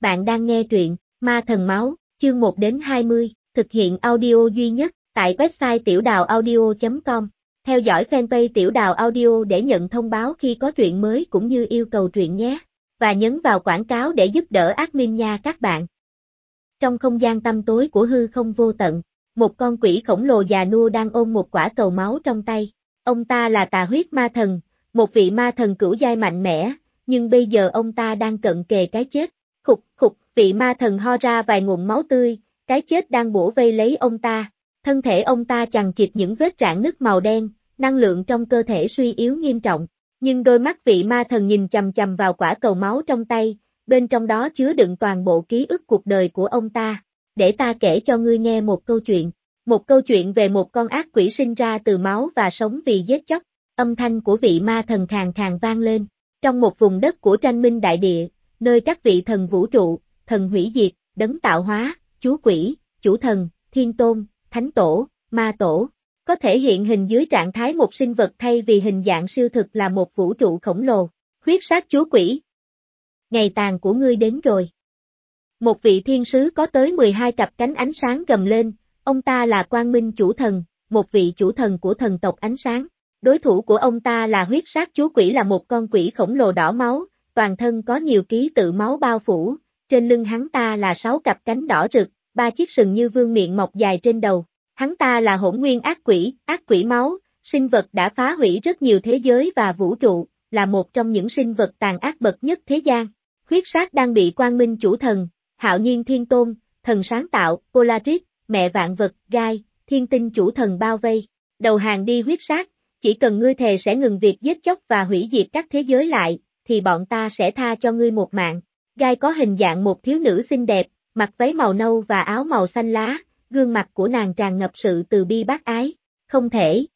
Bạn đang nghe truyện Ma Thần Máu, chương 1 đến 20, thực hiện audio duy nhất tại website tiểu đào audio.com. Theo dõi fanpage tiểu đào audio để nhận thông báo khi có truyện mới cũng như yêu cầu truyện nhé. Và nhấn vào quảng cáo để giúp đỡ admin nha các bạn. Trong không gian tăm tối của hư không vô tận, một con quỷ khổng lồ già nua đang ôm một quả cầu máu trong tay. Ông ta là tà huyết ma thần, một vị ma thần cửu giai mạnh mẽ, nhưng bây giờ ông ta đang cận kề cái chết. Khục khục, vị ma thần ho ra vài ngụm máu tươi, cái chết đang bổ vây lấy ông ta. Thân thể ông ta chằng chịt những vết rạn nứt màu đen, năng lượng trong cơ thể suy yếu nghiêm trọng. Nhưng đôi mắt vị ma thần nhìn chầm chầm vào quả cầu máu trong tay, bên trong đó chứa đựng toàn bộ ký ức cuộc đời của ông ta. Để ta kể cho ngươi nghe một câu chuyện. Một câu chuyện về một con ác quỷ sinh ra từ máu và sống vì giết chóc. Âm thanh của vị ma thần khàng khàng vang lên. Trong một vùng đất của tranh minh đại địa, nơi các vị thần vũ trụ, thần hủy diệt, đấng tạo hóa, chúa quỷ, chủ thần, thiên tôn, thánh tổ, ma tổ, có thể hiện hình dưới trạng thái một sinh vật thay vì hình dạng siêu thực là một vũ trụ khổng lồ. Huyết sát chúa quỷ. Ngày tàn của ngươi đến rồi. Một vị thiên sứ có tới 12 cặp cánh ánh sáng gầm lên, ông ta là quang minh chủ thần, một vị chủ thần của thần tộc ánh sáng. Đối thủ của ông ta là huyết sát chúa quỷ là một con quỷ khổng lồ đỏ máu, toàn thân có nhiều ký tự máu bao phủ, trên lưng hắn ta là sáu cặp cánh đỏ rực, ba chiếc sừng như vương miệng mọc dài trên đầu. Hắn ta là hỗn nguyên ác quỷ, ác quỷ máu, sinh vật đã phá hủy rất nhiều thế giới và vũ trụ, là một trong những sinh vật tàn ác bậc nhất thế gian. Khuyết sát đang bị quang minh chủ thần, hạo nhiên thiên tôn, thần sáng tạo, Polaris, mẹ vạn vật, gai, thiên tinh chủ thần bao vây. Đầu hàng đi huyết sát, chỉ cần ngươi thề sẽ ngừng việc giết chóc và hủy diệt các thế giới lại, thì bọn ta sẽ tha cho ngươi một mạng. Gai có hình dạng một thiếu nữ xinh đẹp, mặc váy màu nâu và áo màu xanh lá, gương mặt của nàng tràn ngập sự từ bi bác ái. Không thể.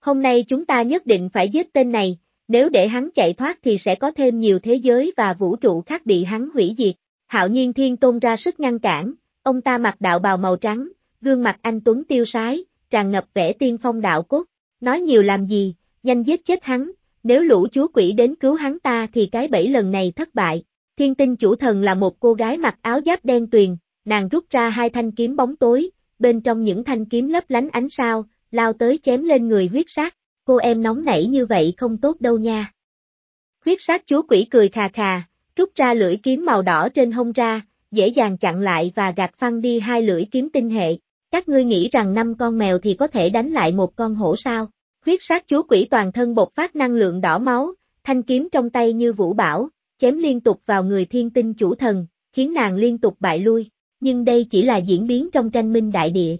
Hôm nay chúng ta nhất định phải giết tên này, nếu để hắn chạy thoát thì sẽ có thêm nhiều thế giới và vũ trụ khác bị hắn hủy diệt. Hạo nhiên thiên tôn ra sức ngăn cản, ông ta mặc đạo bào màu trắng, gương mặt anh Tuấn tiêu sái, tràn ngập vẻ tiên phong đạo cốt. Nói nhiều làm gì, nhanh giết chết hắn, nếu lũ chúa quỷ đến cứu hắn ta thì cái bẫy lần này thất bại. Thiên tinh chủ thần là một cô gái mặc áo giáp đen tuyền, nàng rút ra hai thanh kiếm bóng tối, bên trong những thanh kiếm lấp lánh ánh sao, lao tới chém lên người huyết sát. Cô em nóng nảy như vậy không tốt đâu nha. Huyết sát chúa quỷ cười khà khà, rút ra lưỡi kiếm màu đỏ trên hông ra, dễ dàng chặn lại và gạt phăng đi hai lưỡi kiếm tinh hệ. Các ngươi nghĩ rằng năm con mèo thì có thể đánh lại một con hổ sao? Huyết sát chúa quỷ toàn thân bộc phát năng lượng đỏ máu, thanh kiếm trong tay như vũ bảo, chém liên tục vào người thiên tinh chủ thần, khiến nàng liên tục bại lui, nhưng đây chỉ là diễn biến trong tranh minh đại địa.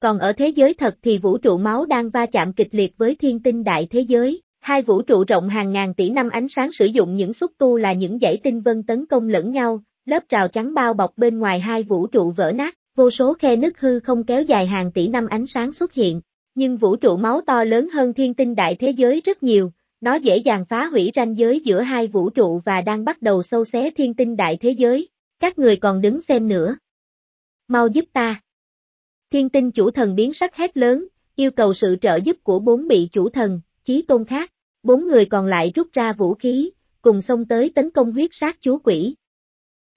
Còn ở thế giới thật thì vũ trụ máu đang va chạm kịch liệt với thiên tinh đại thế giới, hai vũ trụ rộng hàng ngàn tỷ năm ánh sáng sử dụng những xúc tu là những dãy tinh vân tấn công lẫn nhau, lớp rào trắng bao bọc bên ngoài hai vũ trụ vỡ nát, vô số khe nứt hư không kéo dài hàng tỷ năm ánh sáng xuất hiện, nhưng vũ trụ máu to lớn hơn thiên tinh đại thế giới rất nhiều, nó dễ dàng phá hủy ranh giới giữa hai vũ trụ và đang bắt đầu sâu xé thiên tinh đại thế giới. Các người còn đứng xem nữa. Mau giúp ta. Thiên tinh chủ thần biến sắc hét lớn, yêu cầu sự trợ giúp của bốn bị chủ thần, chí tôn khác. Bốn người còn lại rút ra vũ khí, cùng xông tới tấn công huyết sát chúa quỷ.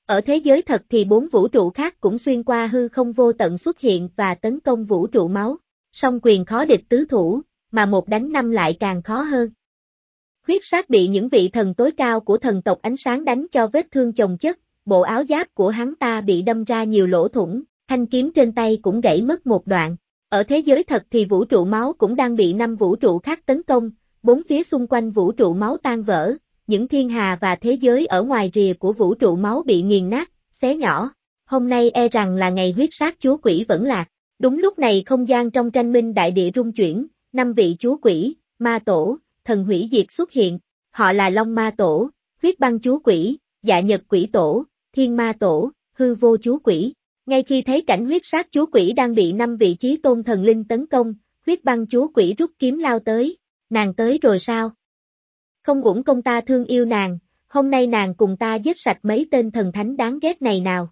Ở thế giới thật thì bốn vũ trụ khác cũng xuyên qua hư không vô tận xuất hiện và tấn công vũ trụ máu. Song quyền khó địch tứ thủ, mà một đánh năm lại càng khó hơn. Huyết sát bị những vị thần tối cao của thần tộc ánh sáng đánh cho vết thương chồng chất, bộ áo giáp của hắn ta bị đâm ra nhiều lỗ thủng, thanh kiếm trên tay cũng gãy mất một đoạn. Ở thế giới thật thì vũ trụ máu cũng đang bị năm vũ trụ khác tấn công, bốn phía xung quanh vũ trụ máu tan vỡ, những thiên hà và thế giới ở ngoài rìa của vũ trụ máu bị nghiền nát, xé nhỏ. Hôm nay e rằng là ngày huyết sát chúa quỷ vẫn lạc. Đúng lúc này không gian trong tranh minh đại địa rung chuyển, năm vị chúa quỷ, ma tổ, thần hủy diệt xuất hiện, họ là Long Ma Tổ, huyết băng chúa quỷ, dạ nhật quỷ tổ, thiên ma tổ, hư vô chúa quỷ. Ngay khi thấy cảnh huyết sát chúa quỷ đang bị năm vị trí tôn thần linh tấn công, huyết băng chúa quỷ rút kiếm lao tới, nàng tới rồi sao? Không uổng công ta thương yêu nàng, hôm nay nàng cùng ta giết sạch mấy tên thần thánh đáng ghét này nào.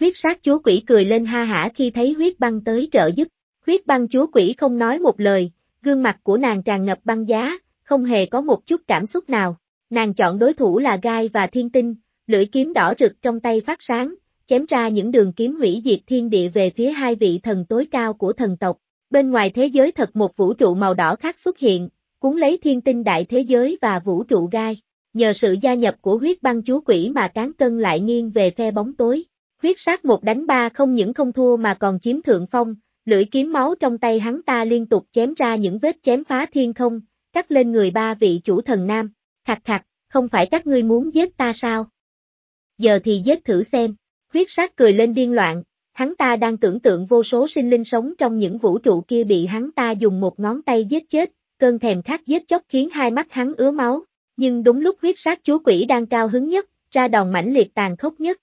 Huyết sát chúa quỷ cười lên ha hả khi thấy huyết băng tới trợ giúp, huyết băng chúa quỷ không nói một lời, gương mặt của nàng tràn ngập băng giá, không hề có một chút cảm xúc nào. Nàng chọn đối thủ là Gai và Thiên Tinh, lưỡi kiếm đỏ rực trong tay phát sáng, chém ra những đường kiếm hủy diệt thiên địa về phía hai vị thần tối cao của thần tộc. Bên ngoài thế giới thật một vũ trụ màu đỏ khác xuất hiện, cuốn lấy thiên tinh đại thế giới và vũ trụ gai. Nhờ sự gia nhập của huyết băng chúa quỷ mà cán cân lại nghiêng về phe bóng tối. Huyết sát một đánh ba không những không thua mà còn chiếm thượng phong, lưỡi kiếm máu trong tay hắn ta liên tục chém ra những vết chém phá thiên không, cắt lên người ba vị chủ thần nam. Khặt khặt, không phải các ngươi muốn giết ta sao? Giờ thì giết thử xem. Huyết sát cười lên điên loạn, hắn ta đang tưởng tượng vô số sinh linh sống trong những vũ trụ kia bị hắn ta dùng một ngón tay giết chết, cơn thèm khát giết chóc khiến hai mắt hắn ứa máu, nhưng đúng lúc huyết sát chúa quỷ đang cao hứng nhất, ra đòn mãnh liệt tàn khốc nhất.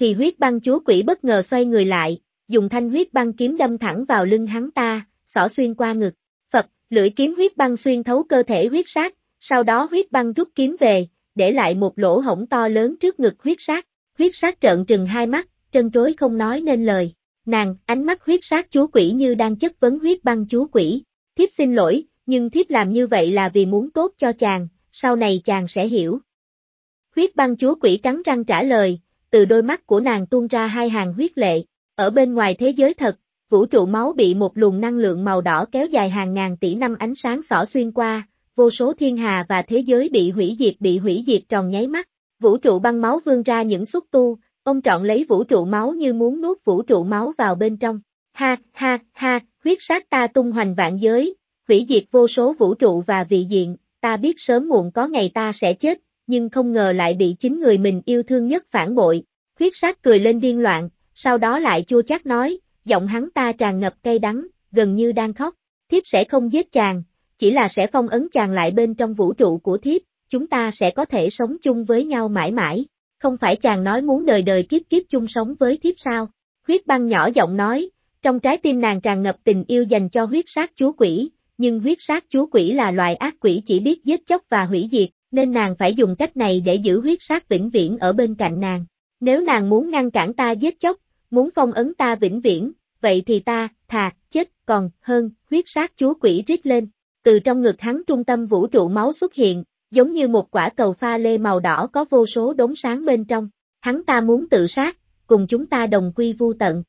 Thì huyết băng chúa quỷ bất ngờ xoay người lại, dùng thanh huyết băng kiếm đâm thẳng vào lưng hắn ta, xỏ xuyên qua ngực. Phật, lưỡi kiếm huyết băng xuyên thấu cơ thể huyết sát, sau đó huyết băng rút kiếm về, để lại một lỗ hổng to lớn trước ngực huyết sát. Huyết sát trợn trừng hai mắt, trân trối không nói nên lời. Nàng, ánh mắt huyết sát chúa quỷ như đang chất vấn huyết băng chúa quỷ. Thiếp xin lỗi, nhưng thiếp làm như vậy là vì muốn tốt cho chàng, sau này chàng sẽ hiểu. Huyết băng chúa quỷ cắn răng trả lời, từ đôi mắt của nàng tuôn ra hai hàng huyết lệ. Ở bên ngoài thế giới thật, vũ trụ máu bị một luồng năng lượng màu đỏ kéo dài hàng ngàn tỷ năm ánh sáng xỏ xuyên qua, vô số thiên hà và thế giới bị hủy diệt bị hủy diệt tròn nháy mắt. Vũ trụ băng máu vươn ra những xúc tu, ông trọn lấy vũ trụ máu như muốn nuốt vũ trụ máu vào bên trong. Ha, ha, ha, huyết sát ta tung hoành vạn giới, hủy diệt vô số vũ trụ và vị diện, ta biết sớm muộn có ngày ta sẽ chết, nhưng không ngờ lại bị chính người mình yêu thương nhất phản bội. Huyết sát cười lên điên loạn, sau đó lại chua chát nói, giọng hắn ta tràn ngập cay đắng, gần như đang khóc. Thiếp sẽ không giết chàng, chỉ là sẽ phong ấn chàng lại bên trong vũ trụ của thiếp, chúng ta sẽ có thể sống chung với nhau mãi mãi. Không phải chàng nói muốn đời đời kiếp kiếp chung sống với thiếp sao? Huyết băng nhỏ giọng nói, trong trái tim nàng tràn ngập tình yêu dành cho huyết sát chúa quỷ, nhưng huyết sát chúa quỷ là loài ác quỷ chỉ biết giết chóc và hủy diệt, nên nàng phải dùng cách này để giữ huyết sát vĩnh viễn ở bên cạnh nàng. Nếu nàng muốn ngăn cản ta giết chóc, muốn phong ấn ta vĩnh viễn, vậy thì ta, thà, chết, còn, hơn, huyết sát chúa quỷ rít lên. Từ trong ngực hắn trung tâm vũ trụ máu xuất hiện, giống như một quả cầu pha lê màu đỏ có vô số đốm sáng bên trong. Hắn ta muốn tự sát, cùng chúng ta đồng quy vu tận.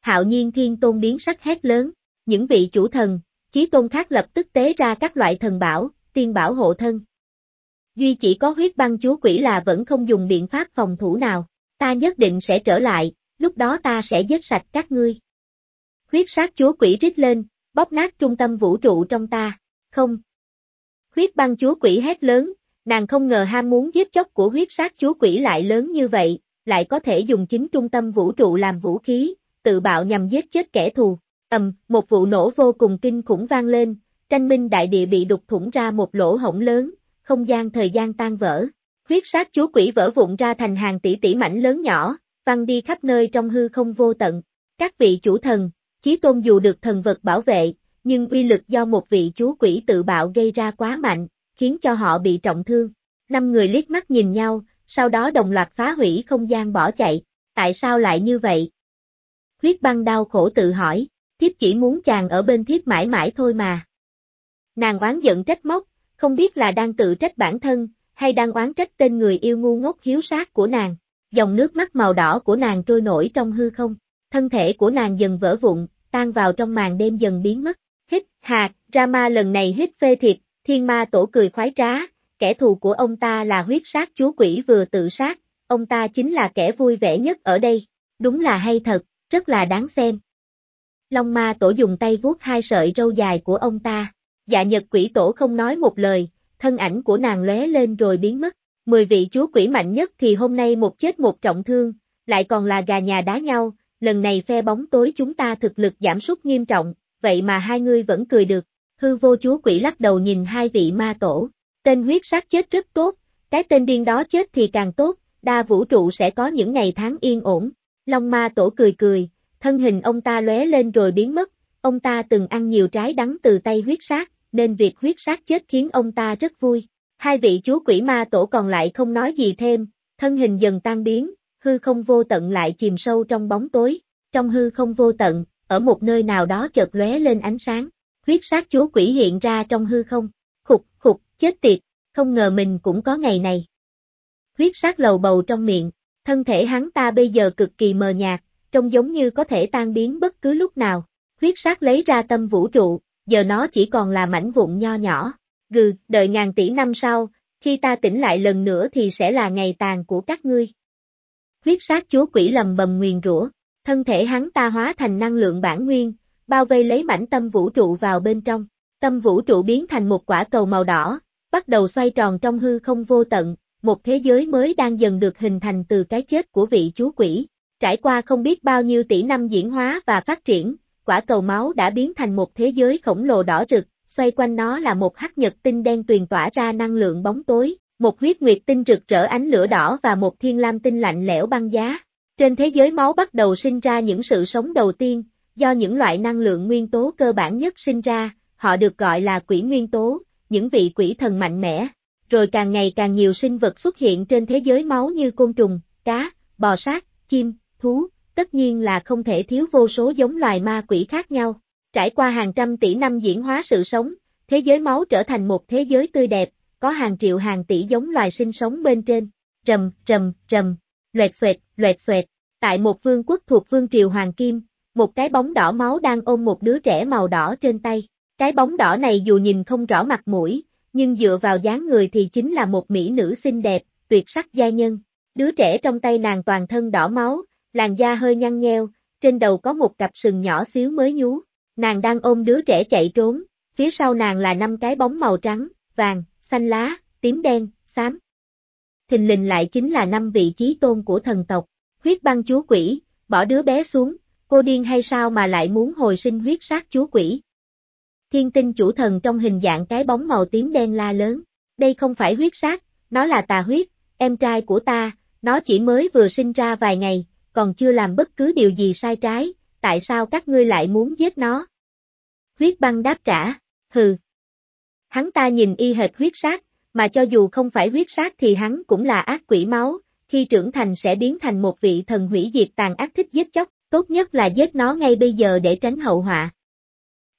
Hạo nhiên thiên tôn biến sắc hét lớn, những vị chủ thần, chí tôn khác lập tức tế ra các loại thần bảo, tiên bảo hộ thân. Duy chỉ có huyết băng chúa quỷ là vẫn không dùng biện pháp phòng thủ nào, ta nhất định sẽ trở lại, lúc đó ta sẽ giết sạch các ngươi. Huyết sát chúa quỷ rít lên, bóp nát trung tâm vũ trụ trong ta, không. Huyết băng chúa quỷ hét lớn, nàng không ngờ ham muốn giết chóc của huyết sát chúa quỷ lại lớn như vậy, lại có thể dùng chính trung tâm vũ trụ làm vũ khí, tự bạo nhằm giết chết kẻ thù. Ầm, một vụ nổ vô cùng kinh khủng vang lên, tranh minh đại địa bị đục thủng ra một lỗ hổng lớn, không gian thời gian tan vỡ. Huyết sát chúa quỷ vỡ vụn ra thành hàng tỷ tỷ mảnh lớn nhỏ, văng đi khắp nơi trong hư không vô tận. Các vị chủ thần, chí tôn dù được thần vật bảo vệ, nhưng uy lực do một vị chúa quỷ tự bạo gây ra quá mạnh, khiến cho họ bị trọng thương. Năm người liếc mắt nhìn nhau, sau đó đồng loạt phá hủy không gian bỏ chạy. Tại sao lại như vậy? Huyết băng đau khổ tự hỏi, thiếp chỉ muốn chàng ở bên thiếp mãi mãi thôi mà. Nàng oán giận trách móc, không biết là đang tự trách bản thân, hay đang oán trách tên người yêu ngu ngốc hiếu sát của nàng. Dòng nước mắt màu đỏ của nàng trôi nổi trong hư không, thân thể của nàng dần vỡ vụn, tan vào trong màn đêm dần biến mất. Hít, hạt, Rama lần này hít phê thiệt, thiên ma tổ cười khoái trá, kẻ thù của ông ta là huyết sát chúa quỷ vừa tự sát, ông ta chính là kẻ vui vẻ nhất ở đây, đúng là hay thật, rất là đáng xem. Long ma tổ dùng tay vuốt hai sợi râu dài của ông ta, dạ nhật quỷ tổ không nói một lời, thân ảnh của nàng lóe lên rồi biến mất, mười vị chúa quỷ mạnh nhất thì hôm nay một chết một trọng thương, lại còn là gà nhà đá nhau, lần này phe bóng tối chúng ta thực lực giảm sút nghiêm trọng, vậy mà hai ngươi vẫn cười được, hư vô chúa quỷ lắc đầu nhìn hai vị ma tổ, tên huyết sát chết rất tốt, cái tên điên đó chết thì càng tốt, đa vũ trụ sẽ có những ngày tháng yên ổn, Long ma tổ cười cười, thân hình ông ta lóe lên rồi biến mất, ông ta từng ăn nhiều trái đắng từ tay huyết sát, nên việc huyết sát chết khiến ông ta rất vui. Hai vị chúa quỷ ma tổ còn lại không nói gì thêm, thân hình dần tan biến, hư không vô tận lại chìm sâu trong bóng tối. Trong hư không vô tận, ở một nơi nào đó chợt lóe lên ánh sáng, huyết sát chúa quỷ hiện ra trong hư không. Khục, khục, chết tiệt, không ngờ mình cũng có ngày này. huyết sát lầu bầu trong miệng, thân thể hắn ta bây giờ cực kỳ mờ nhạt, trông giống như có thể tan biến bất cứ lúc nào. Huyết sát lấy ra tâm vũ trụ, giờ nó chỉ còn là mảnh vụn nho nhỏ. Gừ, đợi ngàn tỷ năm sau, khi ta tỉnh lại lần nữa thì sẽ là ngày tàn của các ngươi. Huyết sát chúa quỷ lầm bầm nguyền rủa, thân thể hắn ta hóa thành năng lượng bản nguyên, bao vây lấy mảnh tâm vũ trụ vào bên trong. Tâm vũ trụ biến thành một quả cầu màu đỏ, bắt đầu xoay tròn trong hư không vô tận, một thế giới mới đang dần được hình thành từ cái chết của vị chúa quỷ. Trải qua không biết bao nhiêu tỷ năm diễn hóa và phát triển, quả cầu máu đã biến thành một thế giới khổng lồ đỏ rực, xoay quanh nó là một hắc nhật tinh đen tuyền tỏa ra năng lượng bóng tối, một huyết nguyệt tinh rực rỡ ánh lửa đỏ và một thiên lam tinh lạnh lẽo băng giá. Trên thế giới máu bắt đầu sinh ra những sự sống đầu tiên, do những loại năng lượng nguyên tố cơ bản nhất sinh ra, họ được gọi là quỷ nguyên tố, những vị quỷ thần mạnh mẽ. Rồi càng ngày càng nhiều sinh vật xuất hiện trên thế giới máu như côn trùng, cá, bò sát, chim, thú, tất nhiên là không thể thiếu vô số giống loài ma quỷ khác nhau. Trải qua hàng trăm tỷ năm diễn hóa sự sống, thế giới máu trở thành một thế giới tươi đẹp, có hàng triệu hàng tỷ giống loài sinh sống bên trên. Rầm, rầm, rầm, loẹt xoẹt, loẹt xoẹt. Tại một vương quốc thuộc vương triều Hoàng Kim, một cái bóng đỏ máu đang ôm một đứa trẻ màu đỏ trên tay. Cái bóng đỏ này dù nhìn không rõ mặt mũi, nhưng dựa vào dáng người thì chính là một mỹ nữ xinh đẹp, tuyệt sắc gia nhân. Đứa trẻ trong tay nàng toàn thân đỏ máu, làn da hơi nhăn nheo, trên đầu có một cặp sừng nhỏ xíu mới nhú. Nàng đang ôm đứa trẻ chạy trốn, phía sau nàng là năm cái bóng màu trắng, vàng, xanh lá, tím đen, xám. Thình lình lại chính là năm vị trí tôn của thần tộc, huyết băng chúa quỷ, bỏ đứa bé xuống, cô điên hay sao mà lại muốn hồi sinh huyết sát chúa quỷ. Thiên tinh chủ thần trong hình dạng cái bóng màu tím đen la lớn, đây không phải huyết sát, nó là tà huyết, em trai của ta, nó chỉ mới vừa sinh ra vài ngày, còn chưa làm bất cứ điều gì sai trái, tại sao các ngươi lại muốn giết nó? Huyết băng đáp trả, hừ. Hắn ta nhìn y hệt huyết sát, mà cho dù không phải huyết sát thì hắn cũng là ác quỷ máu, khi trưởng thành sẽ biến thành một vị thần hủy diệt tàn ác thích giết chóc, tốt nhất là giết nó ngay bây giờ để tránh hậu họa.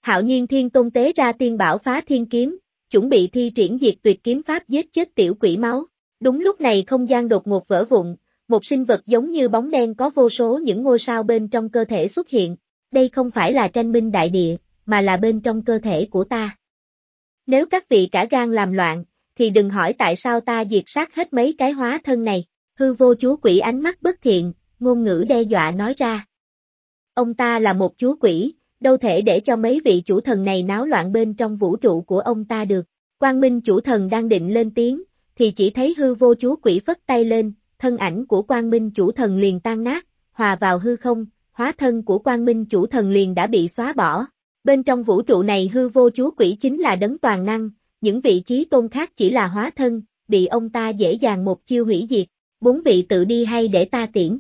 Hạo nhiên thiên tôn tế ra tiên bảo phá thiên kiếm, chuẩn bị thi triển diệt tuyệt kiếm pháp giết chết tiểu quỷ máu. Đúng lúc này không gian đột ngột vỡ vụn, một sinh vật giống như bóng đen có vô số những ngôi sao bên trong cơ thể xuất hiện. Đây không phải là tranh minh đại địa, mà là bên trong cơ thể của ta. Nếu các vị cả gan làm loạn, thì đừng hỏi tại sao ta diệt sát hết mấy cái hóa thân này. Hư vô chúa quỷ ánh mắt bất thiện, ngôn ngữ đe dọa nói ra. Ông ta là một chúa quỷ, đâu thể để cho mấy vị chủ thần này náo loạn bên trong vũ trụ của ông ta được. Quang Minh chủ thần đang định lên tiếng, thì chỉ thấy hư vô chúa quỷ phất tay lên, thân ảnh của Quang Minh chủ thần liền tan nát, hòa vào hư không, hóa thân của Quang Minh chủ thần liền đã bị xóa bỏ. Bên trong vũ trụ này hư vô chúa quỷ chính là đấng toàn năng, những vị trí tôn khác chỉ là hóa thân, bị ông ta dễ dàng một chiêu hủy diệt, bốn vị tự đi hay để ta tiễn.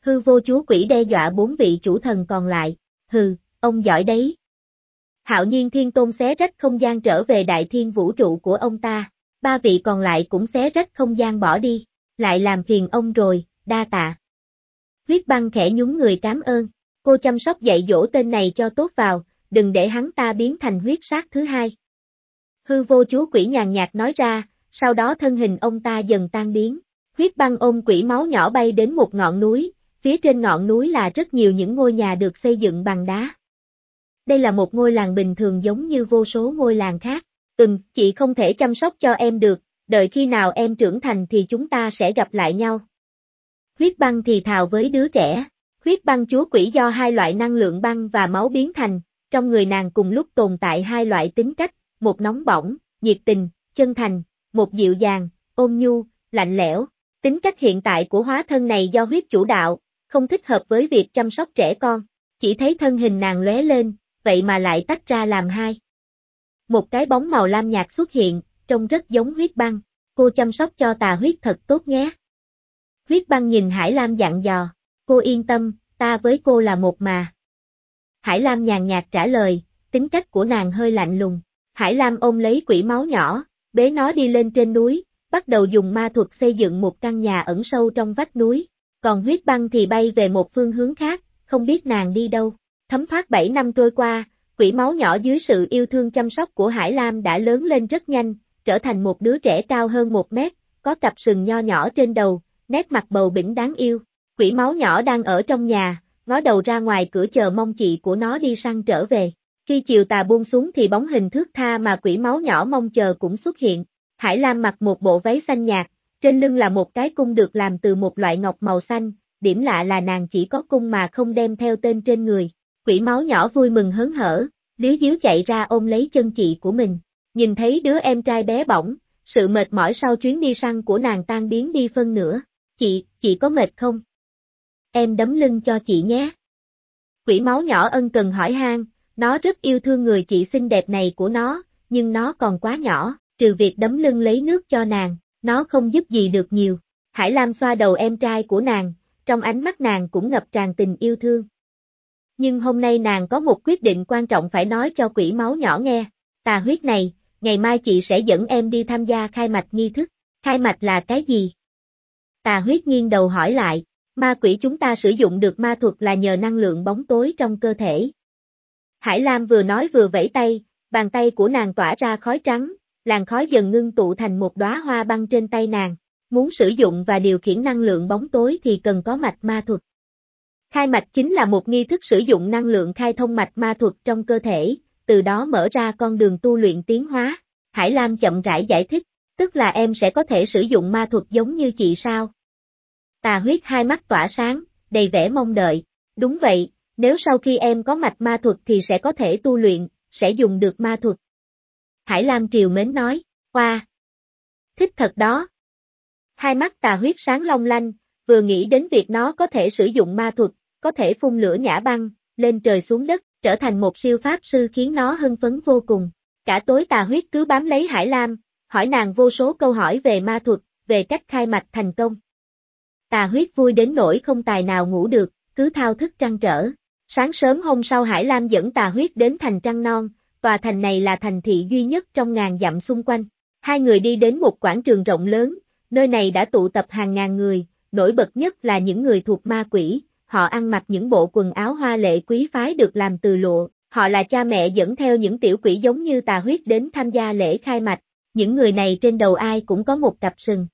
Hư vô chúa quỷ đe dọa bốn vị chủ thần còn lại, hừ, ông giỏi đấy. Hạo nhiên thiên tôn xé rách không gian trở về đại thiên vũ trụ của ông ta, ba vị còn lại cũng xé rách không gian bỏ đi, lại làm phiền ông rồi, đa tạ. Huyết băng khẽ nhún người cảm ơn, cô chăm sóc dạy dỗ tên này cho tốt vào, đừng để hắn ta biến thành huyết sát thứ hai. Hư vô chúa quỷ nhàn nhạt nói ra, sau đó thân hình ông ta dần tan biến. Huyết băng ôm quỷ máu nhỏ bay đến một ngọn núi, phía trên ngọn núi là rất nhiều những ngôi nhà được xây dựng bằng đá. Đây là một ngôi làng bình thường giống như vô số ngôi làng khác. Ừm, chị không thể chăm sóc cho em được, đợi khi nào em trưởng thành thì chúng ta sẽ gặp lại nhau. Huyết băng thì thào với đứa trẻ, huyết băng chúa quỷ do hai loại năng lượng băng và máu biến thành, trong người nàng cùng lúc tồn tại hai loại tính cách, một nóng bỏng, nhiệt tình, chân thành, một dịu dàng, ôn nhu, lạnh lẽo. Tính cách hiện tại của hóa thân này do huyết chủ đạo, không thích hợp với việc chăm sóc trẻ con. Chỉ thấy thân hình nàng lóe lên, vậy mà lại tách ra làm hai. Một cái bóng màu lam nhạt xuất hiện, trông rất giống huyết băng. Cô chăm sóc cho tà huyết thật tốt nhé. Huyết băng nhìn Hải Lam dặn dò, cô yên tâm, ta với cô là một mà. Hải Lam nhàn nhạt trả lời, tính cách của nàng hơi lạnh lùng. Hải Lam ôm lấy quỷ máu nhỏ, bế nó đi lên trên núi, bắt đầu dùng ma thuật xây dựng một căn nhà ẩn sâu trong vách núi. Còn huyết băng thì bay về một phương hướng khác, không biết nàng đi đâu. Thấm thoát 7 năm trôi qua, quỷ máu nhỏ dưới sự yêu thương chăm sóc của Hải Lam đã lớn lên rất nhanh, trở thành một đứa trẻ cao hơn một mét, có cặp sừng nho nhỏ trên đầu, nét mặt bầu bỉnh đáng yêu. Quỷ máu nhỏ đang ở trong nhà, ngó đầu ra ngoài cửa chờ mong chị của nó đi săn trở về. Khi chiều tà buông xuống thì bóng hình thước tha mà quỷ máu nhỏ mong chờ cũng xuất hiện. Hải Lam mặc một bộ váy xanh nhạt, trên lưng là một cái cung được làm từ một loại ngọc màu xanh, điểm lạ là nàng chỉ có cung mà không đem theo tên trên người. Quỷ máu nhỏ vui mừng hớn hở, lý díu chạy ra ôm lấy chân chị của mình. Nhìn thấy đứa em trai bé bỏng, sự mệt mỏi sau chuyến đi săn của nàng tan biến đi phân nửa. Chị, chị có mệt không? Em đấm lưng cho chị nhé. Quỷ máu nhỏ ân cần hỏi han, nó rất yêu thương người chị xinh đẹp này của nó, nhưng nó còn quá nhỏ, trừ việc đấm lưng lấy nước cho nàng, nó không giúp gì được nhiều. Hải Lam xoa đầu em trai của nàng, trong ánh mắt nàng cũng ngập tràn tình yêu thương. Nhưng hôm nay nàng có một quyết định quan trọng phải nói cho quỷ máu nhỏ nghe. Tà huyết này, ngày mai chị sẽ dẫn em đi tham gia khai mạch nghi thức. Khai mạch là cái gì? Tà huyết nghiêng đầu hỏi lại, ma quỷ chúng ta sử dụng được ma thuật là nhờ năng lượng bóng tối trong cơ thể. Hải Lam vừa nói vừa vẫy tay, bàn tay của nàng tỏa ra khói trắng, làn khói dần ngưng tụ thành một đóa hoa băng trên tay nàng. Muốn sử dụng và điều khiển năng lượng bóng tối thì cần có mạch ma thuật. Khai mạch chính là một nghi thức sử dụng năng lượng khai thông mạch ma thuật trong cơ thể, từ đó mở ra con đường tu luyện tiến hóa. Hải Lam chậm rãi giải thích, tức là em sẽ có thể sử dụng ma thuật giống như chị sao? Tà huyết hai mắt tỏa sáng, đầy vẻ mong đợi. Đúng vậy, nếu sau khi em có mạch ma thuật thì sẽ có thể tu luyện, sẽ dùng được ma thuật. Hải Lam triều mến nói, qua. Thích thật đó. Hai mắt tà huyết sáng long lanh, vừa nghĩ đến việc nó có thể sử dụng ma thuật, có thể phun lửa nhã băng, lên trời xuống đất, trở thành một siêu pháp sư khiến nó hưng phấn vô cùng. Cả tối tà huyết cứ bám lấy Hải Lam, hỏi nàng vô số câu hỏi về ma thuật, về cách khai mạch thành công. Tà huyết vui đến nỗi không tài nào ngủ được, cứ thao thức trăn trở. Sáng sớm hôm sau Hải Lam dẫn tà huyết đến thành Trăng Non, tòa thành này là thành thị duy nhất trong ngàn dặm xung quanh. Hai người đi đến một quảng trường rộng lớn, nơi này đã tụ tập hàng ngàn người, nổi bật nhất là những người thuộc ma quỷ, họ ăn mặc những bộ quần áo hoa lệ quý phái được làm từ lụa, họ là cha mẹ dẫn theo những tiểu quỷ giống như tà huyết đến tham gia lễ khai mạch, những người này trên đầu ai cũng có một cặp sừng.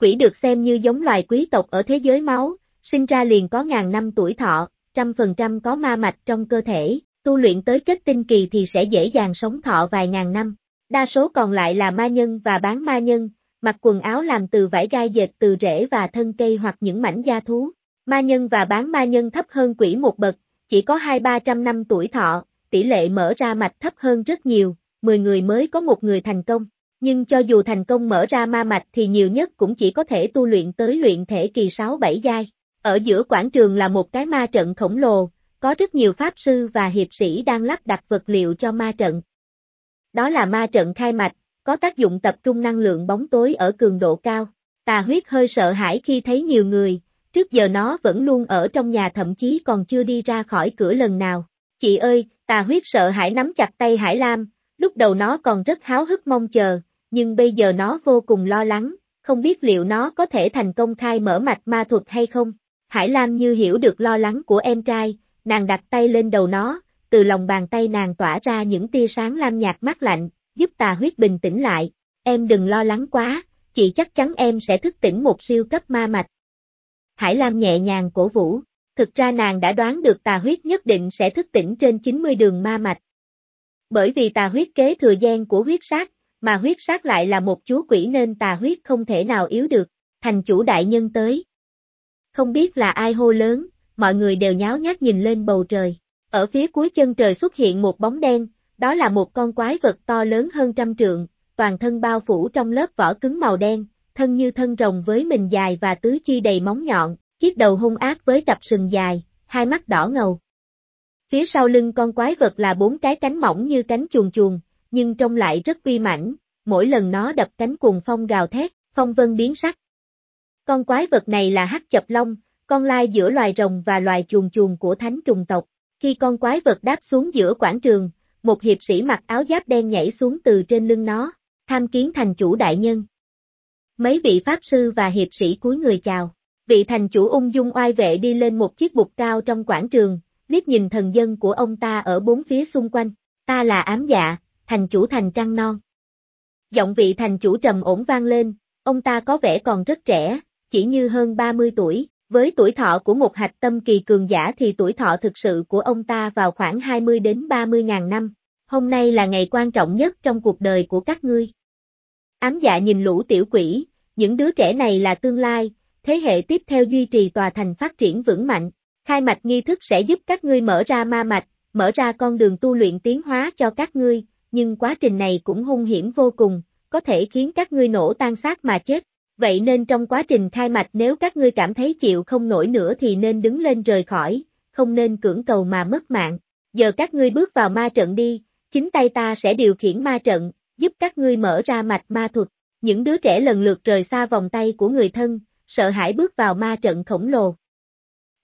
Quỷ được xem như giống loài quý tộc ở thế giới máu, sinh ra liền có ngàn năm tuổi thọ, trăm phần trăm có ma mạch trong cơ thể, tu luyện tới kết tinh kỳ thì sẽ dễ dàng sống thọ vài ngàn năm. Đa số còn lại là ma nhân và bán ma nhân, mặc quần áo làm từ vải gai dệt từ rễ và thân cây hoặc những mảnh da thú. Ma nhân và bán ma nhân thấp hơn quỷ một bậc, chỉ có hai ba trăm năm tuổi thọ, tỷ lệ mở ra mạch thấp hơn rất nhiều, 10 người mới có một người thành công. Nhưng cho dù thành công mở ra ma mạch thì nhiều nhất cũng chỉ có thể tu luyện tới luyện thể kỳ 6-7 giai. Ở giữa quảng trường là một cái ma trận khổng lồ, có rất nhiều pháp sư và hiệp sĩ đang lắp đặt vật liệu cho ma trận. Đó là ma trận khai mạch, có tác dụng tập trung năng lượng bóng tối ở cường độ cao. Tà huyết hơi sợ hãi khi thấy nhiều người, trước giờ nó vẫn luôn ở trong nhà thậm chí còn chưa đi ra khỏi cửa lần nào. Chị ơi, tà huyết sợ hãi nắm chặt tay Hải Lam, lúc đầu nó còn rất háo hức mong chờ, nhưng bây giờ nó vô cùng lo lắng, không biết liệu nó có thể thành công khai mở mạch ma thuật hay không. Hải Lam như hiểu được lo lắng của em trai, nàng đặt tay lên đầu nó, từ lòng bàn tay nàng tỏa ra những tia sáng lam nhạt mát lạnh, giúp tà huyết bình tĩnh lại, em đừng lo lắng quá, chị chắc chắn em sẽ thức tỉnh một siêu cấp ma mạch. Hải Lam nhẹ nhàng cổ vũ, thực ra nàng đã đoán được tà huyết nhất định sẽ thức tỉnh trên 90 đường ma mạch. Bởi vì tà huyết kế thừa gen của huyết sát, mà huyết sát lại là một chúa quỷ nên tà huyết không thể nào yếu được, thành chủ đại nhân tới. Không biết là ai hô lớn, mọi người đều nháo nhác nhìn lên bầu trời. Ở phía cuối chân trời xuất hiện một bóng đen, đó là một con quái vật to lớn hơn trăm trượng, toàn thân bao phủ trong lớp vỏ cứng màu đen, thân như thân rồng với mình dài và tứ chi đầy móng nhọn, chiếc đầu hung ác với cặp sừng dài, hai mắt đỏ ngầu. Phía sau lưng con quái vật là bốn cái cánh mỏng như cánh chuồn chuồn, nhưng trông lại rất uy mãnh, mỗi lần nó đập cánh cuồng phong gào thét, phong vân biến sắc. Con quái vật này là hắc chập long, con lai giữa loài rồng và loài chuồn chuồn của thánh trùng tộc. Khi con quái vật đáp xuống giữa quảng trường, một hiệp sĩ mặc áo giáp đen nhảy xuống từ trên lưng nó, tham kiến thành chủ đại nhân. Mấy vị pháp sư và hiệp sĩ cúi người chào. Vị thành chủ ung dung oai vệ đi lên một chiếc bục cao trong quảng trường, liếc nhìn thần dân của ông ta ở bốn phía xung quanh. Ta là ám dạ, thành chủ thành trăng non. Giọng vị thành chủ trầm ổn vang lên, Ông ta có vẻ còn rất trẻ, chỉ như hơn 30 tuổi, với tuổi thọ của một hạch tâm kỳ cường giả thì tuổi thọ thực sự của ông ta vào khoảng 20 đến 30 ngàn năm. Hôm nay là ngày quan trọng nhất trong cuộc đời của các ngươi. Ám dạ nhìn lũ tiểu quỷ, những đứa trẻ này là tương lai, thế hệ tiếp theo duy trì tòa thành phát triển vững mạnh. Khai mạch nghi thức sẽ giúp các ngươi mở ra ma mạch, mở ra con đường tu luyện tiến hóa cho các ngươi, nhưng quá trình này cũng hung hiểm vô cùng, có thể khiến các ngươi nổ tan xác mà chết. Vậy nên trong quá trình khai mạch nếu các ngươi cảm thấy chịu không nổi nữa thì nên đứng lên rời khỏi, không nên cưỡng cầu mà mất mạng. Giờ các ngươi bước vào ma trận đi, chính tay ta sẽ điều khiển ma trận, giúp các ngươi mở ra mạch ma thuật. Những đứa trẻ lần lượt rời xa vòng tay của người thân, sợ hãi bước vào ma trận khổng lồ.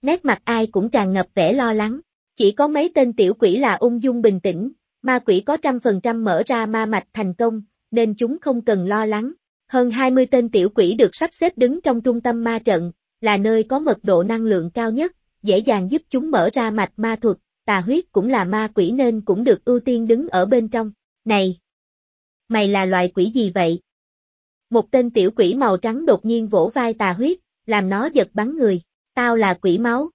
Nét mặt ai cũng tràn ngập vẻ lo lắng, chỉ có mấy tên tiểu quỷ là ung dung bình tĩnh, ma quỷ có trăm phần trăm mở ra ma mạch thành công, nên chúng không cần lo lắng. Hơn 20 tên tiểu quỷ được sắp xếp đứng trong trung tâm ma trận, là nơi có mật độ năng lượng cao nhất, dễ dàng giúp chúng mở ra mạch ma thuật, tà huyết cũng là ma quỷ nên cũng được ưu tiên đứng ở bên trong. Này! Mày là loài quỷ gì vậy? Một tên tiểu quỷ màu trắng đột nhiên vỗ vai tà huyết, làm nó giật bắn người. Tao là quỷ máu.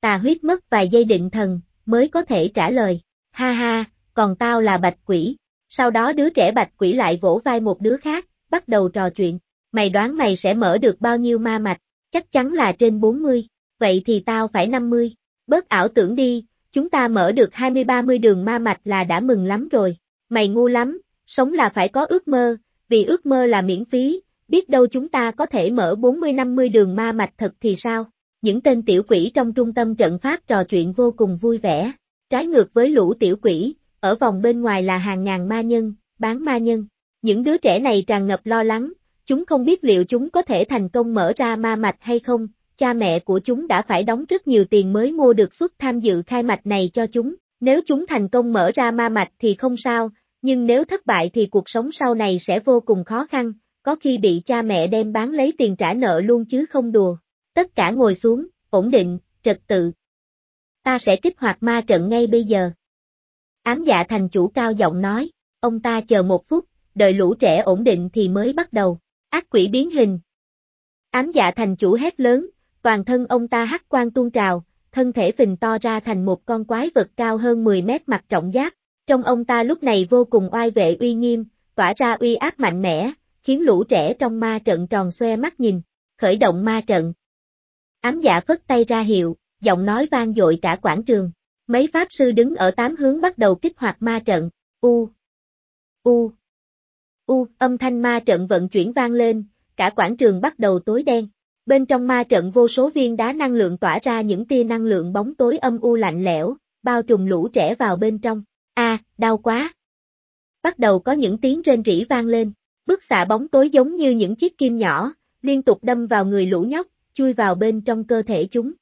Tà huyết mất vài giây định thần, mới có thể trả lời. Ha ha, còn tao là bạch quỷ. Sau đó đứa trẻ bạch quỷ lại vỗ vai một đứa khác, bắt đầu trò chuyện. Mày đoán mày sẽ mở được bao nhiêu ma mạch? Chắc chắn là trên 40. Vậy thì tao phải 50. Bớt ảo tưởng đi, chúng ta mở được 20-30 đường ma mạch là đã mừng lắm rồi. Mày ngu lắm, sống là phải có ước mơ, vì ước mơ là miễn phí, biết đâu chúng ta có thể mở 40-50 đường ma mạch thật thì sao? Những tên tiểu quỷ trong trung tâm trận pháp trò chuyện vô cùng vui vẻ. Trái ngược với lũ tiểu quỷ, ở vòng bên ngoài là hàng ngàn ma nhân, bán ma nhân. Những đứa trẻ này tràn ngập lo lắng, chúng không biết liệu chúng có thể thành công mở ra ma mạch hay không, cha mẹ của chúng đã phải đóng rất nhiều tiền mới mua được suất tham dự khai mạch này cho chúng. Nếu chúng thành công mở ra ma mạch thì không sao, nhưng nếu thất bại thì cuộc sống sau này sẽ vô cùng khó khăn, có khi bị cha mẹ đem bán lấy tiền trả nợ luôn chứ không đùa. Tất cả ngồi xuống, ổn định, trật tự. Ta sẽ kích hoạt ma trận ngay bây giờ. Ám dạ thành chủ cao giọng nói, ông ta chờ một phút, đợi lũ trẻ ổn định thì mới bắt đầu. Ác quỷ biến hình. Ám dạ thành chủ hét lớn, toàn thân ông ta hắc quang tuôn trào, thân thể phình to ra thành một con quái vật cao hơn 10 mét mặt trọng giáp, trong ông ta lúc này vô cùng oai vệ uy nghiêm, tỏa ra uy áp mạnh mẽ, khiến lũ trẻ trong ma trận tròn xoe mắt nhìn, khởi động ma trận. Ám dạ phất tay ra hiệu, giọng nói vang dội cả quảng trường. Mấy pháp sư đứng ở tám hướng bắt đầu kích hoạt ma trận. U. U. U. Âm thanh ma trận vận chuyển vang lên, cả quảng trường bắt đầu tối đen. Bên trong ma trận vô số viên đá năng lượng tỏa ra những tia năng lượng bóng tối âm u lạnh lẽo, bao trùm lũ trẻ vào bên trong. A, đau quá. Bắt đầu có những tiếng rên rỉ vang lên, bức xạ bóng tối giống như những chiếc kim nhỏ, liên tục đâm vào người lũ nhóc, chui vào bên trong cơ thể chúng.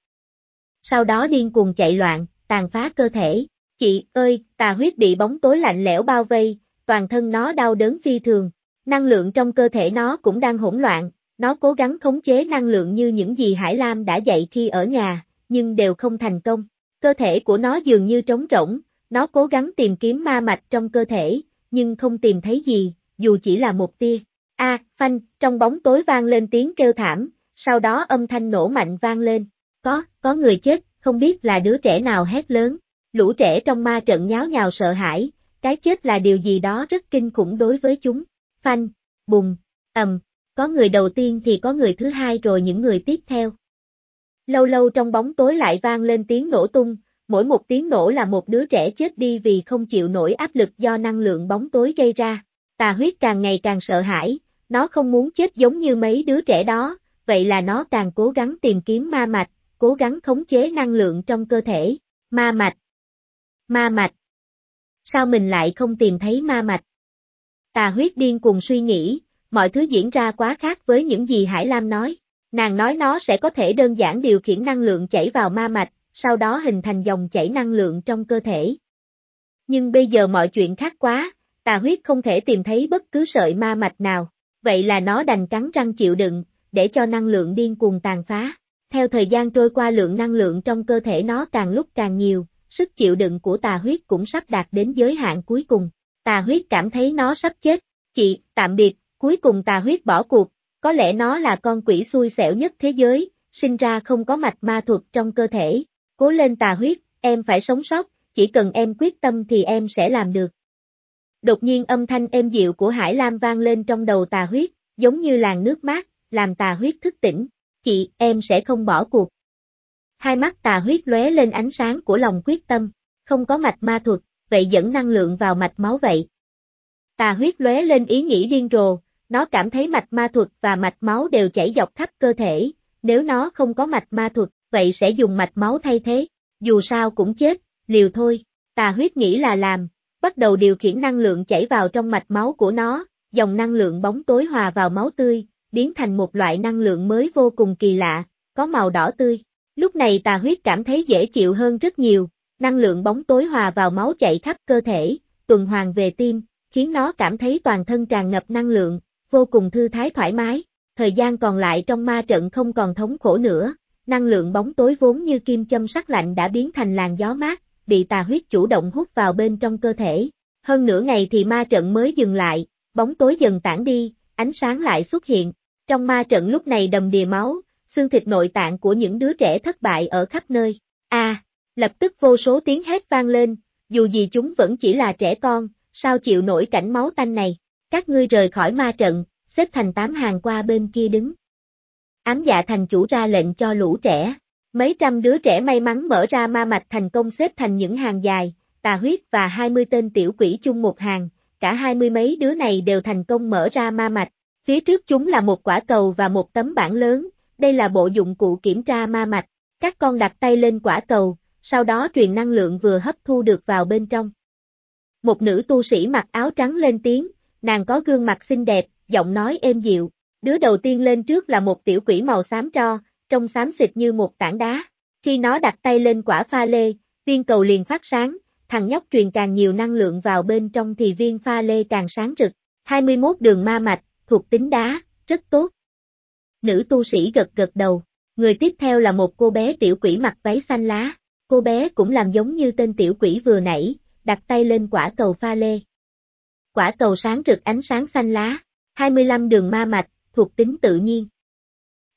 Sau đó điên cuồng chạy loạn, tàn phá cơ thể. Chị ơi, tà huyết bị bóng tối lạnh lẽo bao vây, toàn thân nó đau đớn phi thường. Năng lượng trong cơ thể nó cũng đang hỗn loạn, nó cố gắng khống chế năng lượng như những gì Hải Lam đã dạy khi ở nhà, nhưng đều không thành công. Cơ thể của nó dường như trống rỗng, nó cố gắng tìm kiếm ma mạch trong cơ thể, nhưng không tìm thấy gì, dù chỉ là một tia. A, phanh, trong bóng tối vang lên tiếng kêu thảm, sau đó âm thanh nổ mạnh vang lên. Có, có người chết, không biết là đứa trẻ nào hét lớn. Lũ trẻ trong ma trận nháo nhào sợ hãi, cái chết là điều gì đó rất kinh khủng đối với chúng. Phanh, bùng, ầm, có người đầu tiên thì có người thứ hai rồi những người tiếp theo. Lâu lâu trong bóng tối lại vang lên tiếng nổ tung, mỗi một tiếng nổ là một đứa trẻ chết đi vì không chịu nổi áp lực do năng lượng bóng tối gây ra. Tà huyết càng ngày càng sợ hãi, nó không muốn chết giống như mấy đứa trẻ đó, vậy là nó càng cố gắng tìm kiếm ma mạch, cố gắng khống chế năng lượng trong cơ thể. Ma mạch. Ma mạch. Sao mình lại không tìm thấy ma mạch? Tà huyết điên cùng suy nghĩ, mọi thứ diễn ra quá khác với những gì Hải Lam nói. Nàng nói nó sẽ có thể đơn giản điều khiển năng lượng chảy vào ma mạch, sau đó hình thành dòng chảy năng lượng trong cơ thể. Nhưng bây giờ mọi chuyện khác quá, tà huyết không thể tìm thấy bất cứ sợi ma mạch nào, vậy là nó đành cắn răng chịu đựng, để cho năng lượng điên cuồng tàn phá. Theo thời gian trôi qua lượng năng lượng trong cơ thể nó càng lúc càng nhiều, sức chịu đựng của tà huyết cũng sắp đạt đến giới hạn cuối cùng. Tà huyết cảm thấy nó sắp chết. Chị, tạm biệt, Cuối cùng tà huyết bỏ cuộc, có lẽ nó là con quỷ xui xẻo nhất thế giới, sinh ra không có mạch ma thuật trong cơ thể. Cố lên tà huyết, em phải sống sót, chỉ cần em quyết tâm thì em sẽ làm được. Đột nhiên âm thanh êm dịu của Hải Lam vang lên trong đầu tà huyết, giống như làn nước mát, làm tà huyết thức tỉnh. Chị, em sẽ không bỏ cuộc. Hai mắt tà huyết lóe lên ánh sáng của lòng quyết tâm, không có mạch ma thuật, vậy dẫn năng lượng vào mạch máu vậy. Tà huyết lóe lên ý nghĩ điên rồ, nó cảm thấy mạch ma thuật và mạch máu đều chảy dọc khắp cơ thể, nếu nó không có mạch ma thuật, vậy sẽ dùng mạch máu thay thế, dù sao cũng chết, liều thôi, tà huyết nghĩ là làm, bắt đầu điều khiển năng lượng chảy vào trong mạch máu của nó, dòng năng lượng bóng tối hòa vào máu tươi, biến thành một loại năng lượng mới vô cùng kỳ lạ, có màu đỏ tươi. Lúc này tà huyết cảm thấy dễ chịu hơn rất nhiều, năng lượng bóng tối hòa vào máu chạy khắp cơ thể, tuần hoàn về tim, khiến nó cảm thấy toàn thân tràn ngập năng lượng, vô cùng thư thái thoải mái. Thời gian còn lại trong ma trận không còn thống khổ nữa, năng lượng bóng tối vốn như kim châm sắc lạnh đã biến thành làn gió mát, bị tà huyết chủ động hút vào bên trong cơ thể. Hơn nửa ngày thì ma trận mới dừng lại, bóng tối dần tản đi, ánh sáng lại xuất hiện. Trong ma trận lúc này đầm đìa máu, xương thịt nội tạng của những đứa trẻ thất bại ở khắp nơi. A, lập tức vô số tiếng hét vang lên, dù gì chúng vẫn chỉ là trẻ con, sao chịu nổi cảnh máu tanh này. Các ngươi rời khỏi ma trận, xếp thành tám hàng qua bên kia đứng. Ám dạ thành chủ ra lệnh cho lũ trẻ. Mấy trăm đứa trẻ may mắn mở ra ma mạch thành công xếp thành những hàng dài, tà huyết và 20 tên tiểu quỷ chung một hàng, cả hai mươi mấy đứa này đều thành công mở ra ma mạch. Phía trước chúng là một quả cầu và một tấm bảng lớn, đây là bộ dụng cụ kiểm tra ma mạch. Các con đặt tay lên quả cầu, sau đó truyền năng lượng vừa hấp thu được vào bên trong. Một nữ tu sĩ mặc áo trắng lên tiếng, nàng có gương mặt xinh đẹp, giọng nói êm dịu. Đứa đầu tiên lên trước là một tiểu quỷ màu xám tro, trông xám xịt như một tảng đá. Khi nó đặt tay lên quả pha lê, viên cầu liền phát sáng, thằng nhóc truyền càng nhiều năng lượng vào bên trong thì viên pha lê càng sáng rực. 21 đường ma mạch, thuộc tính đá, rất tốt. Nữ tu sĩ gật gật đầu. Người tiếp theo là một cô bé tiểu quỷ mặc váy xanh lá. Cô bé cũng làm giống như tên tiểu quỷ vừa nãy, đặt tay lên quả cầu pha lê. Quả cầu sáng rực ánh sáng xanh lá, 25 đường ma mạch, thuộc tính tự nhiên.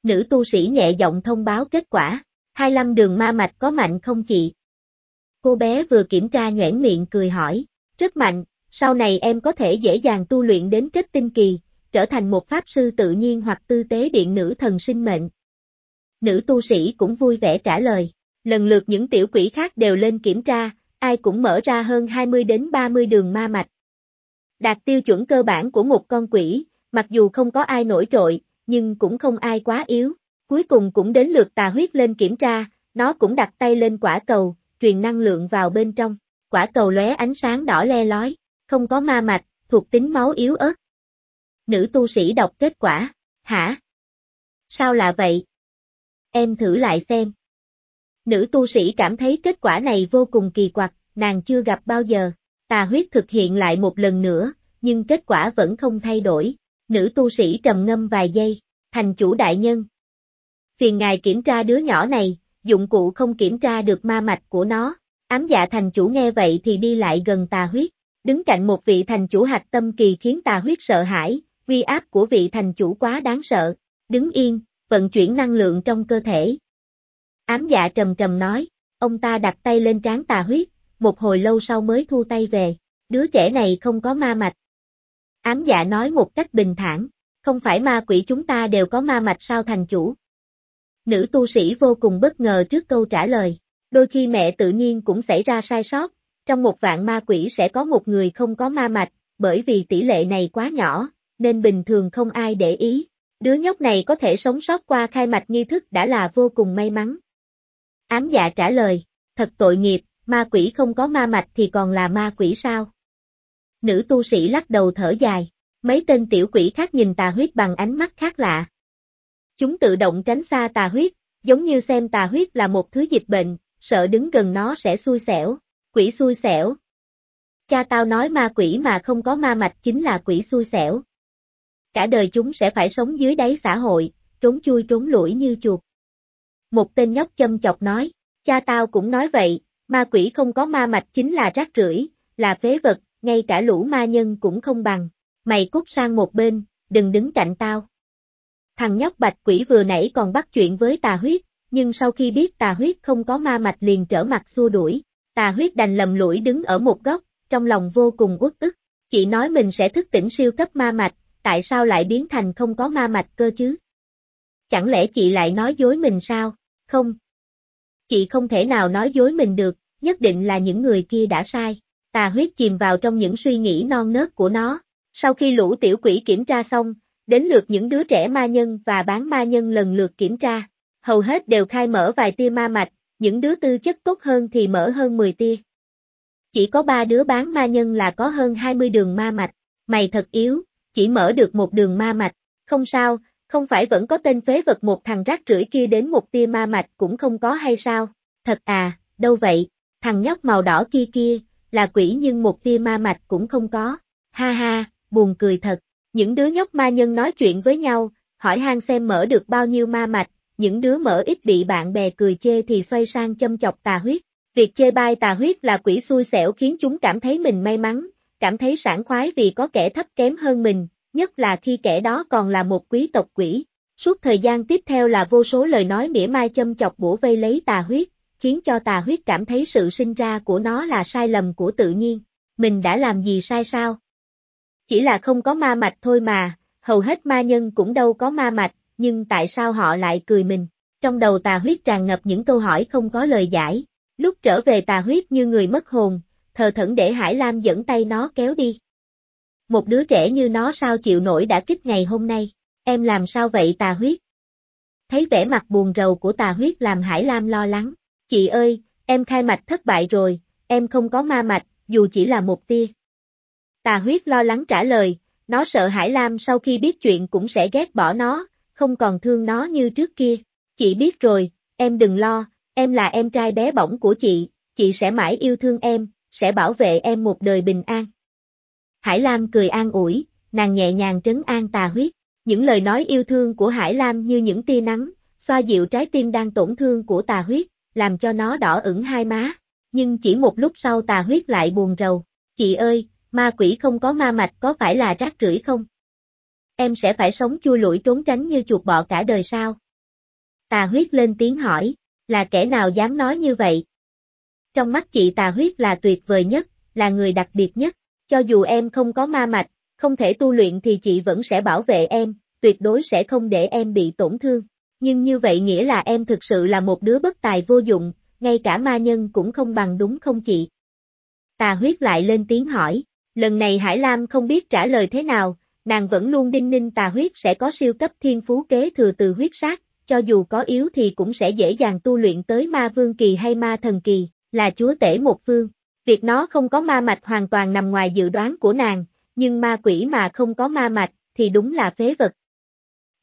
Nữ tu sĩ nhẹ giọng thông báo kết quả, 25 đường ma mạch có mạnh không chị? Cô bé vừa kiểm tra nhoẻn miệng cười hỏi, rất mạnh, sau này em có thể dễ dàng tu luyện đến kết tinh kỳ, trở thành một pháp sư tự nhiên hoặc tư tế điện nữ thần sinh mệnh. Nữ tu sĩ cũng vui vẻ trả lời, lần lượt những tiểu quỷ khác đều lên kiểm tra, ai cũng mở ra hơn 20 đến 30 đường ma mạch. Đạt tiêu chuẩn cơ bản của một con quỷ, mặc dù không có ai nổi trội, nhưng cũng không ai quá yếu. Cuối cùng cũng đến lượt tà huyết lên kiểm tra, nó cũng đặt tay lên quả cầu, truyền năng lượng vào bên trong. Quả cầu lóe ánh sáng đỏ le lói, không có ma mạch, thuộc tính máu yếu ớt. Nữ tu sĩ đọc kết quả, hả? Sao lạ vậy? Em thử lại xem. Nữ tu sĩ cảm thấy kết quả này vô cùng kỳ quặc, nàng chưa gặp bao giờ. Tà huyết thực hiện lại một lần nữa, nhưng kết quả vẫn không thay đổi. Nữ tu sĩ trầm ngâm vài giây, thành chủ đại nhân. Phiền ngài kiểm tra đứa nhỏ này, dụng cụ không kiểm tra được ma mạch của nó. Ám dạ thành chủ nghe vậy thì đi lại gần tà huyết, đứng cạnh một vị thành chủ hạch tâm kỳ khiến tà huyết sợ hãi, uy áp của vị thành chủ quá đáng sợ. Đứng yên, vận chuyển năng lượng trong cơ thể. Ám dạ trầm trầm nói, ông ta đặt tay lên trán tà huyết, một hồi lâu sau mới thu tay về, đứa trẻ này không có ma mạch. Ám dạ nói một cách bình thản, không phải ma quỷ chúng ta đều có ma mạch sao thành chủ. Nữ tu sĩ vô cùng bất ngờ trước câu trả lời, đôi khi mẹ tự nhiên cũng xảy ra sai sót, trong một vạn ma quỷ sẽ có một người không có ma mạch, bởi vì tỷ lệ này quá nhỏ, nên bình thường không ai để ý. Đứa nhóc này có thể sống sót qua khai mạch nghi thức đã là vô cùng may mắn. Ám dạ trả lời, thật tội nghiệp, ma quỷ không có ma mạch thì còn là ma quỷ sao? Nữ tu sĩ lắc đầu thở dài, mấy tên tiểu quỷ khác nhìn tà huyết bằng ánh mắt khác lạ. Chúng tự động tránh xa tà huyết, giống như xem tà huyết là một thứ dịch bệnh, sợ đứng gần nó sẽ xui xẻo, quỷ xui xẻo. Cha tao nói ma quỷ mà không có ma mạch chính là quỷ xui xẻo. Cả đời chúng sẽ phải sống dưới đáy xã hội, trốn chui trốn lủi như chuột. Một tên nhóc châm chọc nói, cha tao cũng nói vậy, ma quỷ không có ma mạch chính là rác rưởi, là phế vật, ngay cả lũ ma nhân cũng không bằng. Mày cút sang một bên, đừng đứng cạnh tao. Thằng nhóc bạch quỷ vừa nãy còn bắt chuyện với tà huyết, nhưng sau khi biết tà huyết không có ma mạch liền trở mặt xua đuổi, tà huyết đành lầm lũi đứng ở một góc, trong lòng vô cùng uất ức. Chị nói mình sẽ thức tỉnh siêu cấp ma mạch, tại sao lại biến thành không có ma mạch cơ chứ? Chẳng lẽ chị lại nói dối mình sao? Không. Chị không thể nào nói dối mình được, nhất định là những người kia đã sai. Tà huyết chìm vào trong những suy nghĩ non nớt của nó. Sau khi lũ tiểu quỷ kiểm tra xong, đến lượt những đứa trẻ ma nhân và bán ma nhân lần lượt kiểm tra. Hầu hết đều khai mở vài tia ma mạch, những đứa tư chất tốt hơn thì mở hơn 10 tia. Chỉ có ba đứa bán ma nhân là có hơn 20 đường ma mạch. Mày thật yếu, chỉ mở được một đường ma mạch. Không sao, không phải vẫn có tên phế vật một thằng rác rưởi kia đến một tia ma mạch cũng không có hay sao? Thật à, đâu vậy? Thằng nhóc màu đỏ kia kia, là quỷ nhưng một tia ma mạch cũng không có. Ha ha, buồn cười thật. Những đứa nhóc ma nhân nói chuyện với nhau, hỏi han xem mở được bao nhiêu ma mạch, những đứa mở ít bị bạn bè cười chê thì xoay sang châm chọc tà huyết. Việc chê bai tà huyết là quỷ xui xẻo khiến chúng cảm thấy mình may mắn, cảm thấy sảng khoái vì có kẻ thấp kém hơn mình, nhất là khi kẻ đó còn là một quý tộc quỷ. Suốt thời gian tiếp theo là vô số lời nói mỉa mai châm chọc bủa vây lấy tà huyết, khiến cho tà huyết cảm thấy sự sinh ra của nó là sai lầm của tự nhiên. Mình đã làm gì sai sao? Chỉ là không có ma mạch thôi mà, hầu hết ma nhân cũng đâu có ma mạch, nhưng tại sao họ lại cười mình? Trong đầu tà huyết tràn ngập những câu hỏi không có lời giải. Lúc trở về tà huyết như người mất hồn, thờ thẫn để Hải Lam dẫn tay nó kéo đi. Một đứa trẻ như nó sao chịu nổi đã kích ngày hôm nay, em làm sao vậy tà huyết? Thấy vẻ mặt buồn rầu của tà huyết làm Hải Lam lo lắng. Chị ơi, em khai mạch thất bại rồi, em không có ma mạch, dù chỉ là một tia. Tà huyết lo lắng trả lời, nó sợ Hải Lam sau khi biết chuyện cũng sẽ ghét bỏ nó, không còn thương nó như trước kia. Chị biết rồi, em đừng lo, em là em trai bé bỏng của chị, chị sẽ mãi yêu thương em, sẽ bảo vệ em một đời bình an. Hải Lam cười an ủi, nàng nhẹ nhàng trấn an tà huyết. Những lời nói yêu thương của Hải Lam như những tia nắng, xoa dịu trái tim đang tổn thương của tà huyết, làm cho nó đỏ ửng hai má. Nhưng chỉ một lúc sau tà huyết lại buồn rầu. Chị ơi, ma quỷ không có ma mạch có phải là rác rưởi không? Em sẽ phải sống chui lủi trốn tránh như chuột bọ cả đời sao? Tà huyết lên tiếng hỏi, là kẻ nào dám nói như vậy? Trong mắt chị tà huyết là tuyệt vời nhất, là người đặc biệt nhất. Cho dù em không có ma mạch, không thể tu luyện thì chị vẫn sẽ bảo vệ em, tuyệt đối sẽ không để em bị tổn thương. Nhưng như vậy nghĩa là em thực sự là một đứa bất tài vô dụng, ngay cả ma nhân cũng không bằng đúng không chị? Tà huyết lại lên tiếng hỏi, lần này Hải Lam không biết trả lời thế nào, nàng vẫn luôn đinh ninh tà huyết sẽ có siêu cấp thiên phú kế thừa từ huyết sát, cho dù có yếu thì cũng sẽ dễ dàng tu luyện tới ma vương kỳ hay ma thần kỳ, là chúa tể một phương. Việc nó không có ma mạch hoàn toàn nằm ngoài dự đoán của nàng, nhưng ma quỷ mà không có ma mạch, thì đúng là phế vật.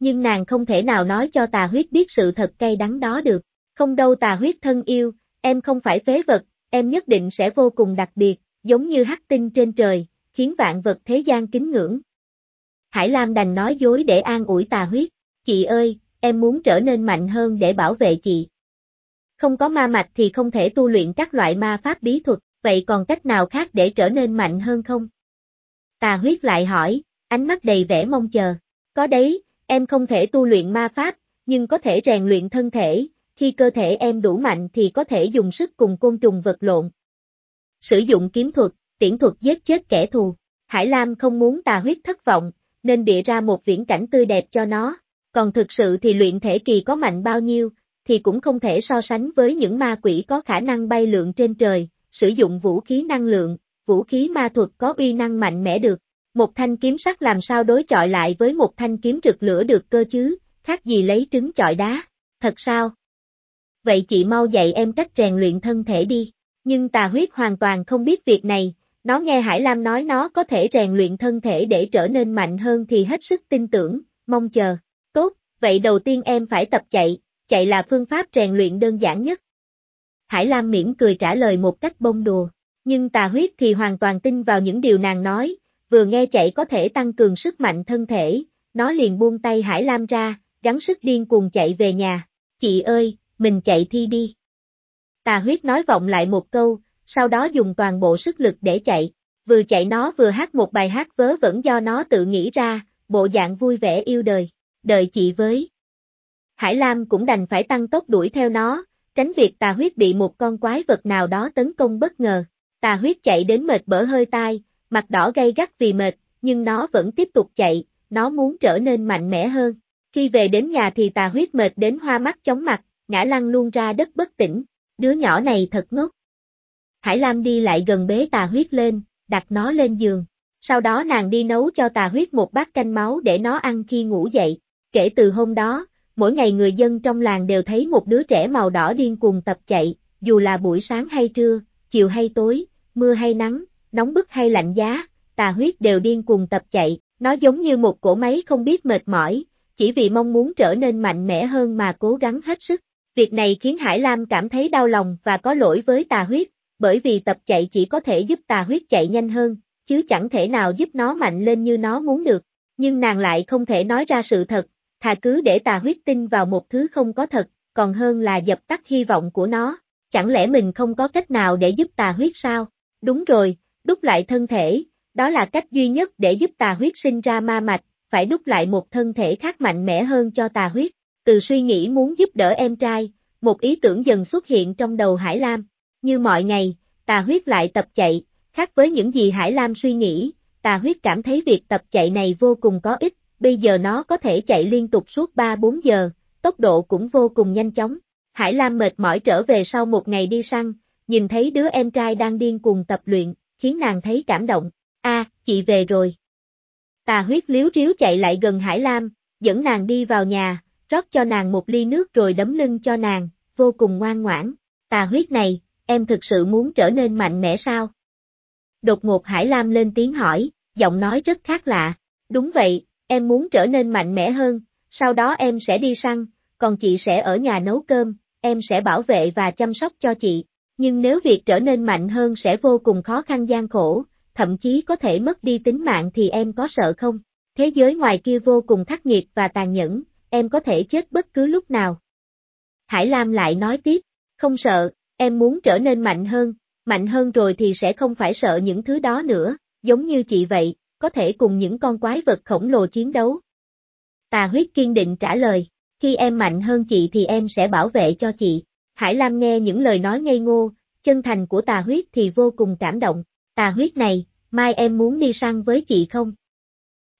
Nhưng nàng không thể nào nói cho tà huyết biết sự thật cay đắng đó được. Không đâu tà huyết thân yêu, em không phải phế vật, em nhất định sẽ vô cùng đặc biệt, giống như hắc tinh trên trời, khiến vạn vật thế gian kính ngưỡng. Hải Lam đành nói dối để an ủi tà huyết. Chị ơi, em muốn trở nên mạnh hơn để bảo vệ chị. Không có ma mạch thì không thể tu luyện các loại ma pháp bí thuật, vậy còn cách nào khác để trở nên mạnh hơn không? Tà huyết lại hỏi, ánh mắt đầy vẻ mong chờ. Có đấy, em không thể tu luyện ma pháp, nhưng có thể rèn luyện thân thể, khi cơ thể em đủ mạnh thì có thể dùng sức cùng côn trùng vật lộn. Sử dụng kiếm thuật, tiễn thuật giết chết kẻ thù. Hải Lam không muốn tà huyết thất vọng, nên bịa ra một viễn cảnh tươi đẹp cho nó. Còn thực sự thì luyện thể kỳ có mạnh bao nhiêu, thì cũng không thể so sánh với những ma quỷ có khả năng bay lượn trên trời, sử dụng vũ khí năng lượng, vũ khí ma thuật có uy năng mạnh mẽ được. Một thanh kiếm sắt làm sao đối chọi lại với một thanh kiếm rực lửa được cơ chứ, khác gì lấy trứng chọi đá. Thật sao? Vậy chị mau dạy em cách rèn luyện thân thể đi. Nhưng tà huyết hoàn toàn không biết việc này, nó nghe Hải Lam nói nó có thể rèn luyện thân thể để trở nên mạnh hơn thì hết sức tin tưởng, mong chờ. Tốt, vậy đầu tiên em phải tập chạy, chạy là phương pháp rèn luyện đơn giản nhất. Hải Lam miễn cười trả lời một cách bông đùa, nhưng tà huyết thì hoàn toàn tin vào những điều nàng nói, vừa nghe chạy có thể tăng cường sức mạnh thân thể, nó liền buông tay Hải Lam ra, gắng sức điên cuồng chạy về nhà. Chị ơi, mình chạy thi đi. Tà huyết nói vọng lại một câu, sau đó dùng toàn bộ sức lực để chạy. Vừa chạy nó vừa hát một bài hát vớ vẩn do nó tự nghĩ ra, bộ dạng vui vẻ yêu đời, đợi chị với. Hải Lam cũng đành phải tăng tốc đuổi theo nó, tránh việc tà huyết bị một con quái vật nào đó tấn công bất ngờ. Tà huyết chạy đến mệt bở hơi tai, mặt đỏ gay gắt vì mệt, nhưng nó vẫn tiếp tục chạy, nó muốn trở nên mạnh mẽ hơn. Khi về đến nhà thì tà huyết mệt đến hoa mắt chóng mặt, ngã lăn luôn ra đất bất tỉnh, đứa nhỏ này thật ngốc. Hải Lam đi lại gần bế tà huyết lên, đặt nó lên giường. Sau đó nàng đi nấu cho tà huyết một bát canh máu để nó ăn khi ngủ dậy. Kể từ hôm đó, mỗi ngày người dân trong làng đều thấy một đứa trẻ màu đỏ điên cuồng tập chạy, dù là buổi sáng hay trưa, chiều hay tối, mưa hay nắng, nóng bức hay lạnh giá, tà huyết đều điên cuồng tập chạy, nó giống như một cỗ máy không biết mệt mỏi, chỉ vì mong muốn trở nên mạnh mẽ hơn mà cố gắng hết sức. Việc này khiến Hải Lam cảm thấy đau lòng và có lỗi với tà huyết, bởi vì tập chạy chỉ có thể giúp tà huyết chạy nhanh hơn, chứ chẳng thể nào giúp nó mạnh lên như nó muốn được. Nhưng nàng lại không thể nói ra sự thật, thà cứ để tà huyết tin vào một thứ không có thật, còn hơn là dập tắt hy vọng của nó. Chẳng lẽ mình không có cách nào để giúp tà huyết sao? Đúng rồi, đúc lại thân thể, đó là cách duy nhất để giúp tà huyết sinh ra ma mạch, phải đúc lại một thân thể khác mạnh mẽ hơn cho tà huyết. Từ suy nghĩ muốn giúp đỡ em trai, một ý tưởng dần xuất hiện trong đầu Hải Lam. Như mọi ngày, tà huyết lại tập chạy, khác với những gì Hải Lam suy nghĩ, tà huyết cảm thấy việc tập chạy này vô cùng có ích, bây giờ nó có thể chạy liên tục suốt 3-4 giờ, tốc độ cũng vô cùng nhanh chóng. Hải Lam mệt mỏi trở về sau một ngày đi săn, nhìn thấy đứa em trai đang điên cuồng tập luyện, khiến nàng thấy cảm động. A, chị về rồi. Tà huyết liếu riếu chạy lại gần Hải Lam, dẫn nàng đi vào nhà, rót cho nàng một ly nước rồi đấm lưng cho nàng, vô cùng ngoan ngoãn. Tà huyết này, em thực sự muốn trở nên mạnh mẽ sao? Đột ngột Hải Lam lên tiếng hỏi, giọng nói rất khác lạ. Đúng vậy, em muốn trở nên mạnh mẽ hơn, sau đó em sẽ đi săn, còn chị sẽ ở nhà nấu cơm, em sẽ bảo vệ và chăm sóc cho chị. Nhưng nếu việc trở nên mạnh hơn sẽ vô cùng khó khăn gian khổ, thậm chí có thể mất đi tính mạng thì em có sợ không? Thế giới ngoài kia vô cùng khắc nghiệt và tàn nhẫn, em có thể chết bất cứ lúc nào. Hải Lam lại nói tiếp, không sợ, em muốn trở nên mạnh hơn, mạnh hơn rồi thì sẽ không phải sợ những thứ đó nữa, giống như chị vậy, có thể cùng những con quái vật khổng lồ chiến đấu. Tà huyết kiên định trả lời, khi em mạnh hơn chị thì em sẽ bảo vệ cho chị. Hải Lam nghe những lời nói ngây ngô, chân thành của tà huyết thì vô cùng cảm động. Tà huyết này, mai em muốn đi săn với chị không?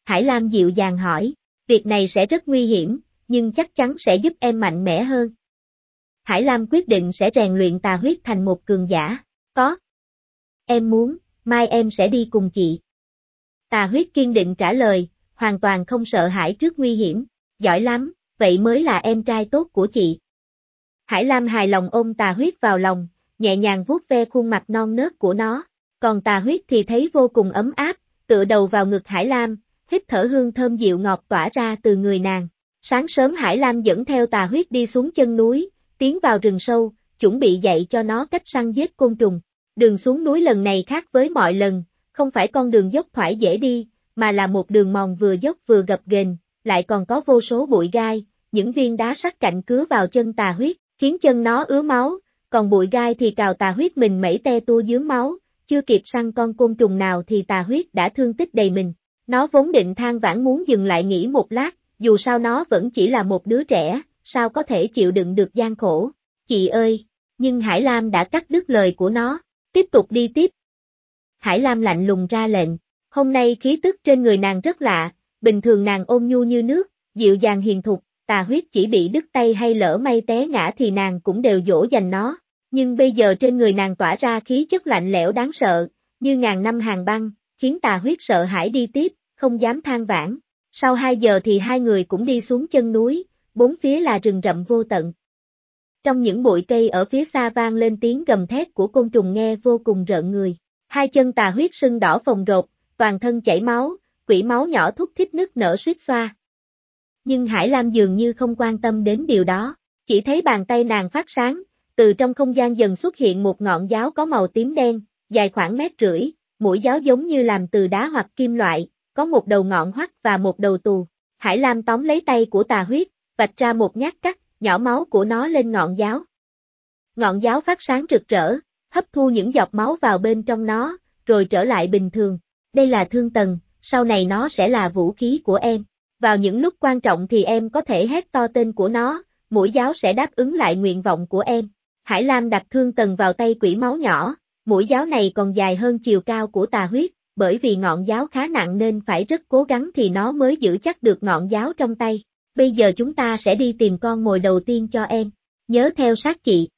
Hải Lam dịu dàng hỏi, việc này sẽ rất nguy hiểm, nhưng chắc chắn sẽ giúp em mạnh mẽ hơn. Hải Lam quyết định sẽ rèn luyện tà huyết thành một cường giả. Có. Em muốn, mai em sẽ đi cùng chị. Tà huyết kiên định trả lời, hoàn toàn không sợ hãi trước nguy hiểm. Giỏi lắm, vậy mới là em trai tốt của chị. Hải Lam hài lòng ôm tà huyết vào lòng, nhẹ nhàng vuốt ve khuôn mặt non nớt của nó. Còn tà huyết thì thấy vô cùng ấm áp, tựa đầu vào ngực Hải Lam, hít thở hương thơm dịu ngọt tỏa ra từ người nàng. Sáng sớm Hải Lam dẫn theo tà huyết đi xuống chân núi, tiến vào rừng sâu, chuẩn bị dạy cho nó cách săn giết côn trùng. Đường xuống núi lần này khác với mọi lần, không phải con đường dốc thoải dễ đi, mà là một đường mòn vừa dốc vừa gập ghềnh, lại còn có vô số bụi gai, những viên đá sắc cạnh cứa vào chân tà huyết, khiến chân nó ứa máu, còn bụi gai thì cào tà huyết mình mẩy te tua dướng máu, chưa kịp săn con côn trùng nào thì tà huyết đã thương tích đầy mình. Nó vốn định than vãn muốn dừng lại nghỉ một lát, dù sao nó vẫn chỉ là một đứa trẻ, sao có thể chịu đựng được gian khổ. Chị ơi! Nhưng Hải Lam đã cắt đứt lời của nó, tiếp tục đi tiếp. Hải Lam lạnh lùng ra lệnh, hôm nay khí tức trên người nàng rất lạ, bình thường nàng ôm nhu như nước, dịu dàng hiền thục, tà huyết chỉ bị đứt tay hay lỡ may té ngã thì nàng cũng đều dỗ dành nó, nhưng bây giờ trên người nàng tỏa ra khí chất lạnh lẽo đáng sợ, như ngàn năm hàng băng, khiến tà huyết sợ hãi đi tiếp, không dám than vãn. Sau hai giờ thì hai người cũng đi xuống chân núi, bốn phía là rừng rậm vô tận. Trong những bụi cây ở phía xa vang lên tiếng gầm thét của côn trùng nghe vô cùng rợn người. Hai chân tà huyết sưng đỏ phồng rột, toàn thân chảy máu, quỷ máu nhỏ thúc thích nứt nở suýt xoa. Nhưng Hải Lam dường như không quan tâm đến điều đó, chỉ thấy bàn tay nàng phát sáng, từ trong không gian dần xuất hiện một ngọn giáo có màu tím đen, dài khoảng mét rưỡi, mũi giáo giống như làm từ đá hoặc kim loại, có một đầu ngọn hoắt và một đầu tù. Hải Lam tóm lấy tay của tà huyết, vạch ra một nhát cắt, nhỏ máu của nó lên ngọn giáo. Ngọn giáo phát sáng rực rỡ, hấp thu những giọt máu vào bên trong nó, rồi trở lại bình thường. Đây là thương tần, sau này nó sẽ là vũ khí của em. Vào những lúc quan trọng thì em có thể hét to tên của nó, mũi giáo sẽ đáp ứng lại nguyện vọng của em. Hải Lam đặt thương tần vào tay quỷ máu nhỏ, mũi giáo này còn dài hơn chiều cao của tà huyết, bởi vì ngọn giáo khá nặng nên phải rất cố gắng thì nó mới giữ chắc được ngọn giáo trong tay. Bây giờ chúng ta sẽ đi tìm con mồi đầu tiên cho em, nhớ theo sát chị.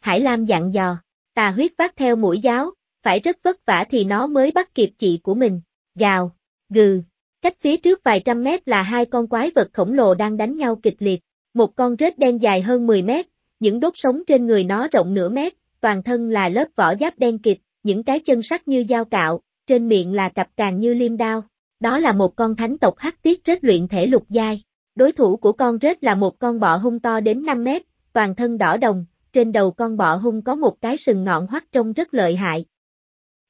Hải Lam dặn dò, tà huyết vác theo mũi giáo, phải rất vất vả thì nó mới bắt kịp chị của mình, gào, gừ. Cách phía trước vài trăm mét là hai con quái vật khổng lồ đang đánh nhau kịch liệt. Một con rết đen dài hơn 10 mét, những đốt sống trên người nó rộng nửa mét, toàn thân là lớp vỏ giáp đen kịt, những cái chân sắc như dao cạo, trên miệng là cặp càng như liêm đao. Đó là một con thánh tộc hắc tiết rết luyện thể lục giai. Đối thủ của con rết là một con bọ hung to đến 5 mét, toàn thân đỏ đồng, trên đầu con bọ hung có một cái sừng ngọn hoắt trông rất lợi hại.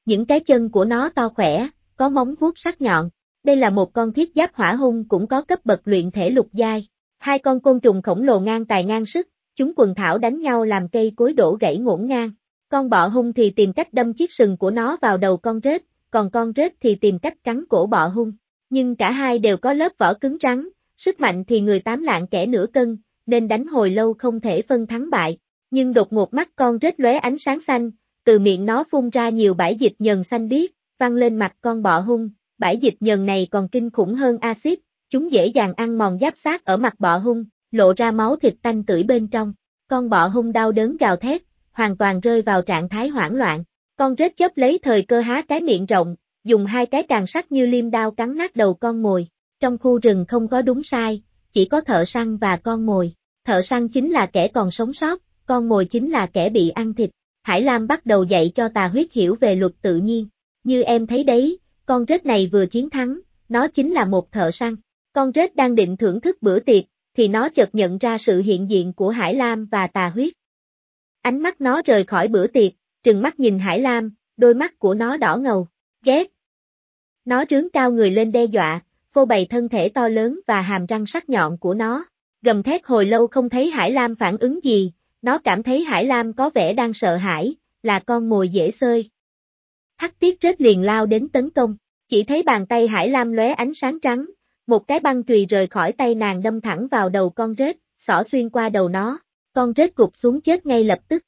Những cái chân của nó to khỏe, có móng vuốt sắc nhọn. Đây là một con thiết giáp hỏa hung cũng có cấp bậc luyện thể lục giai. Hai con côn trùng khổng lồ ngang tài ngang sức, chúng quần thảo đánh nhau làm cây cối đổ gãy ngổn ngang. Con bọ hung thì tìm cách đâm chiếc sừng của nó vào đầu con rết, còn con rết thì tìm cách cắn cổ bọ hung. Nhưng cả hai đều có lớp vỏ cứng rắn, sức mạnh thì người tám lạng kẻ nửa cân, nên đánh hồi lâu không thể phân thắng bại. Nhưng đột ngột mắt con rết lóe ánh sáng xanh, từ miệng nó phun ra nhiều bãi dịch nhờn xanh biếc, văng lên mặt con bọ hung, bãi dịch nhờn này còn kinh khủng hơn axit, chúng dễ dàng ăn mòn giáp sát ở mặt bọ hung, lộ ra máu thịt tanh tưởi bên trong. Con bọ hung đau đớn gào thét, hoàn toàn rơi vào trạng thái hoảng loạn. Con rết chấp lấy thời cơ há cái miệng rộng, dùng hai cái càng sắt như liêm đao cắn nát đầu con mồi. Trong khu rừng không có đúng sai, chỉ có thợ săn và con mồi. Thợ săn chính là kẻ còn sống sót, con mồi chính là kẻ bị ăn thịt. Hải Lam bắt đầu dạy cho tà huyết hiểu về luật tự nhiên. Như em thấy đấy, con rết này vừa chiến thắng, nó chính là một thợ săn. Con rết đang định thưởng thức bữa tiệc, thì nó chợt nhận ra sự hiện diện của Hải Lam và tà huyết. Ánh mắt nó rời khỏi bữa tiệc, trừng mắt nhìn Hải Lam, đôi mắt của nó đỏ ngầu, ghét. Nó rướng cao người lên đe dọa, phô bày thân thể to lớn và hàm răng sắc nhọn của nó. Gầm thét hồi lâu không thấy Hải Lam phản ứng gì, nó cảm thấy Hải Lam có vẻ đang sợ hãi, là con mồi dễ sơi. Hắc tiết rết liền lao đến tấn công, chỉ thấy bàn tay Hải Lam lóe ánh sáng trắng, một cái băng chùy rời khỏi tay nàng đâm thẳng vào đầu con rết, xỏ xuyên qua đầu nó, con rết gục xuống chết ngay lập tức.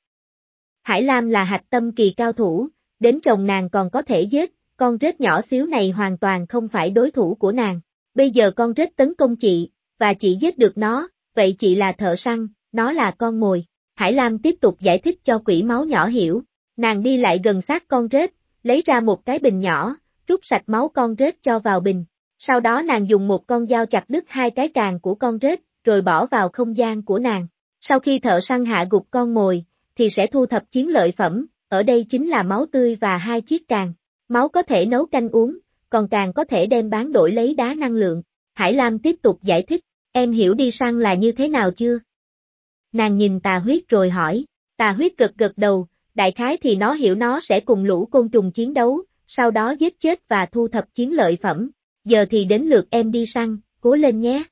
Hải Lam là hạch tâm kỳ cao thủ, đến chồng nàng còn có thể giết, con rết nhỏ xíu này hoàn toàn không phải đối thủ của nàng. Bây giờ con rết tấn công chị, và chị giết được nó, vậy chị là thợ săn, nó là con mồi. Hải Lam tiếp tục giải thích cho quỷ máu nhỏ hiểu. Nàng đi lại gần sát con rết, lấy ra một cái bình nhỏ, rút sạch máu con rết cho vào bình. Sau đó nàng dùng một con dao chặt đứt hai cái càng của con rết, rồi bỏ vào không gian của nàng. Sau khi thợ săn hạ gục con mồi, thì sẽ thu thập chiến lợi phẩm, ở đây chính là máu tươi và hai chiếc càng. Máu có thể nấu canh uống, còn càng có thể đem bán đổi lấy đá năng lượng. Hải Lam tiếp tục giải thích, em hiểu đi săn là như thế nào chưa? Nàng nhìn tà huyết rồi hỏi, tà huyết gật gật đầu, đại khái thì nó hiểu nó sẽ cùng lũ côn trùng chiến đấu, sau đó giết chết và thu thập chiến lợi phẩm. Giờ thì đến lượt em đi săn, cố lên nhé.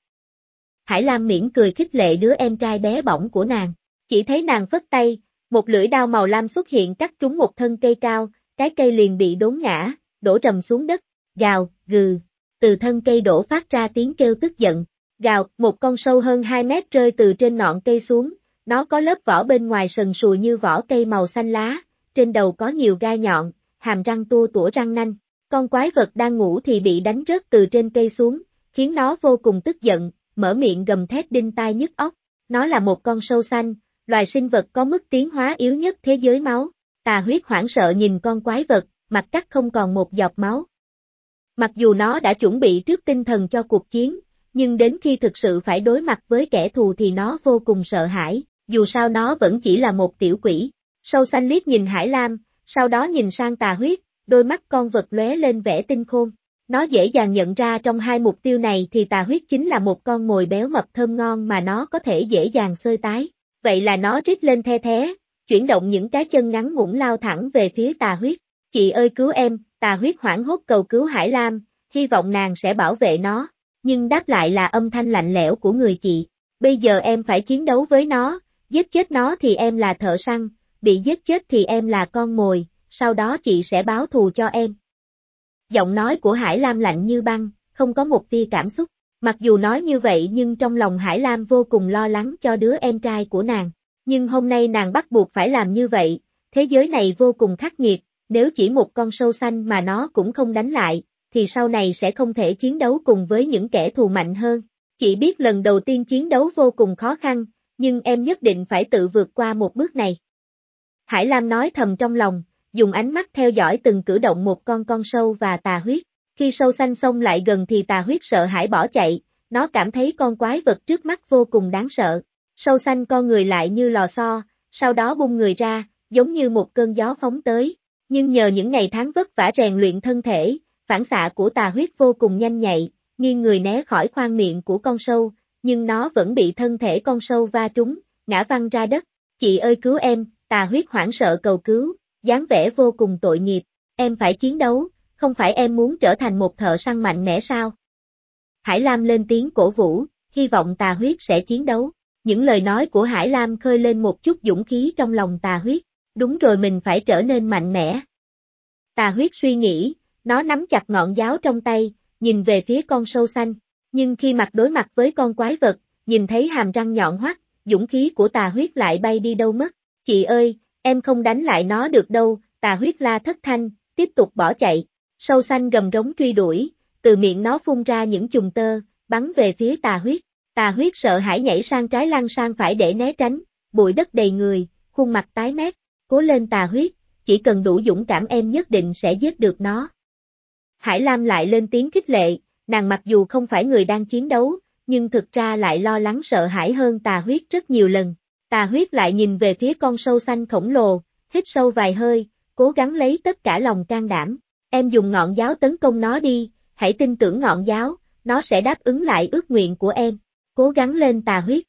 Hải Lam miễn cười khích lệ đứa em trai bé bỏng của nàng. Chỉ thấy nàng phất tay, một lưỡi đao màu lam xuất hiện cắt trúng một thân cây cao, cái cây liền bị đốn ngã, đổ trầm xuống đất, gào, gừ. Từ thân cây đổ phát ra tiếng kêu tức giận. Gào, một con sâu hơn 2 mét rơi từ trên nọn cây xuống, nó có lớp vỏ bên ngoài sần sùi như vỏ cây màu xanh lá, trên đầu có nhiều gai nhọn, hàm răng tua tủa răng nanh. Con quái vật đang ngủ thì bị đánh rớt từ trên cây xuống, khiến nó vô cùng tức giận, mở miệng gầm thét đinh tai nhức óc. Nó là một con sâu xanh, loài sinh vật có mức tiến hóa yếu nhất thế giới máu. Tà huyết hoảng sợ nhìn con quái vật, mặt cắt không còn một giọt máu. Mặc dù nó đã chuẩn bị trước tinh thần cho cuộc chiến, nhưng đến khi thực sự phải đối mặt với kẻ thù thì nó vô cùng sợ hãi, dù sao nó vẫn chỉ là một tiểu quỷ. Sâu xanh liếc nhìn Hải Lam, sau đó nhìn sang tà huyết, đôi mắt con vật lóe lên vẻ tinh khôn. Nó dễ dàng nhận ra trong hai mục tiêu này thì tà huyết chính là một con mồi béo mập thơm ngon mà nó có thể dễ dàng sơi tái. Vậy là nó rít lên the thế, chuyển động những cái chân ngắn ngủn lao thẳng về phía tà huyết. Chị ơi cứu em, tà huyết hoảng hốt cầu cứu Hải Lam, hy vọng nàng sẽ bảo vệ nó. Nhưng đáp lại là âm thanh lạnh lẽo của người chị. Bây giờ em phải chiến đấu với nó, giết chết nó thì em là thợ săn, bị giết chết thì em là con mồi, sau đó chị sẽ báo thù cho em. Giọng nói của Hải Lam lạnh như băng, không có một tia cảm xúc. Mặc dù nói như vậy nhưng trong lòng Hải Lam vô cùng lo lắng cho đứa em trai của nàng. Nhưng hôm nay nàng bắt buộc phải làm như vậy, thế giới này vô cùng khắc nghiệt, nếu chỉ một con sâu xanh mà nó cũng không đánh lại, thì sau này sẽ không thể chiến đấu cùng với những kẻ thù mạnh hơn. Chị biết lần đầu tiên chiến đấu vô cùng khó khăn, nhưng em nhất định phải tự vượt qua một bước này. Hải Lam nói thầm trong lòng, dùng ánh mắt theo dõi từng cử động một con con sâu và tà huyết. Khi sâu xanh xông lại gần thì tà huyết sợ hãi bỏ chạy, nó cảm thấy con quái vật trước mắt vô cùng đáng sợ. Sâu xanh con người lại như lò xo, sau đó bung người ra, giống như một cơn gió phóng tới. Nhưng nhờ những ngày tháng vất vả rèn luyện thân thể, phản xạ của tà huyết vô cùng nhanh nhạy, nghiêng người né khỏi khoang miệng của con sâu, nhưng nó vẫn bị thân thể con sâu va trúng, ngã văng ra đất. Chị ơi cứu em, tà huyết hoảng sợ cầu cứu, dáng vẻ vô cùng tội nghiệp, em phải chiến đấu, không phải em muốn trở thành một thợ săn mạnh mẽ sao? Hải Lam lên tiếng cổ vũ, hy vọng tà huyết sẽ chiến đấu. Những lời nói của Hải Lam khơi lên một chút dũng khí trong lòng tà huyết, đúng rồi mình phải trở nên mạnh mẽ. Tà huyết suy nghĩ, nó nắm chặt ngọn giáo trong tay, nhìn về phía con sâu xanh, nhưng khi mặt đối mặt với con quái vật, nhìn thấy hàm răng nhọn hoắt, dũng khí của tà huyết lại bay đi đâu mất. Chị ơi, em không đánh lại nó được đâu, tà huyết la thất thanh, tiếp tục bỏ chạy. Sâu xanh gầm rống truy đuổi, từ miệng nó phun ra những chùm tơ, bắn về phía tà huyết. Tà huyết sợ hãi nhảy sang trái lăn sang phải để né tránh, bụi đất đầy người, khuôn mặt tái mét, cố lên tà huyết, chỉ cần đủ dũng cảm em nhất định sẽ giết được nó. Hải Lam lại lên tiếng khích lệ, nàng mặc dù không phải người đang chiến đấu, nhưng thực ra lại lo lắng sợ hãi hơn tà huyết rất nhiều lần. Tà huyết lại nhìn về phía con sâu xanh khổng lồ, hít sâu vài hơi, cố gắng lấy tất cả lòng can đảm. Em dùng ngọn giáo tấn công nó đi, hãy tin tưởng ngọn giáo, nó sẽ đáp ứng lại ước nguyện của em. Cố gắng lên tà huyết.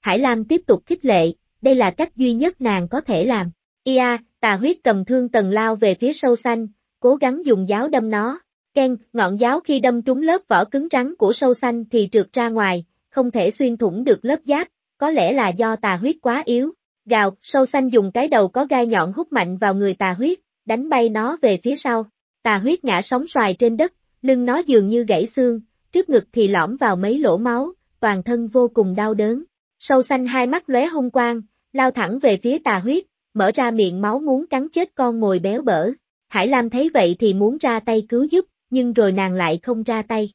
Hải Lam tiếp tục khích lệ, đây là cách duy nhất nàng có thể làm. Ia, tà huyết cầm thương tần lao về phía sâu xanh, cố gắng dùng giáo đâm nó. Ken, ngọn giáo khi đâm trúng lớp vỏ cứng rắn của sâu xanh thì trượt ra ngoài, không thể xuyên thủng được lớp giáp, có lẽ là do tà huyết quá yếu. Gào, sâu xanh dùng cái đầu có gai nhọn hút mạnh vào người tà huyết, đánh bay nó về phía sau. Tà huyết ngã sóng xoài trên đất, lưng nó dường như gãy xương, trước ngực thì lõm vào mấy lỗ máu, toàn thân vô cùng đau đớn. Sâu xanh hai mắt lóe hung quang, lao thẳng về phía tà huyết, mở ra miệng máu muốn cắn chết con mồi béo bở. Hải Lam thấy vậy thì muốn ra tay cứu giúp, nhưng rồi nàng lại không ra tay.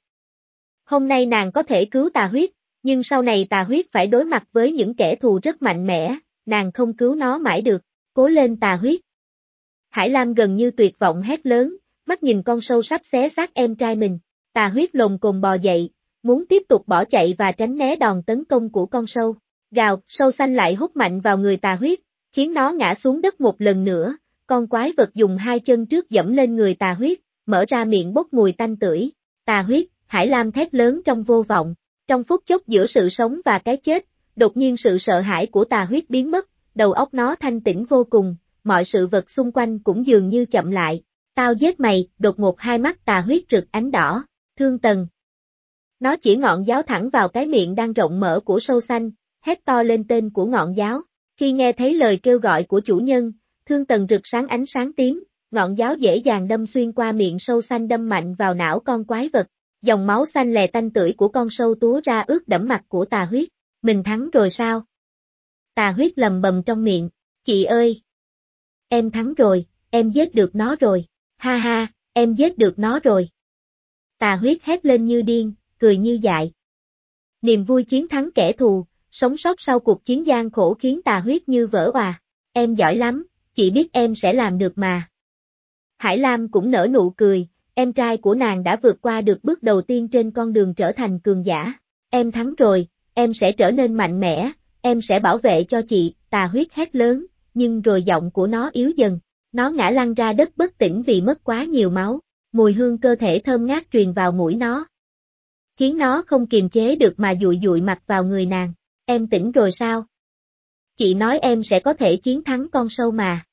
Hôm nay nàng có thể cứu tà huyết, nhưng sau này tà huyết phải đối mặt với những kẻ thù rất mạnh mẽ, nàng không cứu nó mãi được, cố lên tà huyết. Hải Lam gần như tuyệt vọng hét lớn, mắt nhìn con sâu sắp xé xác em trai mình, tà huyết lồng cồn bò dậy, muốn tiếp tục bỏ chạy và tránh né đòn tấn công của con sâu. Gào, sâu xanh lại hút mạnh vào người tà huyết, khiến nó ngã xuống đất một lần nữa, con quái vật dùng hai chân trước dẫm lên người tà huyết, mở ra miệng bốc mùi tanh tưởi. Tà huyết, Hải Lam thét lớn trong vô vọng, trong phút chốc giữa sự sống và cái chết, đột nhiên sự sợ hãi của tà huyết biến mất, đầu óc nó thanh tĩnh vô cùng, mọi sự vật xung quanh cũng dường như chậm lại. Tao giết mày, đột ngột hai mắt tà huyết rực ánh đỏ, thương tần. Nó chỉ ngọn giáo thẳng vào cái miệng đang rộng mở của sâu xanh, hét to lên tên của ngọn giáo. Khi nghe thấy lời kêu gọi của chủ nhân, thương tần rực sáng ánh sáng tím, ngọn giáo dễ dàng đâm xuyên qua miệng sâu xanh đâm mạnh vào não con quái vật. Dòng máu xanh lè tanh tưởi của con sâu túa ra ướt đẫm mặt của tà huyết. Mình thắng rồi sao? Tà huyết lầm bầm trong miệng. Chị ơi! Em thắng rồi, em giết được nó rồi. Ha ha, em giết được nó rồi. Tà huyết hét lên như điên, cười như dại. Niềm vui chiến thắng kẻ thù, sống sót sau cuộc chiến gian khổ khiến tà huyết như vỡ hòa. Em giỏi lắm, chị biết em sẽ làm được mà. Hải Lam cũng nở nụ cười, em trai của nàng đã vượt qua được bước đầu tiên trên con đường trở thành cường giả. Em thắng rồi, em sẽ trở nên mạnh mẽ, em sẽ bảo vệ cho chị, tà huyết hét lớn, nhưng rồi giọng của nó yếu dần. Nó ngã lăn ra đất bất tỉnh vì mất quá nhiều máu, mùi hương cơ thể thơm ngát truyền vào mũi nó. Khiến nó không kiềm chế được mà dụi dụi mặt vào người nàng. Em tỉnh rồi sao? Chị nói em sẽ có thể chiến thắng con sâu mà.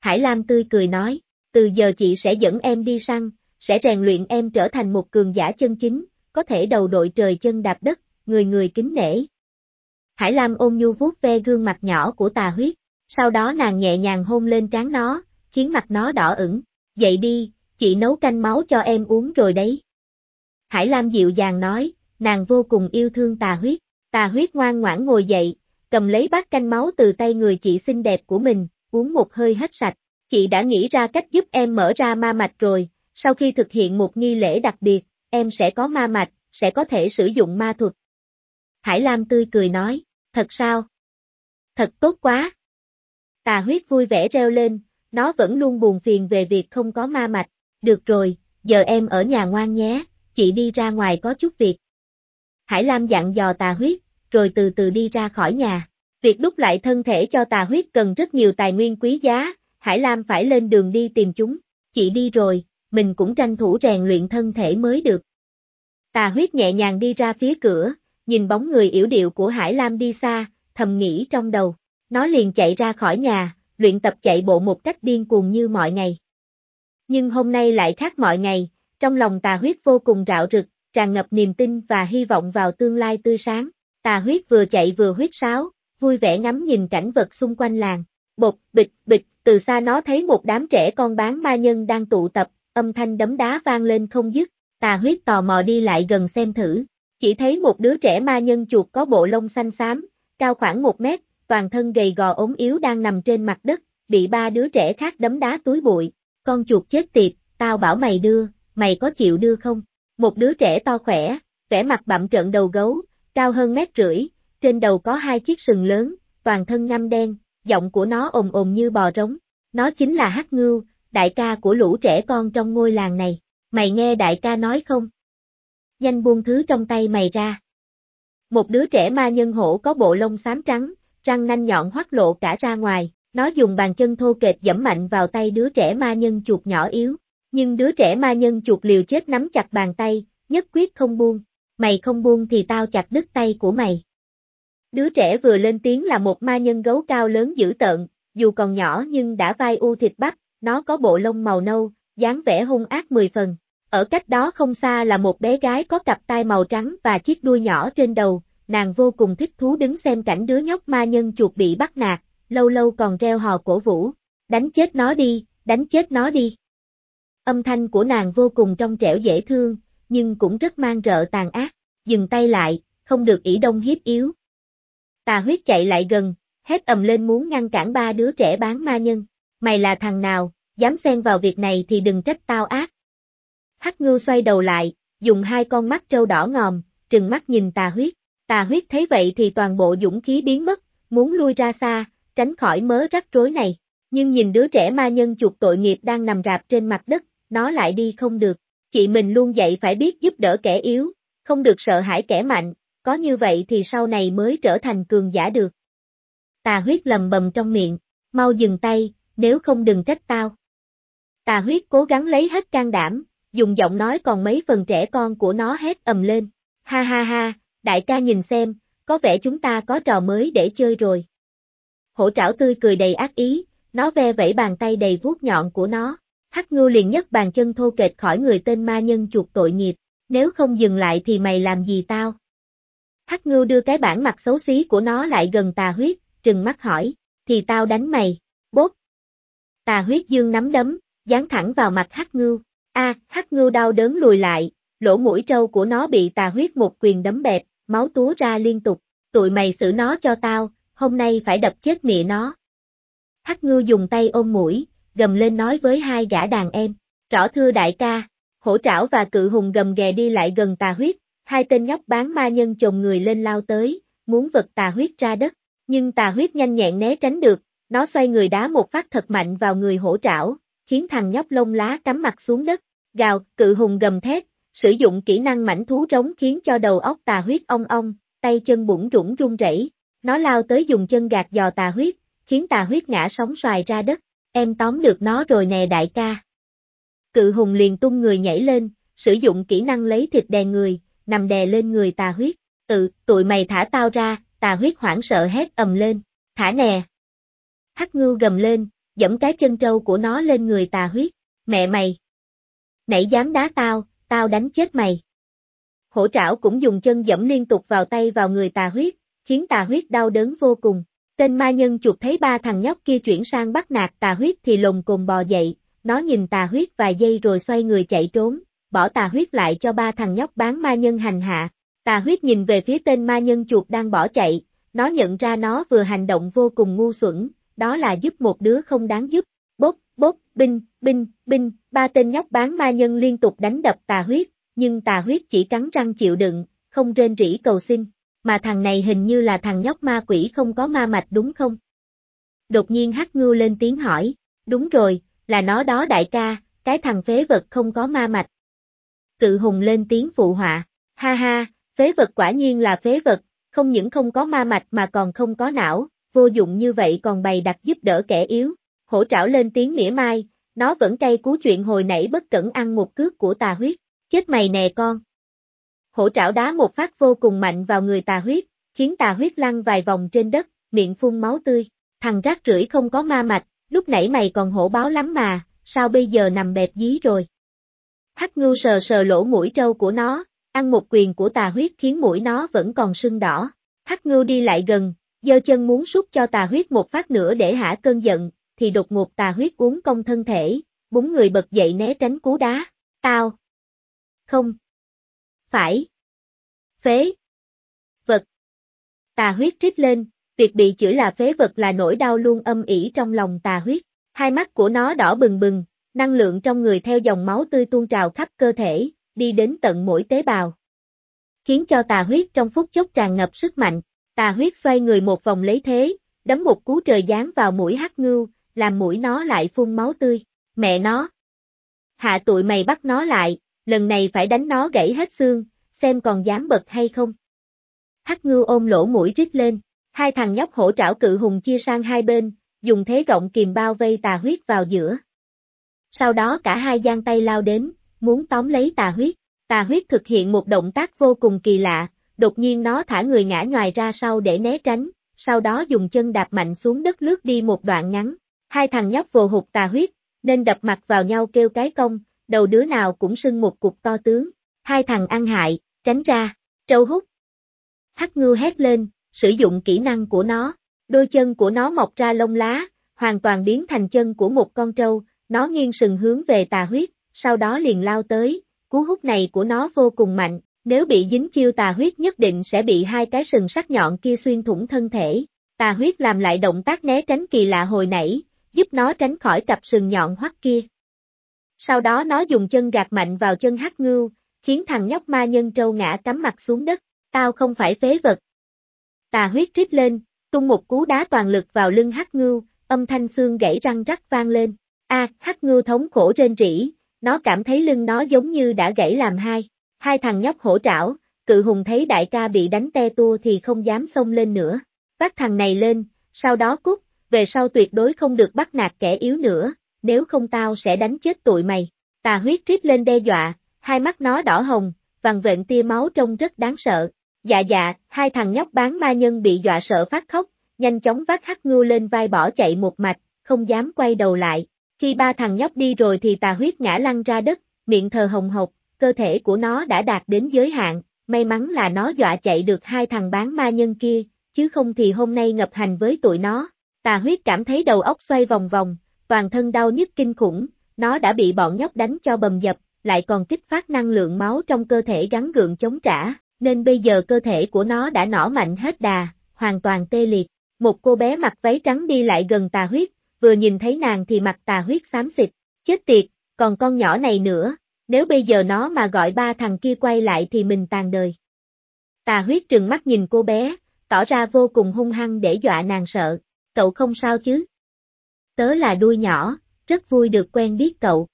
Hải Lam tươi cười nói, từ giờ chị sẽ dẫn em đi săn, sẽ rèn luyện em trở thành một cường giả chân chính, có thể đầu đội trời chân đạp đất, người người kính nể. Hải Lam ôm nhu vuốt ve gương mặt nhỏ của tà huyết, sau đó nàng nhẹ nhàng hôn lên trán nó, khiến mặt nó đỏ ửng. Dậy đi, chị nấu canh máu cho em uống rồi đấy. Hải Lam dịu dàng nói, nàng vô cùng yêu thương tà huyết, tà huyết ngoan ngoãn ngồi dậy, cầm lấy bát canh máu từ tay người chị xinh đẹp của mình, uống một hơi hết sạch. Chị đã nghĩ ra cách giúp em mở ra ma mạch rồi, sau khi thực hiện một nghi lễ đặc biệt, em sẽ có ma mạch, sẽ có thể sử dụng ma thuật. Hải Lam tươi cười nói, thật sao? Thật tốt quá. Tà huyết vui vẻ reo lên, nó vẫn luôn buồn phiền về việc không có ma mạch. Được rồi, giờ em ở nhà ngoan nhé, chị đi ra ngoài có chút việc. Hải Lam dặn dò tà huyết, rồi từ từ đi ra khỏi nhà. Việc đúc lại thân thể cho tà huyết cần rất nhiều tài nguyên quý giá, Hải Lam phải lên đường đi tìm chúng. Chị đi rồi, mình cũng tranh thủ rèn luyện thân thể mới được. Tà huyết nhẹ nhàng đi ra phía cửa, nhìn bóng người yểu điệu của Hải Lam đi xa, thầm nghĩ trong đầu. Nó liền chạy ra khỏi nhà, luyện tập chạy bộ một cách điên cuồng như mọi ngày. Nhưng hôm nay lại khác mọi ngày, trong lòng tà huyết vô cùng rạo rực, tràn ngập niềm tin và hy vọng vào tương lai tươi sáng. Tà huyết vừa chạy vừa huyết sáo, vui vẻ ngắm nhìn cảnh vật xung quanh làng. Bột, bịch, bịch, từ xa nó thấy một đám trẻ con bán ma nhân đang tụ tập, âm thanh đấm đá vang lên không dứt. Tà huyết tò mò đi lại gần xem thử. Chỉ thấy một đứa trẻ ma nhân chuột có bộ lông xanh xám, cao khoảng một mét, toàn thân gầy gò ốm yếu đang nằm trên mặt đất, bị ba đứa trẻ khác đấm đá túi bụi. Con chuột chết tiệt, tao bảo mày đưa, mày có chịu đưa không? Một đứa trẻ to khỏe, vẻ mặt bặm trợn đầu gấu, cao hơn mét rưỡi, trên đầu có hai chiếc sừng lớn, toàn thân ngăm đen, giọng của nó ồm ồm như bò rống. Nó chính là Hắc Ngưu, đại ca của lũ trẻ con trong ngôi làng này. Mày nghe đại ca nói không? Nhanh buông thứ trong tay mày ra. Một đứa trẻ ma nhân hổ có bộ lông xám trắng, răng nanh nhọn hoắt lộ cả ra ngoài, nó dùng bàn chân thô kệch dẫm mạnh vào tay đứa trẻ ma nhân chuột nhỏ yếu. Nhưng đứa trẻ ma nhân chuột liều chết nắm chặt bàn tay, nhất quyết không buông. Mày không buông thì tao chặt đứt tay của mày. Đứa trẻ vừa lên tiếng là một ma nhân gấu cao lớn dữ tợn, dù còn nhỏ nhưng đã vai u thịt bắp, nó có bộ lông màu nâu, dáng vẻ hung ác mười phần. Ở cách đó không xa là một bé gái có cặp tai màu trắng và chiếc đuôi nhỏ trên đầu, nàng vô cùng thích thú đứng xem cảnh đứa nhóc ma nhân chuột bị bắt nạt, lâu lâu còn reo hò cổ vũ, đánh chết nó đi, đánh chết nó đi. Âm thanh của nàng vô cùng trong trẻo dễ thương, nhưng cũng rất mang rợ tàn ác, dừng tay lại, không được ỷ đông hiếp yếu. Tà huyết chạy lại gần, hét ầm lên muốn ngăn cản ba đứa trẻ bán ma nhân, mày là thằng nào, dám xen vào việc này thì đừng trách tao ác. Hắc ngưu xoay đầu lại, dùng hai con mắt trâu đỏ ngòm, trừng mắt nhìn tà huyết, tà huyết thấy vậy thì toàn bộ dũng khí biến mất, muốn lui ra xa, tránh khỏi mớ rắc rối này, nhưng nhìn đứa trẻ ma nhân chuột tội nghiệp đang nằm rạp trên mặt đất, nó lại đi không được, chị mình luôn dạy phải biết giúp đỡ kẻ yếu, không được sợ hãi kẻ mạnh, có như vậy thì sau này mới trở thành cường giả được. Tà huyết lầm bầm trong miệng, mau dừng tay, nếu không đừng trách tao. Tà huyết cố gắng lấy hết can đảm, dùng giọng nói còn mấy phần trẻ con của nó hét ầm lên. Ha ha ha, đại ca nhìn xem, có vẻ chúng ta có trò mới để chơi rồi. Hổ trảo tươi cười đầy ác ý, nó ve vẫy bàn tay đầy vuốt nhọn của nó. Hắc ngưu liền nhấc bàn chân thô kệch khỏi người tên ma nhân chuột tội nghiệp, nếu không dừng lại thì mày làm gì tao? Hắc ngưu đưa cái bản mặt xấu xí của nó lại gần tà huyết, trừng mắt hỏi, thì tao đánh mày, bốt. Tà huyết dương nắm đấm, dán thẳng vào mặt hắc ngưu, a hắc ngưu đau đớn lùi lại, lỗ mũi trâu của nó bị tà huyết một quyền đấm bẹp, máu túa ra liên tục, tụi mày xử nó cho tao, hôm nay phải đập chết mẹ nó. Hắc ngưu dùng tay ôm mũi, gầm lên nói với hai gã đàn em, rõ thưa đại ca, hổ trảo và cự hùng gầm ghè đi lại gần tà huyết, hai tên nhóc bán ma nhân chồng người lên lao tới, muốn vật tà huyết ra đất, nhưng tà huyết nhanh nhẹn né tránh được, nó xoay người đá một phát thật mạnh vào người hổ trảo, khiến thằng nhóc lông lá cắm mặt xuống đất, gào, cự hùng gầm thét, sử dụng kỹ năng mảnh thú trống khiến cho đầu óc tà huyết ong ong, tay chân bụng rủng run rẩy. Nó lao tới dùng chân gạt dò tà huyết, khiến tà huyết ngã sóng xoài ra đất, em tóm được nó rồi nè đại ca. Cự hùng liền tung người nhảy lên, sử dụng kỹ năng lấy thịt đè người, nằm đè lên người tà huyết. tự tụi mày thả tao ra, tà huyết hoảng sợ hét ầm lên, thả nè. Hắc ngưu gầm lên, dẫm cái chân trâu của nó lên người tà huyết, mẹ mày. Nãy dám đá tao, tao đánh chết mày. Hổ trảo cũng dùng chân dẫm liên tục vào tay vào người tà huyết, khiến tà huyết đau đớn vô cùng. Tên ma nhân chuột thấy ba thằng nhóc kia chuyển sang bắt nạt tà huyết thì lồng cồn bò dậy, nó nhìn tà huyết vài giây rồi xoay người chạy trốn, bỏ tà huyết lại cho ba thằng nhóc bán ma nhân hành hạ. Tà huyết nhìn về phía tên ma nhân chuột đang bỏ chạy, nó nhận ra nó vừa hành động vô cùng ngu xuẩn, đó là giúp một đứa không đáng giúp. bốc bốc binh, binh, binh, ba tên nhóc bán ma nhân liên tục đánh đập tà huyết, nhưng tà huyết chỉ cắn răng chịu đựng, không rên rỉ cầu xin. Mà thằng này hình như là thằng nhóc ma quỷ không có ma mạch đúng không? Đột nhiên hắc ngưu lên tiếng hỏi, đúng rồi, là nó đó đại ca, cái thằng phế vật không có ma mạch. Cự hùng lên tiếng phụ họa, ha ha, phế vật quả nhiên là phế vật, không những không có ma mạch mà còn không có não, vô dụng như vậy còn bày đặt giúp đỡ kẻ yếu. Hổ trảo lên tiếng mỉa mai, nó vẫn cay cú chuyện hồi nãy bất cẩn ăn một cước của tà huyết, chết mày nè con. Hổ trảo đá một phát vô cùng mạnh vào người tà huyết, khiến tà huyết lăn vài vòng trên đất, miệng phun máu tươi. Thằng rác rưởi không có ma mạch, lúc nãy mày còn hổ báo lắm mà, sao bây giờ nằm bẹp dí rồi. Hắc ngưu sờ sờ lỗ mũi trâu của nó, ăn một quyền của tà huyết khiến mũi nó vẫn còn sưng đỏ. Hắc ngưu đi lại gần, giơ chân muốn sút cho tà huyết một phát nữa để hả cơn giận, thì đột ngột tà huyết uống công thân thể, búng người bật dậy né tránh cú đá. Tao. Không. Phải. Phế. Vật. Tà huyết trích lên, việc bị chửi là phế vật là nỗi đau luôn âm ỉ trong lòng tà huyết. Hai mắt của nó đỏ bừng bừng, năng lượng trong người theo dòng máu tươi tuôn trào khắp cơ thể, đi đến tận mỗi tế bào. Khiến cho tà huyết trong phút chốc tràn ngập sức mạnh, tà huyết xoay người một vòng lấy thế, đấm một cú trời giáng vào mũi hắc ngưu, làm mũi nó lại phun máu tươi. Mẹ nó! Hạ tụi mày bắt nó lại, lần này phải đánh nó gãy hết xương, xem còn dám bật hay không. Hắc ngưu ôm lỗ mũi rít lên, hai thằng nhóc hổ trảo cự hùng chia sang hai bên, dùng thế gọng kìm bao vây tà huyết vào giữa. Sau đó cả hai giang tay lao đến, muốn tóm lấy tà huyết. Tà huyết thực hiện một động tác vô cùng kỳ lạ, đột nhiên nó thả người ngã ngoài ra sau để né tránh, sau đó dùng chân đạp mạnh xuống đất lướt đi một đoạn ngắn. Hai thằng nhóc vồ hụt tà huyết, nên đập mặt vào nhau kêu cái công, đầu đứa nào cũng sưng một cục to tướng. Hai thằng ăn hại, tránh ra, trâu hút. Hắc ngưu hét lên, sử dụng kỹ năng của nó, đôi chân của nó mọc ra lông lá, hoàn toàn biến thành chân của một con trâu, nó nghiêng sừng hướng về tà huyết, sau đó liền lao tới, cú hút này của nó vô cùng mạnh, nếu bị dính chiêu tà huyết nhất định sẽ bị hai cái sừng sắc nhọn kia xuyên thủng thân thể. Tà huyết làm lại động tác né tránh kỳ lạ hồi nãy, giúp nó tránh khỏi cặp sừng nhọn hoắt kia. Sau đó nó dùng chân gạt mạnh vào chân hắc ngưu, khiến thằng nhóc ma nhân trâu ngã cắm mặt xuống đất, tao không phải phế vật. Tà huyết rít lên, tung một cú đá toàn lực vào lưng hắc ngưu, âm thanh xương gãy răng rắc vang lên. A, hắc ngưu thống khổ rên rỉ, nó cảm thấy lưng nó giống như đã gãy làm hai. Hai thằng nhóc hổ trảo, cự hùng thấy đại ca bị đánh te tua thì không dám xông lên nữa. Bắt thằng này lên, sau đó cút, về sau tuyệt đối không được bắt nạt kẻ yếu nữa, nếu không tao sẽ đánh chết tụi mày. Tà huyết rít lên đe dọa, hai mắt nó đỏ hồng, vằn vện tia máu trông rất đáng sợ. Dạ dạ, hai thằng nhóc bán ma nhân bị dọa sợ phát khóc, nhanh chóng vác hắc ngưu lên vai bỏ chạy một mạch, không dám quay đầu lại. Khi ba thằng nhóc đi rồi thì tà huyết ngã lăn ra đất, miệng thờ hồng hộc, cơ thể của nó đã đạt đến giới hạn, may mắn là nó dọa chạy được hai thằng bán ma nhân kia, chứ không thì hôm nay ngập hành với tụi nó. Tà huyết cảm thấy đầu óc xoay vòng vòng, toàn thân đau nhức kinh khủng, nó đã bị bọn nhóc đánh cho bầm dập, lại còn kích phát năng lượng máu trong cơ thể gắn gượng chống trả, nên bây giờ cơ thể của nó đã nỏ mạnh hết đà, hoàn toàn tê liệt. Một cô bé mặc váy trắng đi lại gần tà huyết, vừa nhìn thấy nàng thì mặt tà huyết xám xịt, chết tiệt, còn con nhỏ này nữa, nếu bây giờ nó mà gọi ba thằng kia quay lại thì mình tàn đời. Tà huyết trừng mắt nhìn cô bé, tỏ ra vô cùng hung hăng để dọa nàng sợ, cậu không sao chứ? Tớ là đuôi nhỏ, rất vui được quen biết cậu.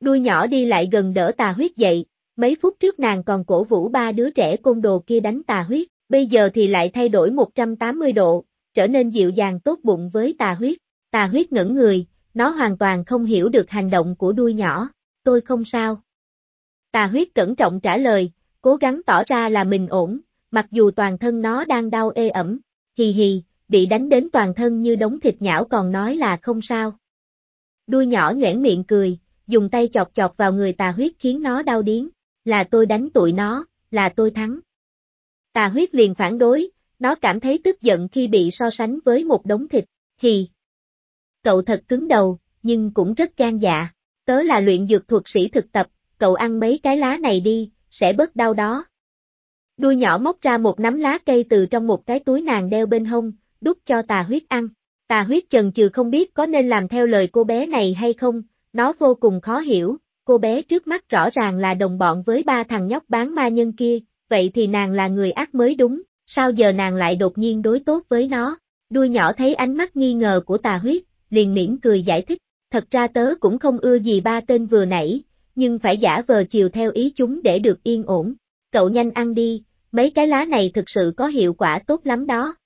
Đuôi nhỏ đi lại gần đỡ tà huyết dậy, mấy phút trước nàng còn cổ vũ ba đứa trẻ côn đồ kia đánh tà huyết, bây giờ thì lại thay đổi 180 độ, trở nên dịu dàng tốt bụng với tà huyết. Tà huyết ngẩn người, nó hoàn toàn không hiểu được hành động của đuôi nhỏ, tôi không sao. Tà huyết cẩn trọng trả lời, cố gắng tỏ ra là mình ổn, mặc dù toàn thân nó đang đau ê ẩm, hì hì, bị đánh đến toàn thân như đống thịt nhão còn nói là không sao. Đuôi nhỏ nhoẻn miệng cười, dùng tay chọc chọc vào người tà huyết khiến nó đau điến, là tôi đánh tụi nó, là tôi thắng. Tà huyết liền phản đối, nó cảm thấy tức giận khi bị so sánh với một đống thịt, hì, Cậu thật cứng đầu, nhưng cũng rất gan dạ. Tớ là luyện dược thuật sĩ thực tập, cậu ăn mấy cái lá này đi, sẽ bớt đau đó. Đuôi nhỏ móc ra một nắm lá cây từ trong một cái túi nàng đeo bên hông, đút cho tà huyết ăn. Tà huyết chần chừ không biết có nên làm theo lời cô bé này hay không, nó vô cùng khó hiểu, cô bé trước mắt rõ ràng là đồng bọn với ba thằng nhóc bán ma nhân kia, vậy thì nàng là người ác mới đúng, sao giờ nàng lại đột nhiên đối tốt với nó. Đuôi nhỏ thấy ánh mắt nghi ngờ của tà huyết, liền miễn cười giải thích, thật ra tớ cũng không ưa gì ba tên vừa nãy, nhưng phải giả vờ chiều theo ý chúng để được yên ổn. Cậu nhanh ăn đi, mấy cái lá này thực sự có hiệu quả tốt lắm đó.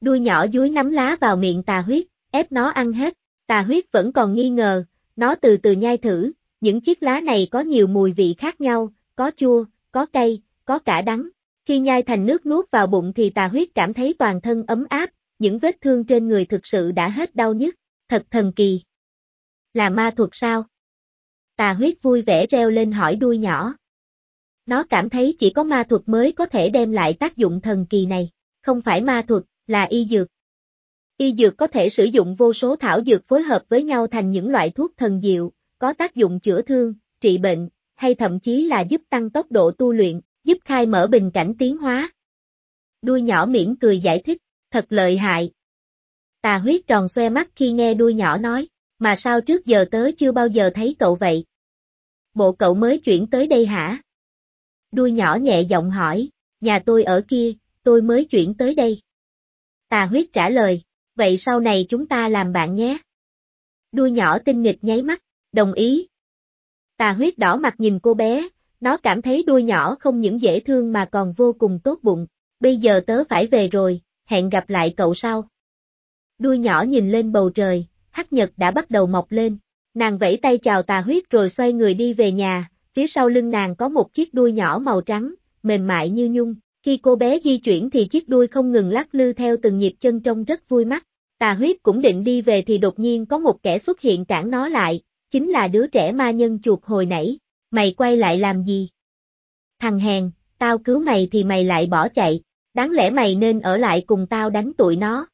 Đuôi nhỏ dúi nắm lá vào miệng tà huyết, ép nó ăn hết, tà huyết vẫn còn nghi ngờ, nó từ từ nhai thử, những chiếc lá này có nhiều mùi vị khác nhau, có chua, có cay, có cả đắng. Khi nhai thành nước nuốt vào bụng thì tà huyết cảm thấy toàn thân ấm áp, những vết thương trên người thực sự đã hết đau nhức, thật thần kỳ. Là ma thuật sao? Tà huyết vui vẻ reo lên hỏi đuôi nhỏ. Nó cảm thấy chỉ có ma thuật mới có thể đem lại tác dụng thần kỳ này, không phải ma thuật, là y dược. Y dược có thể sử dụng vô số thảo dược phối hợp với nhau thành những loại thuốc thần diệu, có tác dụng chữa thương, trị bệnh, hay thậm chí là giúp tăng tốc độ tu luyện, giúp khai mở bình cảnh tiến hóa. Đuôi nhỏ mỉm cười giải thích, thật lợi hại. Tà huyết tròn xoe mắt khi nghe đuôi nhỏ nói, mà sao trước giờ tớ chưa bao giờ thấy cậu vậy? Bộ cậu mới chuyển tới đây hả? Đuôi nhỏ nhẹ giọng hỏi, nhà tôi ở kia, tôi mới chuyển tới đây. Tà huyết trả lời, vậy sau này chúng ta làm bạn nhé. Đuôi nhỏ tinh nghịch nháy mắt, đồng ý. Tà huyết đỏ mặt nhìn cô bé, nó cảm thấy đuôi nhỏ không những dễ thương mà còn vô cùng tốt bụng. Bây giờ tớ phải về rồi, hẹn gặp lại cậu sau. Đuôi nhỏ nhìn lên bầu trời, hắc nhật đã bắt đầu mọc lên. Nàng vẫy tay chào tà huyết rồi xoay người đi về nhà, phía sau lưng nàng có một chiếc đuôi nhỏ màu trắng, mềm mại như nhung. Khi cô bé di chuyển thì chiếc đuôi không ngừng lắc lư theo từng nhịp chân trông rất vui mắt. Tà huyết cũng định đi về thì đột nhiên có một kẻ xuất hiện cản nó lại, chính là đứa trẻ ma nhân chuột hồi nãy. Mày quay lại làm gì? Thằng hèn, tao cứu mày thì mày lại bỏ chạy, đáng lẽ mày nên ở lại cùng tao đánh tụi nó.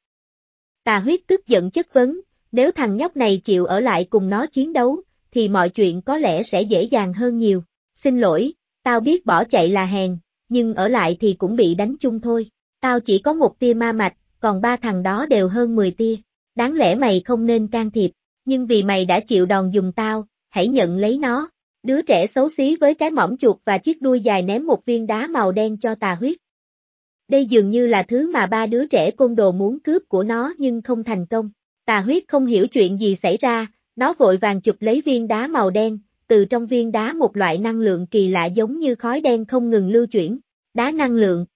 Tà huyết tức giận chất vấn, nếu thằng nhóc này chịu ở lại cùng nó chiến đấu, thì mọi chuyện có lẽ sẽ dễ dàng hơn nhiều. Xin lỗi, tao biết bỏ chạy là hèn, nhưng ở lại thì cũng bị đánh chung thôi. Tao chỉ có một tia ma mạch, còn ba thằng đó đều hơn 10 tia. Đáng lẽ mày không nên can thiệp, nhưng vì mày đã chịu đòn dùng tao, hãy nhận lấy nó. Đứa trẻ xấu xí với cái mỏm chuột và chiếc đuôi dài ném một viên đá màu đen cho tà huyết. Đây dường như là thứ mà ba đứa trẻ côn đồ muốn cướp của nó nhưng không thành công. Tà huyết không hiểu chuyện gì xảy ra, nó vội vàng chụp lấy viên đá màu đen, từ trong viên đá một loại năng lượng kỳ lạ giống như khói đen không ngừng lưu chuyển. Đá năng lượng.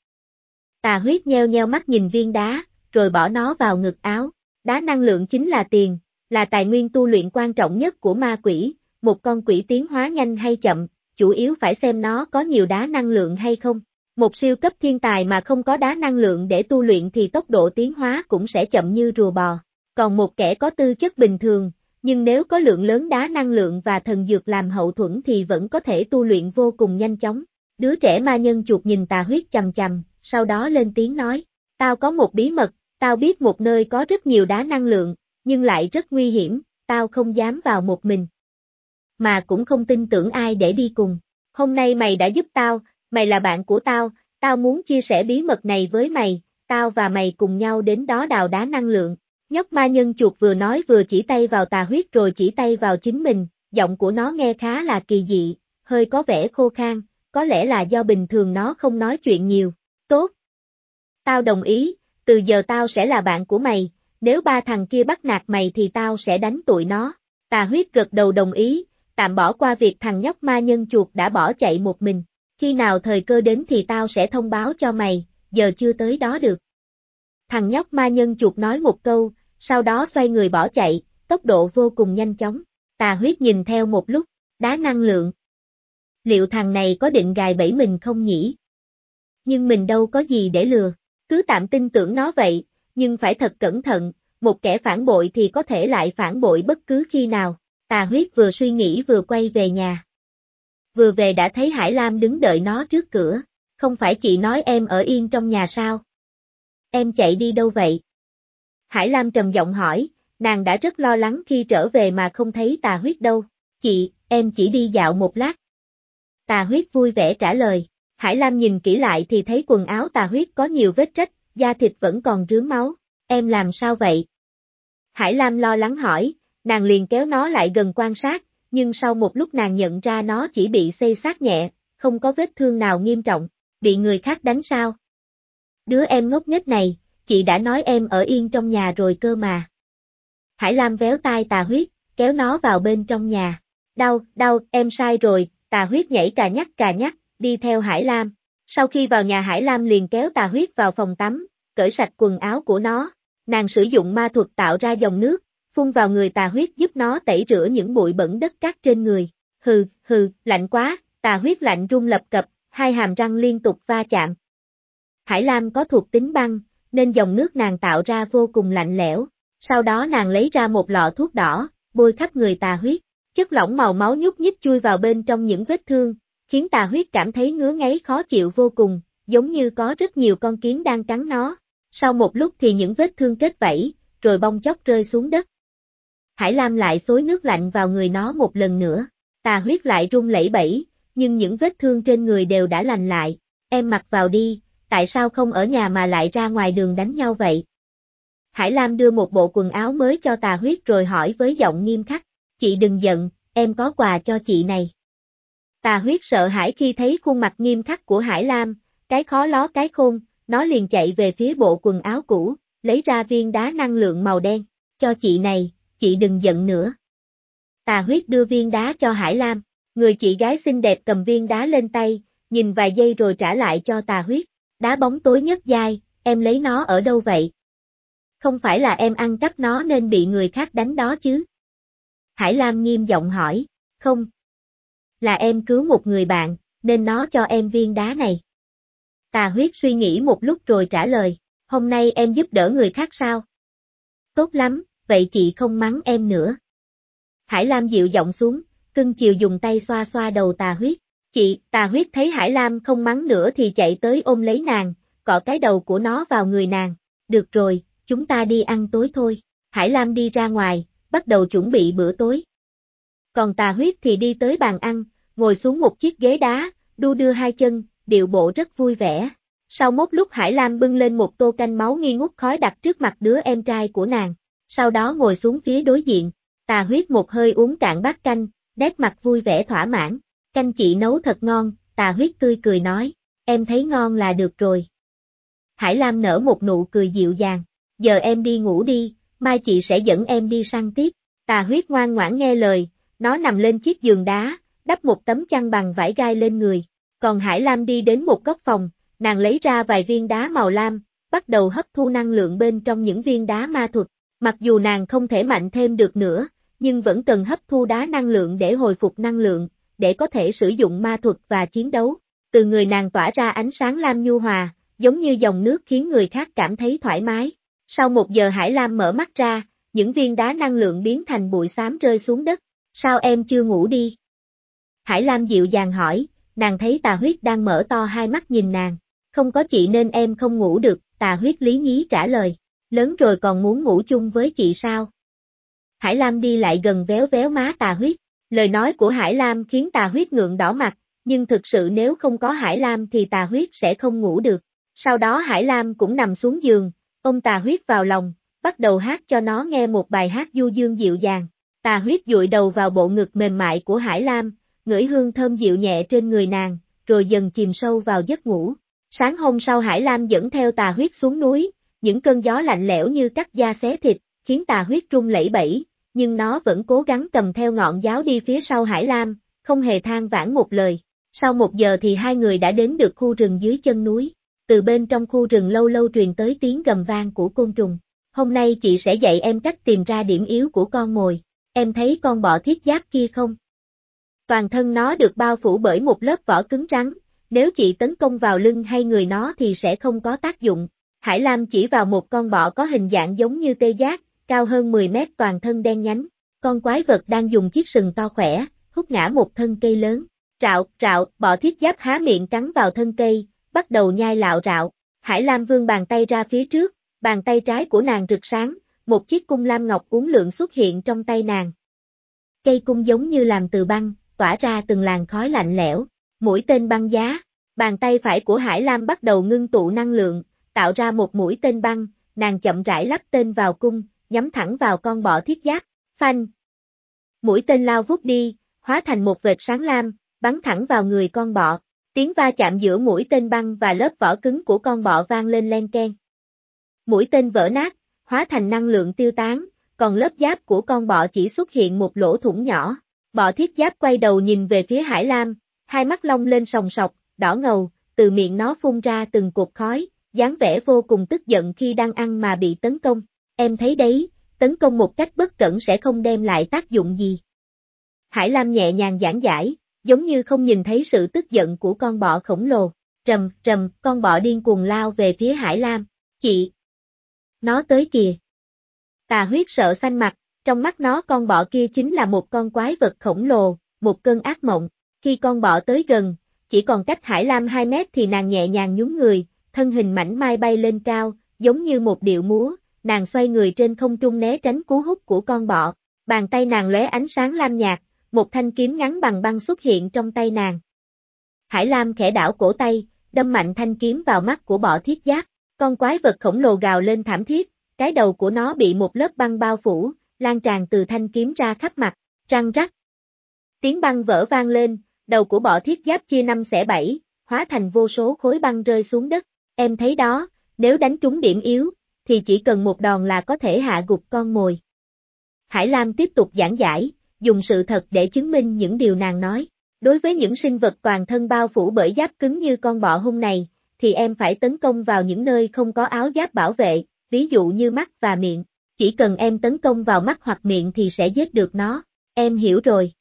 Tà huyết nheo nheo mắt nhìn viên đá, rồi bỏ nó vào ngực áo. Đá năng lượng chính là tiền, là tài nguyên tu luyện quan trọng nhất của ma quỷ, một con quỷ tiến hóa nhanh hay chậm, chủ yếu phải xem nó có nhiều đá năng lượng hay không. Một siêu cấp thiên tài mà không có đá năng lượng để tu luyện thì tốc độ tiến hóa cũng sẽ chậm như rùa bò. Còn một kẻ có tư chất bình thường, nhưng nếu có lượng lớn đá năng lượng và thần dược làm hậu thuẫn thì vẫn có thể tu luyện vô cùng nhanh chóng. Đứa trẻ ma nhân chuột nhìn tà huyết chầm chầm, sau đó lên tiếng nói, tao có một bí mật, tao biết một nơi có rất nhiều đá năng lượng, nhưng lại rất nguy hiểm, tao không dám vào một mình. Mà cũng không tin tưởng ai để đi cùng. Hôm nay mày đã giúp tao, mày là bạn của tao, tao muốn chia sẻ bí mật này với mày, tao và mày cùng nhau đến đó đào đá năng lượng. Nhóc ma nhân chuột vừa nói vừa chỉ tay vào tà huyết rồi chỉ tay vào chính mình, giọng của nó nghe khá là kỳ dị, hơi có vẻ khô khan, có lẽ là do bình thường nó không nói chuyện nhiều. Tốt. Tao đồng ý, từ giờ tao sẽ là bạn của mày, nếu ba thằng kia bắt nạt mày thì tao sẽ đánh tụi nó. Tà huyết gật đầu đồng ý, tạm bỏ qua việc thằng nhóc ma nhân chuột đã bỏ chạy một mình. Khi nào thời cơ đến thì tao sẽ thông báo cho mày, giờ chưa tới đó được. Thằng nhóc ma nhân chuột nói một câu, sau đó xoay người bỏ chạy, tốc độ vô cùng nhanh chóng. Tà huyết nhìn theo một lúc, đá năng lượng. Liệu thằng này có định gài bẫy mình không nhỉ? Nhưng mình đâu có gì để lừa, cứ tạm tin tưởng nó vậy, nhưng phải thật cẩn thận, một kẻ phản bội thì có thể lại phản bội bất cứ khi nào. Tà huyết vừa suy nghĩ vừa quay về nhà. Vừa về đã thấy Hải Lam đứng đợi nó trước cửa, không phải chị nói em ở yên trong nhà sao? Em chạy đi đâu vậy? Hải Lam trầm giọng hỏi, nàng đã rất lo lắng khi trở về mà không thấy tà huyết đâu. Chị, em chỉ đi dạo một lát. Tà huyết vui vẻ trả lời. Hải Lam nhìn kỹ lại thì thấy quần áo tà huyết có nhiều vết rách, da thịt vẫn còn rướm máu. Em làm sao vậy? Hải Lam lo lắng hỏi, nàng liền kéo nó lại gần quan sát, nhưng sau một lúc nàng nhận ra nó chỉ bị xây sát nhẹ, không có vết thương nào nghiêm trọng, bị người khác đánh sao? Đứa em ngốc nghếch này, chị đã nói em ở yên trong nhà rồi cơ mà. Hải Lam véo tai tà huyết, kéo nó vào bên trong nhà. Đau, đau, em sai rồi, tà huyết nhảy cà nhắc cà nhắc, đi theo Hải Lam. Sau khi vào nhà Hải Lam liền kéo tà huyết vào phòng tắm, cởi sạch quần áo của nó. Nàng sử dụng ma thuật tạo ra dòng nước, phun vào người tà huyết giúp nó tẩy rửa những bụi bẩn đất cát trên người. Hừ, hừ, lạnh quá, tà huyết lạnh rung lập cập, hai hàm răng liên tục va chạm. Hải Lam có thuộc tính băng, nên dòng nước nàng tạo ra vô cùng lạnh lẽo. Sau đó nàng lấy ra một lọ thuốc đỏ, bôi khắp người tà huyết. Chất lỏng màu máu nhúc nhích chui vào bên trong những vết thương, khiến tà huyết cảm thấy ngứa ngáy khó chịu vô cùng, giống như có rất nhiều con kiến đang cắn nó. Sau một lúc thì những vết thương kết vảy, rồi bong chóc rơi xuống đất. Hải Lam lại xối nước lạnh vào người nó một lần nữa, tà huyết lại rung lẩy bẩy, nhưng những vết thương trên người đều đã lành lại. Em mặc vào đi, tại sao không ở nhà mà lại ra ngoài đường đánh nhau vậy? Hải Lam đưa một bộ quần áo mới cho tà huyết rồi hỏi với giọng nghiêm khắc, chị đừng giận, em có quà cho chị này. Tà huyết sợ hãi khi thấy khuôn mặt nghiêm khắc của Hải Lam, cái khó ló cái khôn, nó liền chạy về phía bộ quần áo cũ, lấy ra viên đá năng lượng màu đen, cho chị này, chị đừng giận nữa. Tà huyết đưa viên đá cho Hải Lam, người chị gái xinh đẹp cầm viên đá lên tay, nhìn vài giây rồi trả lại cho tà huyết, đá bóng tối nhất dai, em lấy nó ở đâu vậy? Không phải là em ăn cắp nó nên bị người khác đánh đó chứ? Hải Lam nghiêm giọng hỏi, không. Là em cứu một người bạn, nên nó cho em viên đá này. Tà huyết suy nghĩ một lúc rồi trả lời, hôm nay em giúp đỡ người khác sao? Tốt lắm, vậy chị không mắng em nữa. Hải Lam dịu giọng xuống, cưng chiều dùng tay xoa xoa đầu tà huyết. Chị, tà huyết thấy Hải Lam không mắng nữa thì chạy tới ôm lấy nàng, cọ cái đầu của nó vào người nàng. Được rồi, chúng ta đi ăn tối thôi. Hải Lam đi ra ngoài, bắt đầu chuẩn bị bữa tối. Còn tà huyết thì đi tới bàn ăn, ngồi xuống một chiếc ghế đá, đu đưa hai chân, điệu bộ rất vui vẻ. Sau mốt lúc Hải Lam bưng lên một tô canh máu nghi ngút khói đặt trước mặt đứa em trai của nàng, sau đó ngồi xuống phía đối diện, tà huyết một hơi uống cạn bát canh, nét mặt vui vẻ thỏa mãn, canh chị nấu thật ngon, tà huyết tươi cười nói, em thấy ngon là được rồi. Hải Lam nở một nụ cười dịu dàng, giờ em đi ngủ đi, mai chị sẽ dẫn em đi săn tiếp, tà huyết ngoan ngoãn nghe lời, nó nằm lên chiếc giường đá, đắp một tấm chăn bằng vải gai lên người, còn Hải Lam đi đến một góc phòng, nàng lấy ra vài viên đá màu lam, bắt đầu hấp thu năng lượng bên trong những viên đá ma thuật, mặc dù nàng không thể mạnh thêm được nữa, nhưng vẫn cần hấp thu đá năng lượng để hồi phục năng lượng, để có thể sử dụng ma thuật và chiến đấu. Từ người nàng tỏa ra ánh sáng lam nhu hòa, giống như dòng nước khiến người khác cảm thấy thoải mái. Sau một giờ Hải Lam mở mắt ra, những viên đá năng lượng biến thành bụi xám rơi xuống đất. Sao em chưa ngủ đi? Hải Lam dịu dàng hỏi, nàng thấy tà huyết đang mở to hai mắt nhìn nàng. Không có chị nên em không ngủ được, tà huyết lý nhí trả lời. Lớn rồi còn muốn ngủ chung với chị sao? Hải Lam đi lại gần véo véo má tà huyết. Lời nói của Hải Lam khiến tà huyết ngượng đỏ mặt, nhưng thực sự nếu không có Hải Lam thì tà huyết sẽ không ngủ được. Sau đó Hải Lam cũng nằm xuống giường, ôm tà huyết vào lòng, bắt đầu hát cho nó nghe một bài hát du dương dịu dàng. Tà huyết dụi đầu vào bộ ngực mềm mại của Hải Lam, ngửi hương thơm dịu nhẹ trên người nàng, rồi dần chìm sâu vào giấc ngủ. Sáng hôm sau Hải Lam dẫn theo tà huyết xuống núi, những cơn gió lạnh lẽo như cắt da xé thịt, khiến tà huyết trung lẫy bẫy, nhưng nó vẫn cố gắng cầm theo ngọn giáo đi phía sau Hải Lam, không hề than vãn một lời. Sau một giờ thì hai người đã đến được khu rừng dưới chân núi. Từ bên trong khu rừng lâu lâu truyền tới tiếng gầm vang của côn trùng. Hôm nay chị sẽ dạy em cách tìm ra điểm yếu của con mồi. Em thấy con bọ thiết giáp kia không? Toàn thân nó được bao phủ bởi một lớp vỏ cứng rắn, nếu chị tấn công vào lưng hay người nó thì sẽ không có tác dụng. Hải Lam chỉ vào một con bọ có hình dạng giống như tê giác, cao hơn 10 mét toàn thân đen nhánh. Con quái vật đang dùng chiếc sừng to khỏe, hút ngã một thân cây lớn. Rạo, rạo, bọ thiết giáp há miệng cắn vào thân cây, bắt đầu nhai lạo rạo. Hải Lam vương bàn tay ra phía trước, bàn tay trái của nàng rực sáng, một chiếc cung lam ngọc uốn lượn xuất hiện trong tay nàng. Cây cung giống như làm từ băng, tỏa ra từng làn khói lạnh lẽo, mũi tên băng giá, bàn tay phải của Hải Lam bắt đầu ngưng tụ năng lượng, tạo ra một mũi tên băng, nàng chậm rãi lắp tên vào cung, nhắm thẳng vào con bọ thiết giáp, phanh. Mũi tên lao vút đi, hóa thành một vệt sáng lam, bắn thẳng vào người con bọ. Tiếng va chạm giữa mũi tên băng và lớp vỏ cứng của con bọ vang lên len ken. Mũi tên vỡ nát, hóa thành năng lượng tiêu tán, còn lớp giáp của con bọ chỉ xuất hiện một lỗ thủng nhỏ. Bọ thiết giáp quay đầu nhìn về phía Hải Lam, hai mắt long lên sòng sọc, đỏ ngầu, từ miệng nó phun ra từng cột khói, dáng vẻ vô cùng tức giận khi đang ăn mà bị tấn công. Em thấy đấy, tấn công một cách bất cẩn sẽ không đem lại tác dụng gì. Hải Lam nhẹ nhàng giảng giải, giống như không nhìn thấy sự tức giận của con bọ khổng lồ. Rầm, rầm, con bọ điên cuồng lao về phía Hải Lam. Chị! Nó tới kìa. Tà huyết sợ xanh mặt, trong mắt nó con bọ kia chính là một con quái vật khổng lồ, một cơn ác mộng. Khi con bọ tới gần, chỉ còn cách Hải Lam 2 mét thì nàng nhẹ nhàng nhún người, thân hình mảnh mai bay lên cao, giống như một điệu múa, nàng xoay người trên không trung né tránh cú hút của con bọ. Bàn tay nàng lóe ánh sáng lam nhạt, một thanh kiếm ngắn bằng băng xuất hiện trong tay nàng. Hải Lam khẽ đảo cổ tay, đâm mạnh thanh kiếm vào mắt của bọ thiết giáp, con quái vật khổng lồ gào lên thảm thiết, cái đầu của nó bị một lớp băng bao phủ, lan tràn từ thanh kiếm ra khắp mặt, răng rắc. Tiếng băng vỡ vang lên, đầu của bọ thiết giáp chia năm xẻ bảy, hóa thành vô số khối băng rơi xuống đất, em thấy đó, nếu đánh trúng điểm yếu, thì chỉ cần một đòn là có thể hạ gục con mồi. Hải Lam tiếp tục giảng giải, dùng sự thật để chứng minh những điều nàng nói. Đối với những sinh vật toàn thân bao phủ bởi giáp cứng như con bọ hung này, thì em phải tấn công vào những nơi không có áo giáp bảo vệ, ví dụ như mắt và miệng. Chỉ cần em tấn công vào mắt hoặc miệng thì sẽ giết được nó. Em hiểu rồi.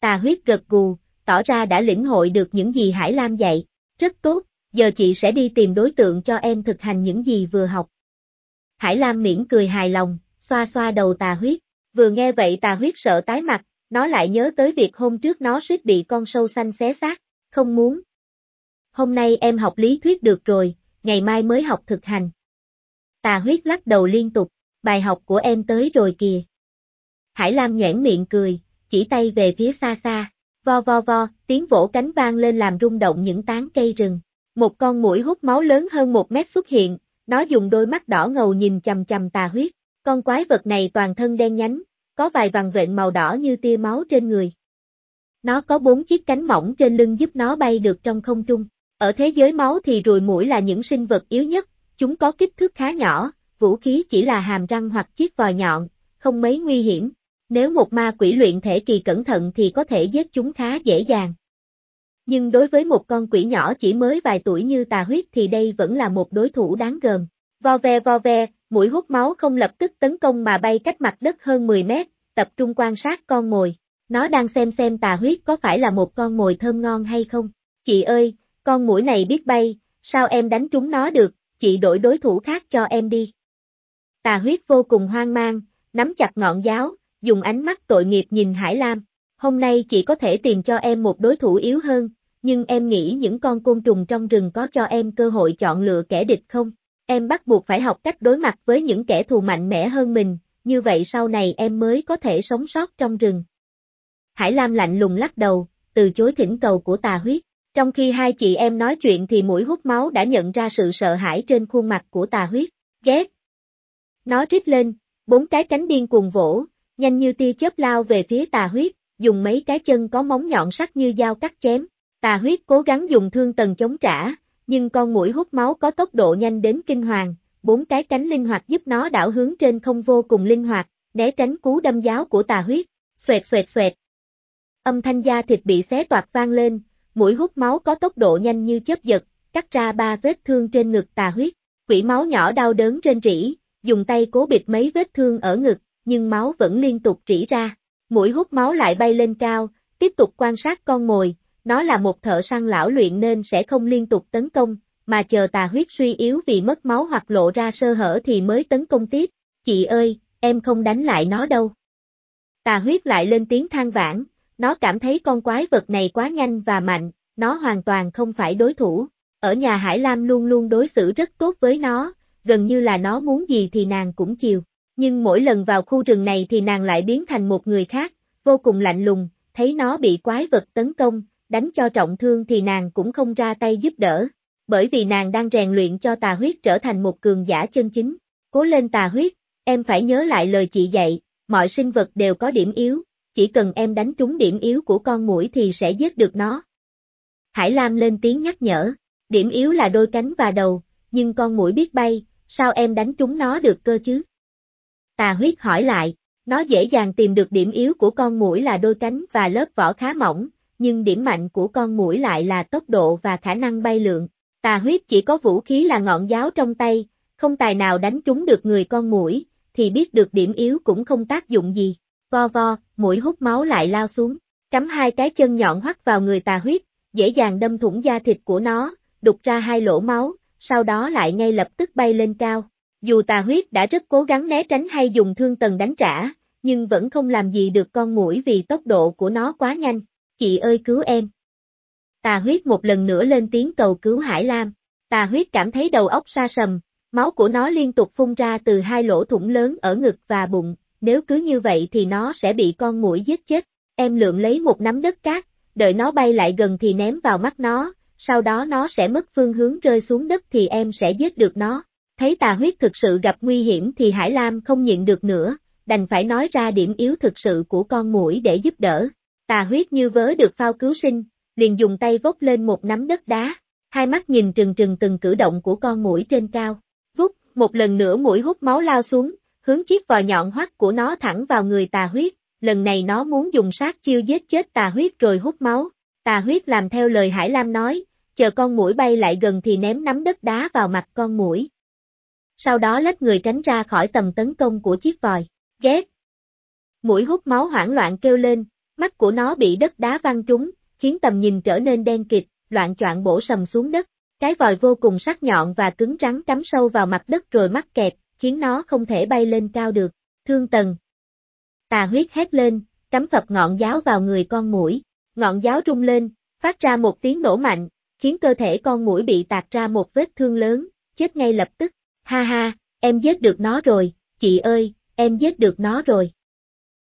Tà huyết gật gù, tỏ ra đã lĩnh hội được những gì Hải Lam dạy. Rất tốt, giờ chị sẽ đi tìm đối tượng cho em thực hành những gì vừa học. Hải Lam miễn cười hài lòng, xoa xoa đầu tà huyết. Vừa nghe vậy tà huyết sợ tái mặt, nó lại nhớ tới việc hôm trước nó suýt bị con sâu xanh xé xác, không muốn. Hôm nay em học lý thuyết được rồi, ngày mai mới học thực hành. Tà huyết lắc đầu liên tục, bài học của em tới rồi kìa. Hải Lam nhoẻn miệng cười, chỉ tay về phía xa xa, vo vo vo, tiếng vỗ cánh vang lên làm rung động những tán cây rừng. Một con mũi hút máu lớn hơn một mét xuất hiện, nó dùng đôi mắt đỏ ngầu nhìn chầm chầm tà huyết. Con quái vật này toàn thân đen nhánh, có vài vằn vện màu đỏ như tia máu trên người. Nó có bốn chiếc cánh mỏng trên lưng giúp nó bay được trong không trung. Ở thế giới máu thì ruồi mũi là những sinh vật yếu nhất, chúng có kích thước khá nhỏ, vũ khí chỉ là hàm răng hoặc chiếc vòi nhọn, không mấy nguy hiểm. Nếu một ma quỷ luyện thể kỳ cẩn thận thì có thể giết chúng khá dễ dàng. Nhưng đối với một con quỷ nhỏ chỉ mới vài tuổi như tà huyết thì đây vẫn là một đối thủ đáng gờm. Vo ve vo ve, mũi hút máu không lập tức tấn công mà bay cách mặt đất hơn 10 mét, tập trung quan sát con mồi. Nó đang xem xem tà huyết có phải là một con mồi thơm ngon hay không. Chị ơi, con mũi này biết bay, sao em đánh trúng nó được, chị đổi đối thủ khác cho em đi. Tà huyết vô cùng hoang mang, nắm chặt ngọn giáo, dùng ánh mắt tội nghiệp nhìn Hải Lam. Hôm nay chị có thể tìm cho em một đối thủ yếu hơn, nhưng em nghĩ những con côn trùng trong rừng có cho em cơ hội chọn lựa kẻ địch không? Em bắt buộc phải học cách đối mặt với những kẻ thù mạnh mẽ hơn mình, như vậy sau này em mới có thể sống sót trong rừng. Hải Lam lạnh lùng lắc đầu, từ chối thỉnh cầu của tà huyết. Trong khi hai chị em nói chuyện thì mũi hút máu đã nhận ra sự sợ hãi trên khuôn mặt của tà huyết. Ghét! Nó rít lên, bốn cái cánh điên cuồng vỗ, nhanh như tia chớp lao về phía tà huyết, dùng mấy cái chân có móng nhọn sắc như dao cắt chém. Tà huyết cố gắng dùng thương tần chống trả, nhưng con mũi hút máu có tốc độ nhanh đến kinh hoàng, bốn cái cánh linh hoạt giúp nó đảo hướng trên không vô cùng linh hoạt, né tránh cú đâm giáo của tà huyết, xoẹt xoẹt xoẹt. Âm thanh da thịt bị xé toạc vang lên, mũi hút máu có tốc độ nhanh như chớp giật, cắt ra ba vết thương trên ngực tà huyết, quỷ máu nhỏ đau đớn trên rỉ, dùng tay cố bịt mấy vết thương ở ngực, nhưng máu vẫn liên tục rỉ ra. Mũi hút máu lại bay lên cao, tiếp tục quan sát con mồi, nó là một thợ săn lão luyện nên sẽ không liên tục tấn công, mà chờ tà huyết suy yếu vì mất máu hoặc lộ ra sơ hở thì mới tấn công tiếp. Chị ơi, em không đánh lại nó đâu. Tà huyết lại lên tiếng than vãn, nó cảm thấy con quái vật này quá nhanh và mạnh, nó hoàn toàn không phải đối thủ. Ở nhà Hải Lam luôn luôn đối xử rất tốt với nó, gần như là nó muốn gì thì nàng cũng chiều. nhưng mỗi lần vào khu rừng này thì nàng lại biến thành một người khác, vô cùng lạnh lùng, thấy nó bị quái vật tấn công, đánh cho trọng thương thì nàng cũng không ra tay giúp đỡ, bởi vì nàng đang rèn luyện cho tà huyết trở thành một cường giả chân chính. Cố lên tà huyết, em phải nhớ lại lời chị dạy, mọi sinh vật đều có điểm yếu, chỉ cần em đánh trúng điểm yếu của con mũi thì sẽ giết được nó. Hải Lam lên tiếng nhắc nhở, điểm yếu là đôi cánh và đầu, nhưng con mũi biết bay, sao em đánh trúng nó được cơ chứ? Tà huyết hỏi lại, nó dễ dàng tìm được điểm yếu của con mũi là đôi cánh và lớp vỏ khá mỏng, nhưng điểm mạnh của con mũi lại là tốc độ và khả năng bay lượn. Tà huyết chỉ có vũ khí là ngọn giáo trong tay, không tài nào đánh trúng được người con mũi, thì biết được điểm yếu cũng không tác dụng gì. Vo vo, mũi hút máu lại lao xuống, cắm hai cái chân nhọn hoắt vào người tà huyết, dễ dàng đâm thủng da thịt của nó, đục ra hai lỗ máu, sau đó lại ngay lập tức bay lên cao. Dù tà huyết đã rất cố gắng né tránh hay dùng thương tần đánh trả, nhưng vẫn không làm gì được con mũi vì tốc độ của nó quá nhanh. Chị ơi cứu em. Tà huyết một lần nữa lên tiếng cầu cứu Hải Lam. Tà huyết cảm thấy đầu óc xa sầm, máu của nó liên tục phun ra từ hai lỗ thủng lớn ở ngực và bụng, nếu cứ như vậy thì nó sẽ bị con mũi giết chết. Em lượng lấy một nắm đất cát, đợi nó bay lại gần thì ném vào mắt nó, sau đó nó sẽ mất phương hướng rơi xuống đất thì em sẽ giết được nó. Thấy tà huyết thực sự gặp nguy hiểm thì Hải Lam không nhịn được nữa, đành phải nói ra điểm yếu thực sự của con mũi để giúp đỡ. Tà huyết như vớ được phao cứu sinh, liền dùng tay vốc lên một nắm đất đá, hai mắt nhìn trừng trừng từng cử động của con mũi trên cao. Vút, một lần nữa mũi hút máu lao xuống, hướng chiếc vò nhọn hoắt của nó thẳng vào người tà huyết, lần này nó muốn dùng sát chiêu giết chết tà huyết rồi hút máu. Tà huyết làm theo lời Hải Lam nói, chờ con mũi bay lại gần thì ném nắm đất đá vào mặt con mũi. Sau đó lách người tránh ra khỏi tầm tấn công của chiếc vòi. Ghét! Mũi hút máu hoảng loạn kêu lên, mắt của nó bị đất đá văng trúng, khiến tầm nhìn trở nên đen kịt, loạn choạng bổ sầm xuống đất. Cái vòi vô cùng sắc nhọn và cứng rắn cắm sâu vào mặt đất rồi mắc kẹt, khiến nó không thể bay lên cao được. Thương tần. Tà huyết hét lên, cắm phập ngọn giáo vào người con mũi. Ngọn giáo rung lên, phát ra một tiếng nổ mạnh, khiến cơ thể con mũi bị tạc ra một vết thương lớn, chết ngay lập tức. Ha ha, em giết được nó rồi, chị ơi, em giết được nó rồi.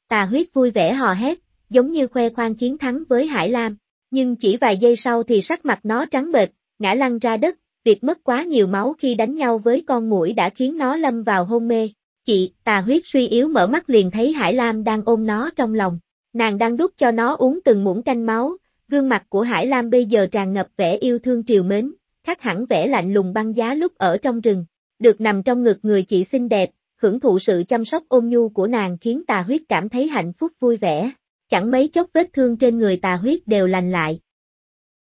Tà huyết vui vẻ hò hét, giống như khoe khoang chiến thắng với Hải Lam, nhưng chỉ vài giây sau thì sắc mặt nó trắng bệch, ngã lăn ra đất, việc mất quá nhiều máu khi đánh nhau với con muỗi đã khiến nó lâm vào hôn mê. Chị, tà huyết suy yếu mở mắt liền thấy Hải Lam đang ôm nó trong lòng. Nàng đang đút cho nó uống từng muỗng canh máu, gương mặt của Hải Lam bây giờ tràn ngập vẻ yêu thương triều mến, khác hẳn vẻ lạnh lùng băng giá lúc ở trong rừng. Được nằm trong ngực người chị xinh đẹp, hưởng thụ sự chăm sóc ôn nhu của nàng khiến tà huyết cảm thấy hạnh phúc vui vẻ. Chẳng mấy chốc vết thương trên người tà huyết đều lành lại.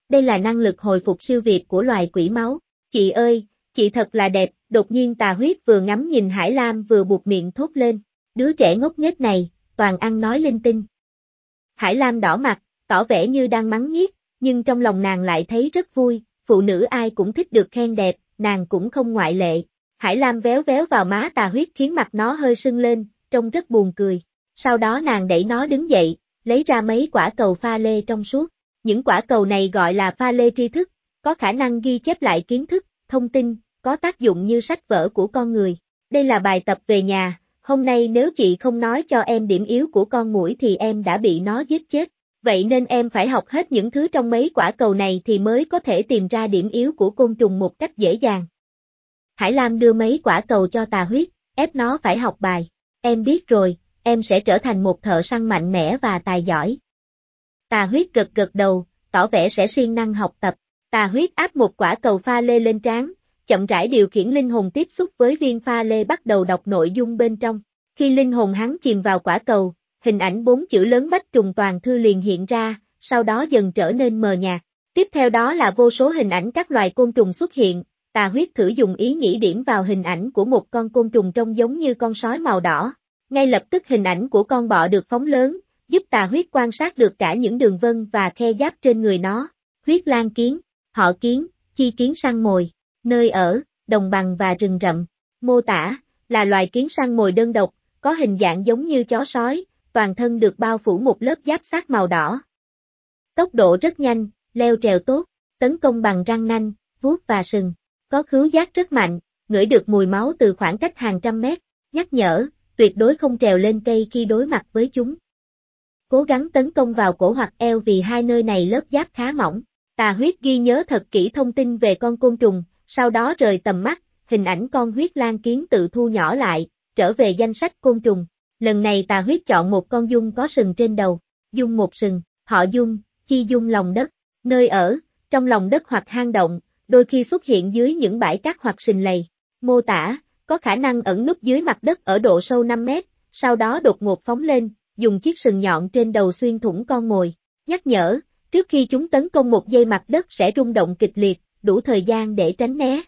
Đây là năng lực hồi phục siêu việt của loài quỷ máu. Chị ơi, chị thật là đẹp, đột nhiên tà huyết vừa ngắm nhìn Hải Lam vừa buộc miệng thốt lên. Đứa trẻ ngốc nghếch này, toàn ăn nói linh tinh. Hải Lam đỏ mặt, tỏ vẻ như đang mắng nhiếc, nhưng trong lòng nàng lại thấy rất vui, phụ nữ ai cũng thích được khen đẹp, nàng cũng không ngoại lệ. Hải Lam véo véo vào má tà huyết khiến mặt nó hơi sưng lên, trông rất buồn cười. Sau đó nàng đẩy nó đứng dậy, lấy ra mấy quả cầu pha lê trong suốt. Những quả cầu này gọi là pha lê tri thức, có khả năng ghi chép lại kiến thức, thông tin, có tác dụng như sách vở của con người. Đây là bài tập về nhà, hôm nay nếu chị không nói cho em điểm yếu của con mũi thì em đã bị nó giết chết. Vậy nên em phải học hết những thứ trong mấy quả cầu này thì mới có thể tìm ra điểm yếu của côn trùng một cách dễ dàng. Hải Lam đưa mấy quả cầu cho tà huyết, ép nó phải học bài. Em biết rồi, em sẽ trở thành một thợ săn mạnh mẽ và tài giỏi. Tà huyết gật gật đầu, tỏ vẻ sẽ siêng năng học tập. Tà huyết áp một quả cầu pha lê lên trán, chậm rãi điều khiển linh hồn tiếp xúc với viên pha lê bắt đầu đọc nội dung bên trong. Khi linh hồn hắn chìm vào quả cầu, hình ảnh bốn chữ lớn bách trùng toàn thư liền hiện ra, sau đó dần trở nên mờ nhạt. Tiếp theo đó là vô số hình ảnh các loài côn trùng xuất hiện, tà huyết thử dùng ý nghĩ điểm vào hình ảnh của một con côn trùng trông giống như con sói màu đỏ. Ngay lập tức hình ảnh của con bọ được phóng lớn, giúp tà huyết quan sát được cả những đường vân và khe giáp trên người nó. Huyết lan kiến, họ kiến, chi kiến săn mồi, nơi ở, đồng bằng và rừng rậm. Mô tả, là loài kiến săn mồi đơn độc, có hình dạng giống như chó sói, toàn thân được bao phủ một lớp giáp sát màu đỏ. Tốc độ rất nhanh, leo trèo tốt, tấn công bằng răng nanh, vuốt và sừng. Có khứu giác rất mạnh, ngửi được mùi máu từ khoảng cách hàng trăm mét. Nhắc nhở, tuyệt đối không trèo lên cây khi đối mặt với chúng. Cố gắng tấn công vào cổ hoặc eo vì hai nơi này lớp giáp khá mỏng. Tà huyết ghi nhớ thật kỹ thông tin về con côn trùng, sau đó rời tầm mắt, hình ảnh con huyết lan kiến tự thu nhỏ lại, trở về danh sách côn trùng. Lần này tà huyết chọn một con dung có sừng trên đầu, dung một sừng, họ dung, chi dung lòng đất, nơi ở, trong lòng đất hoặc hang động, đôi khi xuất hiện dưới những bãi cát hoặc sình lầy. Mô tả, có khả năng ẩn núp dưới mặt đất ở độ sâu 5 mét, sau đó đột ngột phóng lên, dùng chiếc sừng nhọn trên đầu xuyên thủng con mồi. Nhắc nhở, trước khi chúng tấn công một giây mặt đất sẽ rung động kịch liệt, đủ thời gian để tránh né.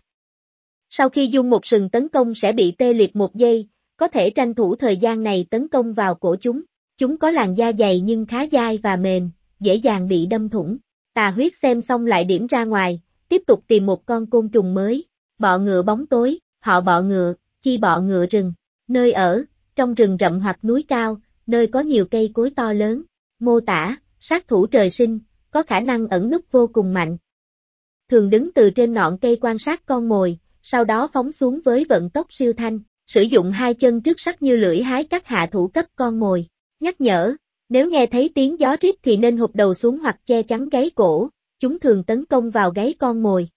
Sau khi dung một sừng tấn công sẽ bị tê liệt một giây, có thể tranh thủ thời gian này tấn công vào cổ chúng. Chúng có làn da dày nhưng khá dai và mềm, dễ dàng bị đâm thủng. Tà huyết xem xong lại điểm ra ngoài, tiếp tục tìm một con côn trùng mới. Bọ ngựa bóng tối, họ bọ ngựa, chi bọ ngựa rừng. Nơi ở, trong rừng rậm hoặc núi cao, nơi có nhiều cây cối to lớn. Mô tả, sát thủ trời sinh, có khả năng ẩn núp vô cùng mạnh. Thường đứng từ trên nọn cây quan sát con mồi, sau đó phóng xuống với vận tốc siêu thanh, sử dụng hai chân trước sắc như lưỡi hái cắt hạ thủ cấp con mồi. Nhắc nhở, nếu nghe thấy tiếng gió rít thì nên hụt đầu xuống hoặc che chắn gáy cổ, chúng thường tấn công vào gáy con mồi.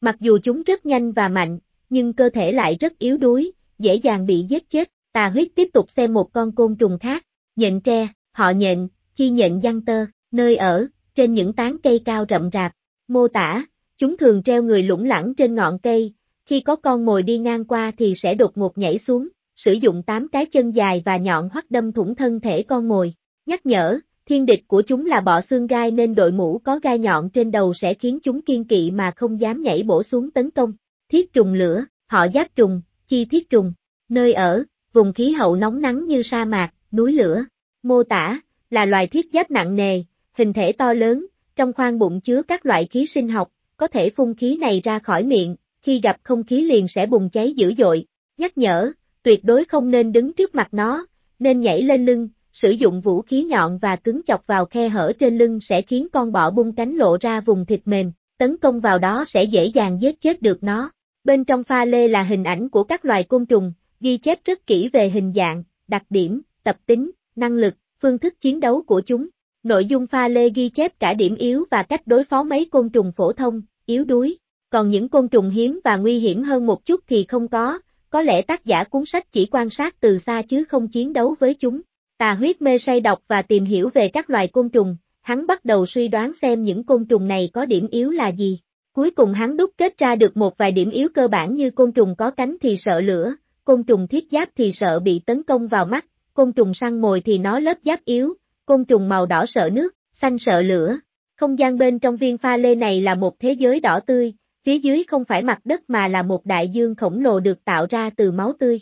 Mặc dù chúng rất nhanh và mạnh, nhưng cơ thể lại rất yếu đuối, dễ dàng bị giết chết. Tà huyết tiếp tục xem một con côn trùng khác, nhện tre, họ nhện, chi nhện giăng tơ, nơi ở, trên những tán cây cao rậm rạp. Mô tả, chúng thường treo người lủng lẳng trên ngọn cây, khi có con mồi đi ngang qua thì sẽ đột ngột nhảy xuống, sử dụng 8 cái chân dài và nhọn hoắt đâm thủng thân thể con mồi. Nhắc nhở, thiên địch của chúng là bọ xương gai nên đội mũ có gai nhọn trên đầu sẽ khiến chúng kiên kỵ mà không dám nhảy bổ xuống tấn công. Thiết trùng lửa, họ giáp trùng, chi thiết trùng, nơi ở, vùng khí hậu nóng nắng như sa mạc, núi lửa. Mô tả, là loài thiết giáp nặng nề, hình thể to lớn, trong khoang bụng chứa các loại khí sinh học, có thể phun khí này ra khỏi miệng, khi gặp không khí liền sẽ bùng cháy dữ dội. Nhắc nhở, tuyệt đối không nên đứng trước mặt nó, nên nhảy lên lưng, sử dụng vũ khí nhọn và cứng chọc vào khe hở trên lưng sẽ khiến con bọ bung cánh lộ ra vùng thịt mềm, tấn công vào đó sẽ dễ dàng giết chết được nó. Bên trong pha lê là hình ảnh của các loài côn trùng, ghi chép rất kỹ về hình dạng, đặc điểm, tập tính, năng lực, phương thức chiến đấu của chúng. Nội dung pha lê ghi chép cả điểm yếu và cách đối phó mấy côn trùng phổ thông, yếu đuối. Còn những côn trùng hiếm và nguy hiểm hơn một chút thì không có, có lẽ tác giả cuốn sách chỉ quan sát từ xa chứ không chiến đấu với chúng. Tà huyết mê say đọc và tìm hiểu về các loài côn trùng, hắn bắt đầu suy đoán xem những côn trùng này có điểm yếu là gì. Cuối cùng hắn đúc kết ra được một vài điểm yếu cơ bản như côn trùng có cánh thì sợ lửa, côn trùng thiết giáp thì sợ bị tấn công vào mắt, côn trùng săn mồi thì nó lớp giáp yếu, côn trùng màu đỏ sợ nước, xanh sợ lửa. Không gian bên trong viên pha lê này là một thế giới đỏ tươi, phía dưới không phải mặt đất mà là một đại dương khổng lồ được tạo ra từ máu tươi.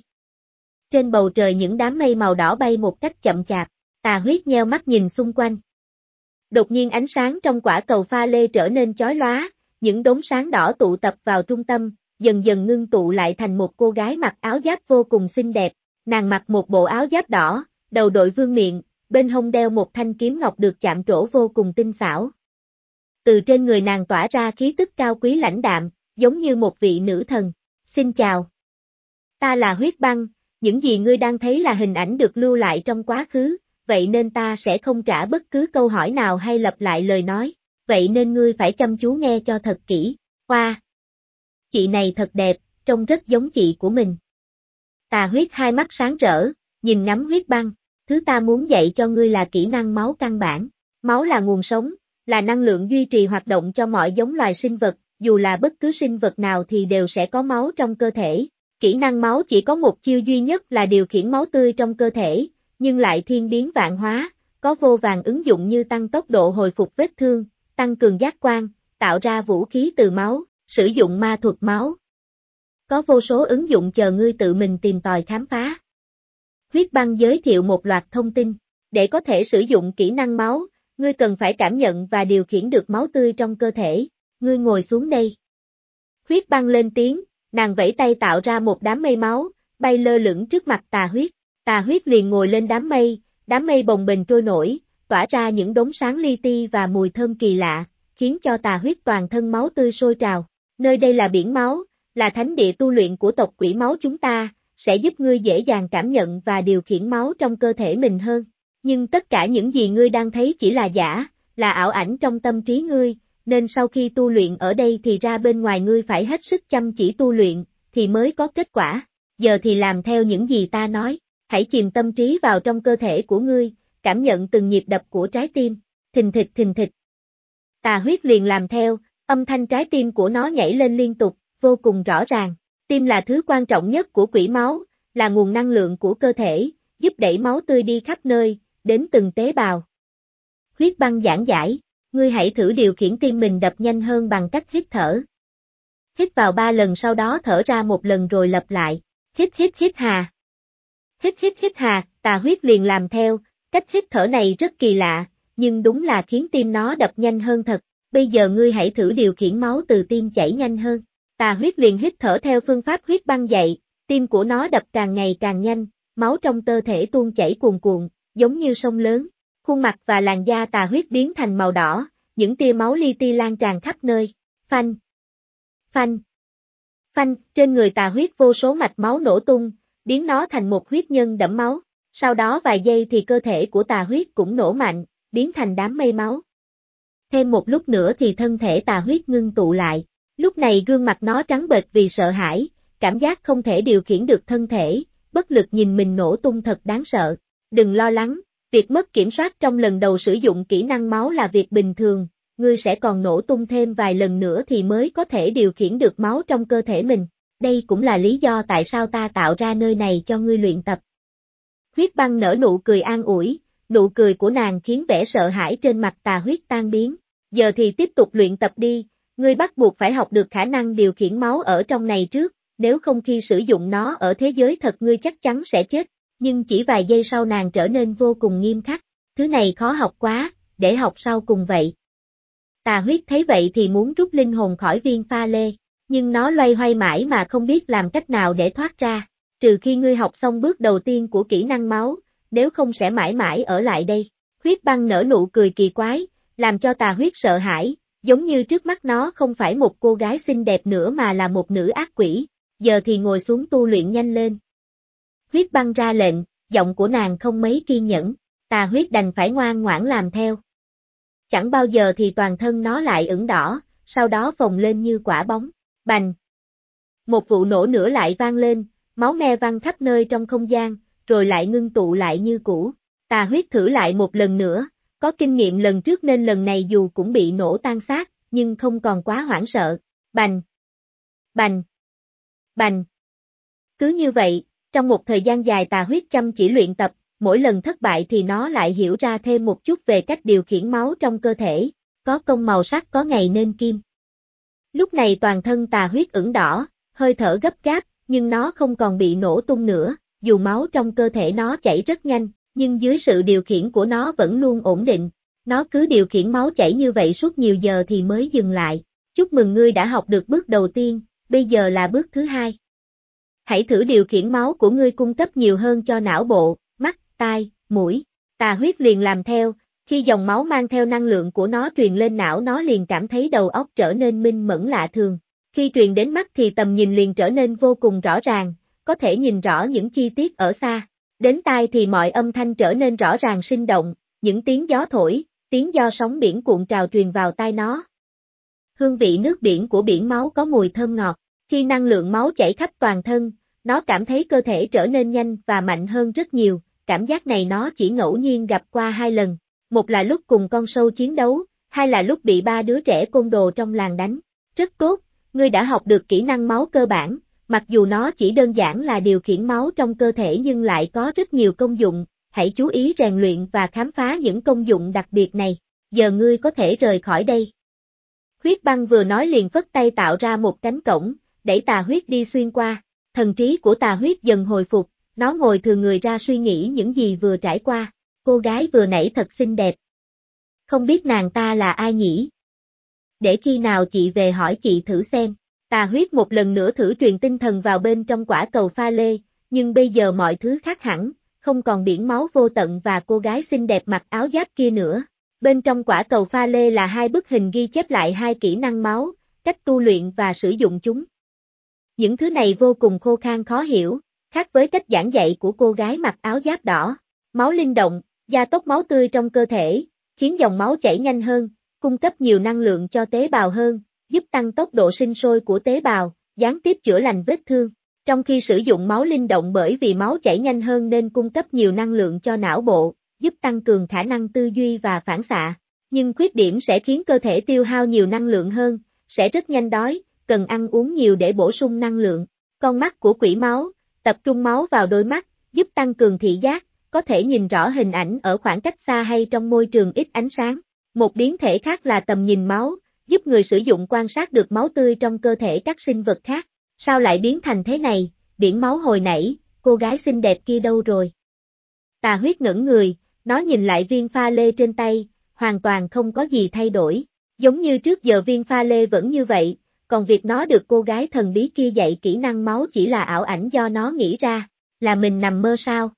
Trên bầu trời những đám mây màu đỏ bay một cách chậm chạp, tà huyết nheo mắt nhìn xung quanh. Đột nhiên ánh sáng trong quả cầu pha lê trở nên chói lóa, những đốm sáng đỏ tụ tập vào trung tâm, dần dần ngưng tụ lại thành một cô gái mặc áo giáp vô cùng xinh đẹp, nàng mặc một bộ áo giáp đỏ, đầu đội vương miệng, bên hông đeo một thanh kiếm ngọc được chạm trổ vô cùng tinh xảo. Từ trên người nàng tỏa ra khí tức cao quý lãnh đạm, giống như một vị nữ thần. Xin chào. Ta là huyết băng, những gì ngươi đang thấy là hình ảnh được lưu lại trong quá khứ, vậy nên ta sẽ không trả bất cứ câu hỏi nào hay lặp lại lời nói, vậy nên ngươi phải chăm chú nghe cho thật kỹ. Hoa. Chị này thật đẹp, trông rất giống chị của mình. Tà huyết hai mắt sáng rỡ, nhìn ngắm huyết băng, thứ ta muốn dạy cho ngươi là kỹ năng máu căn bản. Máu là nguồn sống, là năng lượng duy trì hoạt động cho mọi giống loài sinh vật, dù là bất cứ sinh vật nào thì đều sẽ có máu trong cơ thể. Kỹ năng máu chỉ có một chiêu duy nhất là điều khiển máu tươi trong cơ thể, nhưng lại thiên biến vạn hóa, có vô vàng ứng dụng như tăng tốc độ hồi phục vết thương, tăng cường giác quan, tạo ra vũ khí từ máu, sử dụng ma thuật máu. Có vô số ứng dụng chờ ngươi tự mình tìm tòi khám phá. Huyết băng giới thiệu một loạt thông tin. Để có thể sử dụng kỹ năng máu, ngươi cần phải cảm nhận và điều khiển được máu tươi trong cơ thể. Ngươi ngồi xuống đây. Huyết băng lên tiếng, nàng vẫy tay tạo ra một đám mây máu, bay lơ lửng trước mặt tà huyết. Tà huyết liền ngồi lên đám mây, đám mây bồng bềnh trôi nổi, tỏa ra những đống sáng li ti và mùi thơm kỳ lạ, khiến cho tà huyết toàn thân máu tươi sôi trào. Nơi đây là biển máu, là thánh địa tu luyện của tộc quỷ máu chúng ta, sẽ giúp ngươi dễ dàng cảm nhận và điều khiển máu trong cơ thể mình hơn. Nhưng tất cả những gì ngươi đang thấy chỉ là giả, là ảo ảnh trong tâm trí ngươi, nên sau khi tu luyện ở đây thì ra bên ngoài ngươi phải hết sức chăm chỉ tu luyện, thì mới có kết quả. Giờ thì làm theo những gì ta nói, hãy chìm tâm trí vào trong cơ thể của ngươi, cảm nhận từng nhịp đập của trái tim, thình thịch thình thịch. Tà huyết liền làm theo, âm thanh trái tim của nó nhảy lên liên tục, vô cùng rõ ràng. Tim là thứ quan trọng nhất của quỷ máu, là nguồn năng lượng của cơ thể, giúp đẩy máu tươi đi khắp nơi, đến từng tế bào. Huyết băng giảng giải, ngươi hãy thử điều khiển tim mình đập nhanh hơn bằng cách hít thở. Hít vào ba lần sau đó thở ra một lần rồi lặp lại. Hít hít hít hà. Hít hít hít hà, tà huyết liền làm theo, cách hít thở này rất kỳ lạ, nhưng đúng là khiến tim nó đập nhanh hơn thật. Bây giờ ngươi hãy thử điều khiển máu từ tim chảy nhanh hơn. Tà huyết liền hít thở theo phương pháp huyết băng dậy, tim của nó đập càng ngày càng nhanh, máu trong cơ thể tuôn chảy cuồn cuộn, giống như sông lớn. Khuôn mặt và làn da tà huyết biến thành màu đỏ, những tia máu li ti lan tràn khắp nơi. Phanh! Phanh! Phanh! Trên người tà huyết vô số mạch máu nổ tung, biến nó thành một huyết nhân đẫm máu. Sau đó vài giây thì cơ thể của tà huyết cũng nổ mạnh, biến thành đám mây máu. Thêm một lúc nữa thì thân thể tà huyết ngưng tụ lại. Lúc này gương mặt nó trắng bệch vì sợ hãi, cảm giác không thể điều khiển được thân thể, bất lực nhìn mình nổ tung thật đáng sợ. Đừng lo lắng, việc mất kiểm soát trong lần đầu sử dụng kỹ năng máu là việc bình thường, ngươi sẽ còn nổ tung thêm vài lần nữa thì mới có thể điều khiển được máu trong cơ thể mình. Đây cũng là lý do tại sao ta tạo ra nơi này cho ngươi luyện tập. Huyết băng nở nụ cười an ủi, nụ cười của nàng khiến vẻ sợ hãi trên mặt tà huyết tan biến. Giờ thì tiếp tục luyện tập đi, ngươi bắt buộc phải học được khả năng điều khiển máu ở trong này trước, nếu không khi sử dụng nó ở thế giới thật ngươi chắc chắn sẽ chết. Nhưng chỉ vài giây sau nàng trở nên vô cùng nghiêm khắc, thứ này khó học quá, để học sau cùng vậy. Tà huyết thấy vậy thì muốn rút linh hồn khỏi viên pha lê, nhưng nó loay hoay mãi mà không biết làm cách nào để thoát ra, trừ khi ngươi học xong bước đầu tiên của kỹ năng máu, nếu không sẽ mãi mãi ở lại đây. Huyết băng nở nụ cười kỳ quái, làm cho tà huyết sợ hãi, giống như trước mắt nó không phải một cô gái xinh đẹp nữa mà là một nữ ác quỷ, giờ thì ngồi xuống tu luyện nhanh lên. Huyết băng ra lệnh, giọng của nàng không mấy kiên nhẫn, tà huyết đành phải ngoan ngoãn làm theo. Chẳng bao giờ thì toàn thân nó lại ửng đỏ, sau đó phồng lên như quả bóng, bành. Một vụ nổ nữa lại vang lên, máu me văng khắp nơi trong không gian, rồi lại ngưng tụ lại như cũ. Tà huyết thử lại một lần nữa, có kinh nghiệm lần trước nên lần này dù cũng bị nổ tan xác, nhưng không còn quá hoảng sợ. Bành! Bành! Bành! Cứ như vậy, trong một thời gian dài tà huyết chăm chỉ luyện tập, mỗi lần thất bại thì nó lại hiểu ra thêm một chút về cách điều khiển máu trong cơ thể, có công màu sắc có ngày nên kim. Lúc này toàn thân tà huyết ửng đỏ, hơi thở gấp gáp, nhưng nó không còn bị nổ tung nữa, dù máu trong cơ thể nó chảy rất nhanh, nhưng dưới sự điều khiển của nó vẫn luôn ổn định. Nó cứ điều khiển máu chảy như vậy suốt nhiều giờ thì mới dừng lại. Chúc mừng ngươi đã học được bước đầu tiên, bây giờ là bước thứ hai. Hãy thử điều khiển máu của ngươi cung cấp nhiều hơn cho não bộ, mắt, tai, mũi. Tà huyết liền làm theo, khi dòng máu mang theo năng lượng của nó truyền lên não nó liền cảm thấy đầu óc trở nên minh mẫn lạ thường. Khi truyền đến mắt thì tầm nhìn liền trở nên vô cùng rõ ràng, có thể nhìn rõ những chi tiết ở xa. Đến tai thì mọi âm thanh trở nên rõ ràng sinh động, những tiếng gió thổi, tiếng do sóng biển cuộn trào truyền vào tai nó. Hương vị nước biển của biển máu có mùi thơm ngọt, khi năng lượng máu chảy khắp toàn thân, nó cảm thấy cơ thể trở nên nhanh và mạnh hơn rất nhiều, cảm giác này nó chỉ ngẫu nhiên gặp qua hai lần, một là lúc cùng con sâu chiến đấu, hai là lúc bị ba đứa trẻ côn đồ trong làng đánh. Rất tốt, ngươi đã học được kỹ năng máu cơ bản, mặc dù nó chỉ đơn giản là điều khiển máu trong cơ thể nhưng lại có rất nhiều công dụng, hãy chú ý rèn luyện và khám phá những công dụng đặc biệt này, giờ ngươi có thể rời khỏi đây. Huyết băng vừa nói liền phất tay tạo ra một cánh cổng, đẩy tà huyết đi xuyên qua, thần trí của tà huyết dần hồi phục, nó ngồi thừa người ra suy nghĩ những gì vừa trải qua, cô gái vừa nãy thật xinh đẹp. Không biết nàng ta là ai nhỉ? Để khi nào chị về hỏi chị thử xem. Tà huyết một lần nữa thử truyền tinh thần vào bên trong quả cầu pha lê, nhưng bây giờ mọi thứ khác hẳn, không còn biển máu vô tận và cô gái xinh đẹp mặc áo giáp kia nữa. Bên trong quả cầu pha lê là hai bức hình ghi chép lại hai kỹ năng máu, cách tu luyện và sử dụng chúng. Những thứ này vô cùng khô khan khó hiểu, Khác với cách giảng dạy của cô gái mặc áo giáp đỏ, máu linh động, gia tốc máu tươi trong cơ thể, khiến dòng máu chảy nhanh hơn, cung cấp nhiều năng lượng cho tế bào hơn, giúp tăng tốc độ sinh sôi của tế bào, gián tiếp chữa lành vết thương. Trong khi sử dụng máu linh động bởi vì máu chảy nhanh hơn nên cung cấp nhiều năng lượng cho não bộ, giúp tăng cường khả năng tư duy và phản xạ. Nhưng khuyết điểm sẽ khiến cơ thể tiêu hao nhiều năng lượng hơn, sẽ rất nhanh đói, cần ăn uống nhiều để bổ sung năng lượng. Con mắt của quỷ máu, tập trung máu vào đôi mắt, giúp tăng cường thị giác, có thể nhìn rõ hình ảnh ở khoảng cách xa hay trong môi trường ít ánh sáng. Một biến thể khác là tầm nhìn máu, giúp người sử dụng quan sát được máu tươi trong cơ thể các sinh vật khác. Sao lại biến thành thế này, biển máu hồi nãy, cô gái xinh đẹp kia đâu rồi? Tà huyết ngẩn người, nó nhìn lại viên pha lê trên tay, hoàn toàn không có gì thay đổi. Giống như trước giờ viên pha lê vẫn như vậy, còn việc nó được cô gái thần bí kia dạy kỹ năng máu chỉ là ảo ảnh do nó nghĩ ra, là mình nằm mơ sao.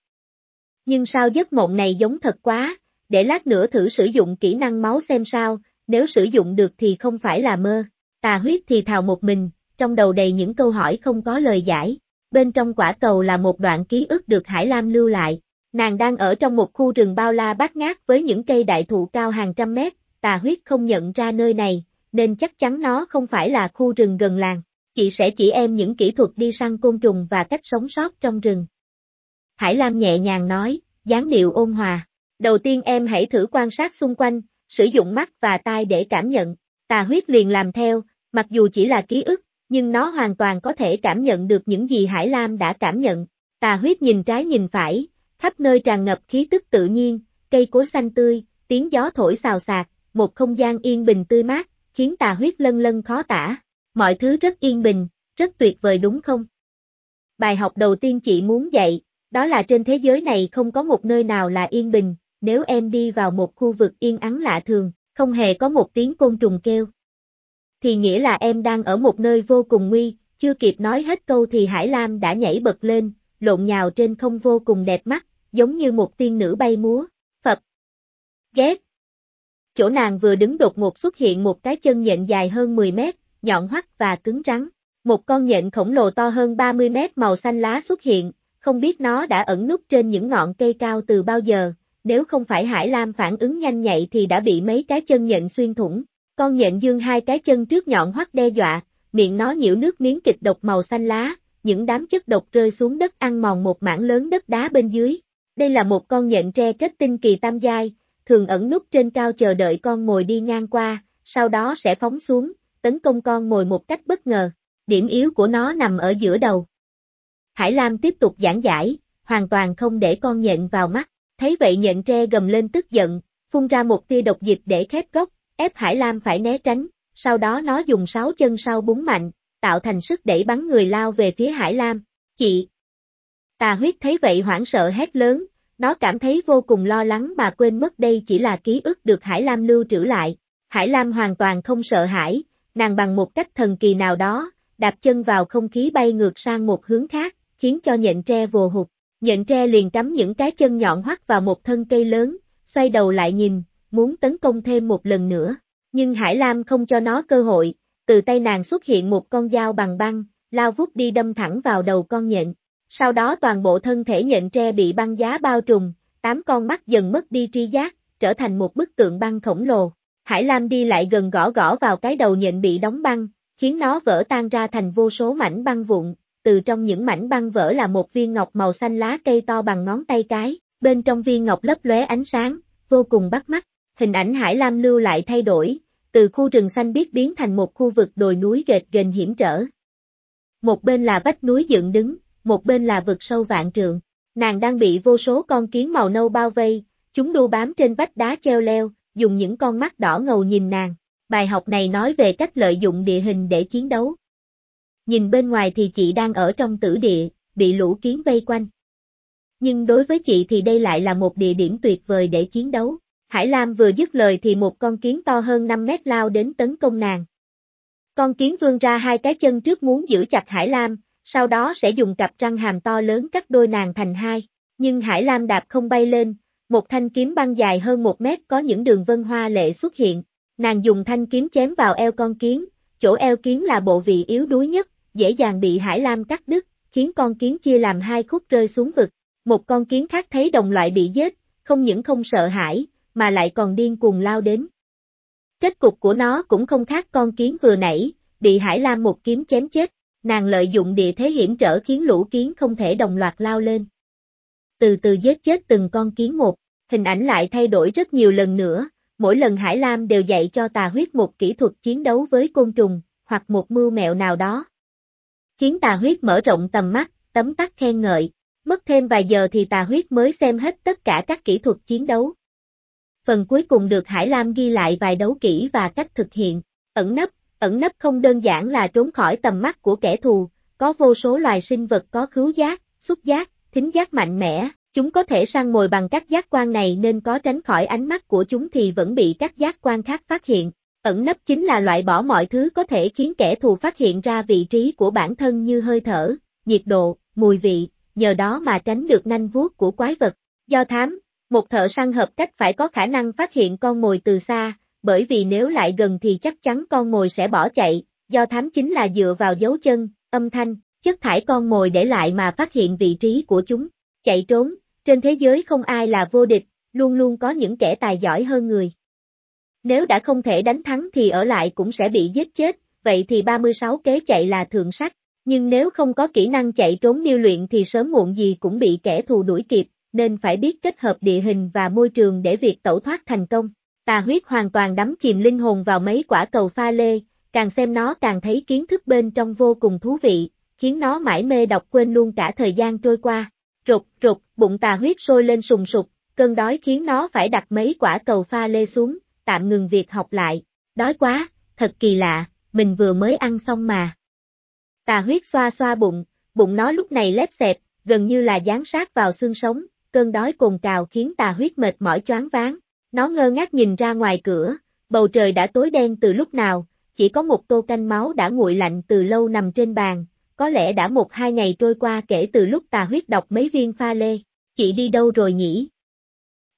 Nhưng sao giấc mộng này giống thật quá, để lát nữa thử sử dụng kỹ năng máu xem sao, nếu sử dụng được thì không phải là mơ. Tà huyết thì thào một mình, trong đầu đầy những câu hỏi không có lời giải. Bên trong quả cầu là một đoạn ký ức được Hải Lam lưu lại. Nàng đang ở trong một khu rừng bao la bát ngát với những cây đại thụ cao hàng trăm mét, tà huyết không nhận ra nơi này, nên chắc chắn nó không phải là khu rừng gần làng. Chị sẽ chỉ em những kỹ thuật đi săn côn trùng và cách sống sót trong rừng. Hải Lam nhẹ nhàng nói, dáng điệu ôn hòa. Đầu tiên em hãy thử quan sát xung quanh, sử dụng mắt và tai để cảm nhận. Tà huyết liền làm theo, mặc dù chỉ là ký ức, nhưng nó hoàn toàn có thể cảm nhận được những gì Hải Lam đã cảm nhận. Tà huyết nhìn trái nhìn phải, khắp nơi tràn ngập khí tức tự nhiên, cây cối xanh tươi, tiếng gió thổi xào xạc, một không gian yên bình tươi mát, khiến tà huyết lân lân khó tả. Mọi thứ rất yên bình, rất tuyệt vời đúng không? Bài học đầu tiên chị muốn dạy, đó là trên thế giới này không có một nơi nào là yên bình, nếu em đi vào một khu vực yên ắng lạ thường, không hề có một tiếng côn trùng kêu. Thì nghĩa là em đang ở một nơi vô cùng nguy, chưa kịp nói hết câu thì Hải Lam đã nhảy bật lên, lộn nhào trên không vô cùng đẹp mắt, giống như một tiên nữ bay múa, Phật. Ghét. Chỗ nàng vừa đứng đột ngột xuất hiện một cái chân nhện dài hơn 10 mét, nhọn hoắt và cứng rắn. Một con nhện khổng lồ to hơn 30 mét màu xanh lá xuất hiện, không biết nó đã ẩn núp trên những ngọn cây cao từ bao giờ, nếu không phải Hải Lam phản ứng nhanh nhạy thì đã bị mấy cái chân nhện xuyên thủng. Con nhện dương hai cái chân trước nhọn hoắt đe dọa, miệng nó nhiễu nước miếng kịch độc màu xanh lá, những đám chất độc rơi xuống đất ăn mòn một mảng lớn đất đá bên dưới. Đây là một con nhện tre kết tinh kỳ tam giai, thường ẩn núp trên cao chờ đợi con mồi đi ngang qua, sau đó sẽ phóng xuống, tấn công con mồi một cách bất ngờ. Điểm yếu của nó nằm ở giữa đầu. Hải Lam tiếp tục giảng giải, hoàn toàn không để con nhện vào mắt. Thấy vậy nhện tre gầm lên tức giận, phun ra một tia độc dịch để khép gốc, ép Hải Lam phải né tránh, sau đó nó dùng sáu chân sau búng mạnh, tạo thành sức đẩy bắn người lao về phía Hải Lam. Chị! Tà huyết thấy vậy hoảng sợ hét lớn, nó cảm thấy vô cùng lo lắng mà quên mất đây chỉ là ký ức được Hải Lam lưu trữ lại. Hải Lam hoàn toàn không sợ hãi, nàng bằng một cách thần kỳ nào đó, đạp chân vào không khí bay ngược sang một hướng khác, khiến cho nhện tre vồ hụt. Nhện tre liền cắm những cái chân nhọn hoắt vào một thân cây lớn, xoay đầu lại nhìn, muốn tấn công thêm một lần nữa. Nhưng Hải Lam không cho nó cơ hội, từ tay nàng xuất hiện một con dao bằng băng, lao vút đi đâm thẳng vào đầu con nhện. Sau đó toàn bộ thân thể nhện tre bị băng giá bao trùm, tám con mắt dần mất đi tri giác, trở thành một bức tượng băng khổng lồ. Hải Lam đi lại gần gõ gõ vào cái đầu nhện bị đóng băng, khiến nó vỡ tan ra thành vô số mảnh băng vụn, từ trong những mảnh băng vỡ là một viên ngọc màu xanh lá cây to bằng ngón tay cái, bên trong viên ngọc lấp lóe ánh sáng, vô cùng bắt mắt. Hình ảnh Hải Lam lưu lại thay đổi, từ khu rừng xanh biết biến thành một khu vực đồi núi gệt ghềnh hiểm trở. Một bên là vách núi dựng đứng, một bên là vực sâu vạn trượng. Nàng đang bị vô số con kiến màu nâu bao vây, chúng đu bám trên vách đá treo leo, dùng những con mắt đỏ ngầu nhìn nàng. Bài học này nói về cách lợi dụng địa hình để chiến đấu. Nhìn bên ngoài thì chị đang ở trong tử địa, bị lũ kiến vây quanh. Nhưng đối với chị thì đây lại là một địa điểm tuyệt vời để chiến đấu. Hải Lam vừa dứt lời thì một con kiến to hơn 5 mét lao đến tấn công nàng. Con kiến vươn ra hai cái chân trước muốn giữ chặt Hải Lam, sau đó sẽ dùng cặp răng hàm to lớn cắt đôi nàng thành hai. Nhưng Hải Lam đạp không bay lên, một thanh kiếm băng dài hơn một mét có những đường vân hoa lệ xuất hiện. Nàng dùng thanh kiếm chém vào eo con kiến, chỗ eo kiến là bộ vị yếu đuối nhất, dễ dàng bị Hải Lam cắt đứt, khiến con kiến chia làm hai khúc rơi xuống vực. Một con kiến khác thấy đồng loại bị giết, không những không sợ hãi, mà lại còn điên cuồng lao đến. Kết cục của nó cũng không khác con kiến vừa nãy, bị Hải Lam một kiếm chém chết, nàng lợi dụng địa thế hiểm trở khiến lũ kiến không thể đồng loạt lao lên. Từ từ giết chết từng con kiến một, hình ảnh lại thay đổi rất nhiều lần nữa, mỗi lần Hải Lam đều dạy cho tà huyết một kỹ thuật chiến đấu với côn trùng, hoặc một mưu mẹo nào đó. Khiến tà huyết mở rộng tầm mắt, tấm tắc khen ngợi, mất thêm vài giờ thì tà huyết mới xem hết tất cả các kỹ thuật chiến đấu. Phần cuối cùng được Hải Lam ghi lại vài đấu kỹ và cách thực hiện, ẩn nấp, ẩn nấp không đơn giản là trốn khỏi tầm mắt của kẻ thù, có vô số loài sinh vật có khứu giác, xúc giác, thính giác mạnh mẽ, chúng có thể săn mồi bằng các giác quan này nên có tránh khỏi ánh mắt của chúng thì vẫn bị các giác quan khác phát hiện. Ẩn nấp chính là loại bỏ mọi thứ có thể khiến kẻ thù phát hiện ra vị trí của bản thân như hơi thở, nhiệt độ, mùi vị, nhờ đó mà tránh được nanh vuốt của quái vật. Do thám, một thợ săn hợp cách phải có khả năng phát hiện con mồi từ xa, bởi vì nếu lại gần thì chắc chắn con mồi sẽ bỏ chạy, do thám chính là dựa vào dấu chân, âm thanh, chất thải con mồi để lại mà phát hiện vị trí của chúng. Chạy trốn, trên thế giới không ai là vô địch, luôn luôn có những kẻ tài giỏi hơn người. Nếu đã không thể đánh thắng thì ở lại cũng sẽ bị giết chết, vậy thì 36 kế chạy là thượng sắc, nhưng nếu không có kỹ năng chạy trốn điêu luyện thì sớm muộn gì cũng bị kẻ thù đuổi kịp, nên phải biết kết hợp địa hình và môi trường để việc tẩu thoát thành công. Tà huyết hoàn toàn đắm chìm linh hồn vào mấy quả cầu pha lê, càng xem nó càng thấy kiến thức bên trong vô cùng thú vị, khiến nó mãi mê đọc quên luôn cả thời gian trôi qua. Rụt, rụt, bụng tà huyết sôi lên sùng sục, cơn đói khiến nó phải đặt mấy quả cầu pha lê xuống, tạm ngừng việc học lại. Đói quá, thật kỳ lạ, mình vừa mới ăn xong mà. Tà huyết xoa xoa bụng, bụng nó lúc này lép xẹp, gần như là dán sát vào xương sống, cơn đói cồn cào khiến tà huyết mệt mỏi choáng váng. Nó ngơ ngác nhìn ra ngoài cửa, bầu trời đã tối đen từ lúc nào, chỉ có một tô canh máu đã nguội lạnh từ lâu nằm trên bàn, có lẽ đã một hai ngày trôi qua kể từ lúc tà huyết đọc mấy viên pha lê, chị đi đâu rồi nhỉ?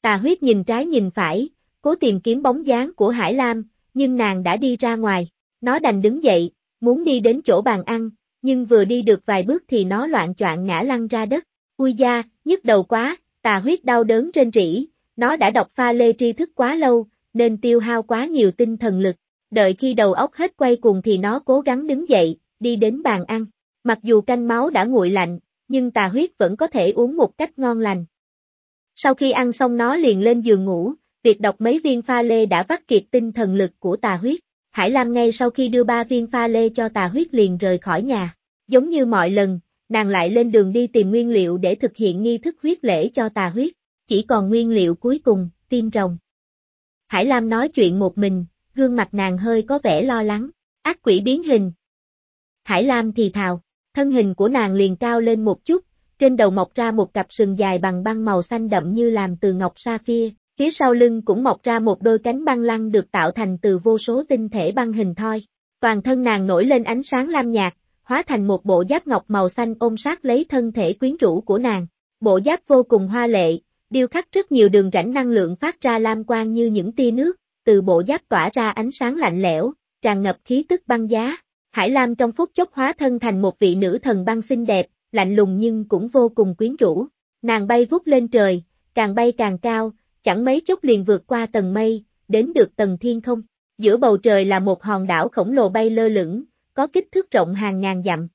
Tà huyết nhìn trái nhìn phải, cố tìm kiếm bóng dáng của Hải Lam, nhưng nàng đã đi ra ngoài, nó đành đứng dậy, muốn đi đến chỗ bàn ăn, nhưng vừa đi được vài bước thì nó loạn choạng ngã lăn ra đất, ui da, nhức đầu quá, tà huyết đau đớn trên rỉ, nó đã đọc pha lê tri thức quá lâu, nên tiêu hao quá nhiều tinh thần lực, đợi khi đầu óc hết quay cuồng thì nó cố gắng đứng dậy, đi đến bàn ăn. Mặc dù canh máu đã nguội lạnh, nhưng tà huyết vẫn có thể uống một cách ngon lành. Sau khi ăn xong nó liền lên giường ngủ, việc đọc mấy viên pha lê đã vắt kiệt tinh thần lực của tà huyết. Hải Lam ngay sau khi đưa ba viên pha lê cho tà huyết liền rời khỏi nhà. Giống như mọi lần, nàng lại lên đường đi tìm nguyên liệu để thực hiện nghi thức huyết lễ cho tà huyết. Chỉ còn nguyên liệu cuối cùng, tim rồng. Hải Lam nói chuyện một mình, gương mặt nàng hơi có vẻ lo lắng. Ác quỷ biến hình. Hải Lam thì thào, thân hình của nàng liền cao lên một chút, trên đầu mọc ra một cặp sừng dài bằng băng màu xanh đậm như làm từ ngọc sapphire, phía sau lưng cũng mọc ra một đôi cánh băng lăng được tạo thành từ vô số tinh thể băng hình thoi. Toàn thân nàng nổi lên ánh sáng lam nhạt, hóa thành một bộ giáp ngọc màu xanh ôm sát lấy thân thể quyến rũ của nàng. Bộ giáp vô cùng hoa lệ, điêu khắc rất nhiều đường rãnh năng lượng phát ra lam quang như những tia nước, từ bộ giáp tỏa ra ánh sáng lạnh lẽo, tràn ngập khí tức băng giá. Hải Lam trong phút chốc hóa thân thành một vị nữ thần băng xinh đẹp, lạnh lùng nhưng cũng vô cùng quyến rũ. Nàng bay vút lên trời, càng bay càng cao, chẳng mấy chốc liền vượt qua tầng mây, đến được tầng thiên không. Giữa bầu trời là một hòn đảo khổng lồ bay lơ lửng, có kích thước rộng hàng ngàn dặm.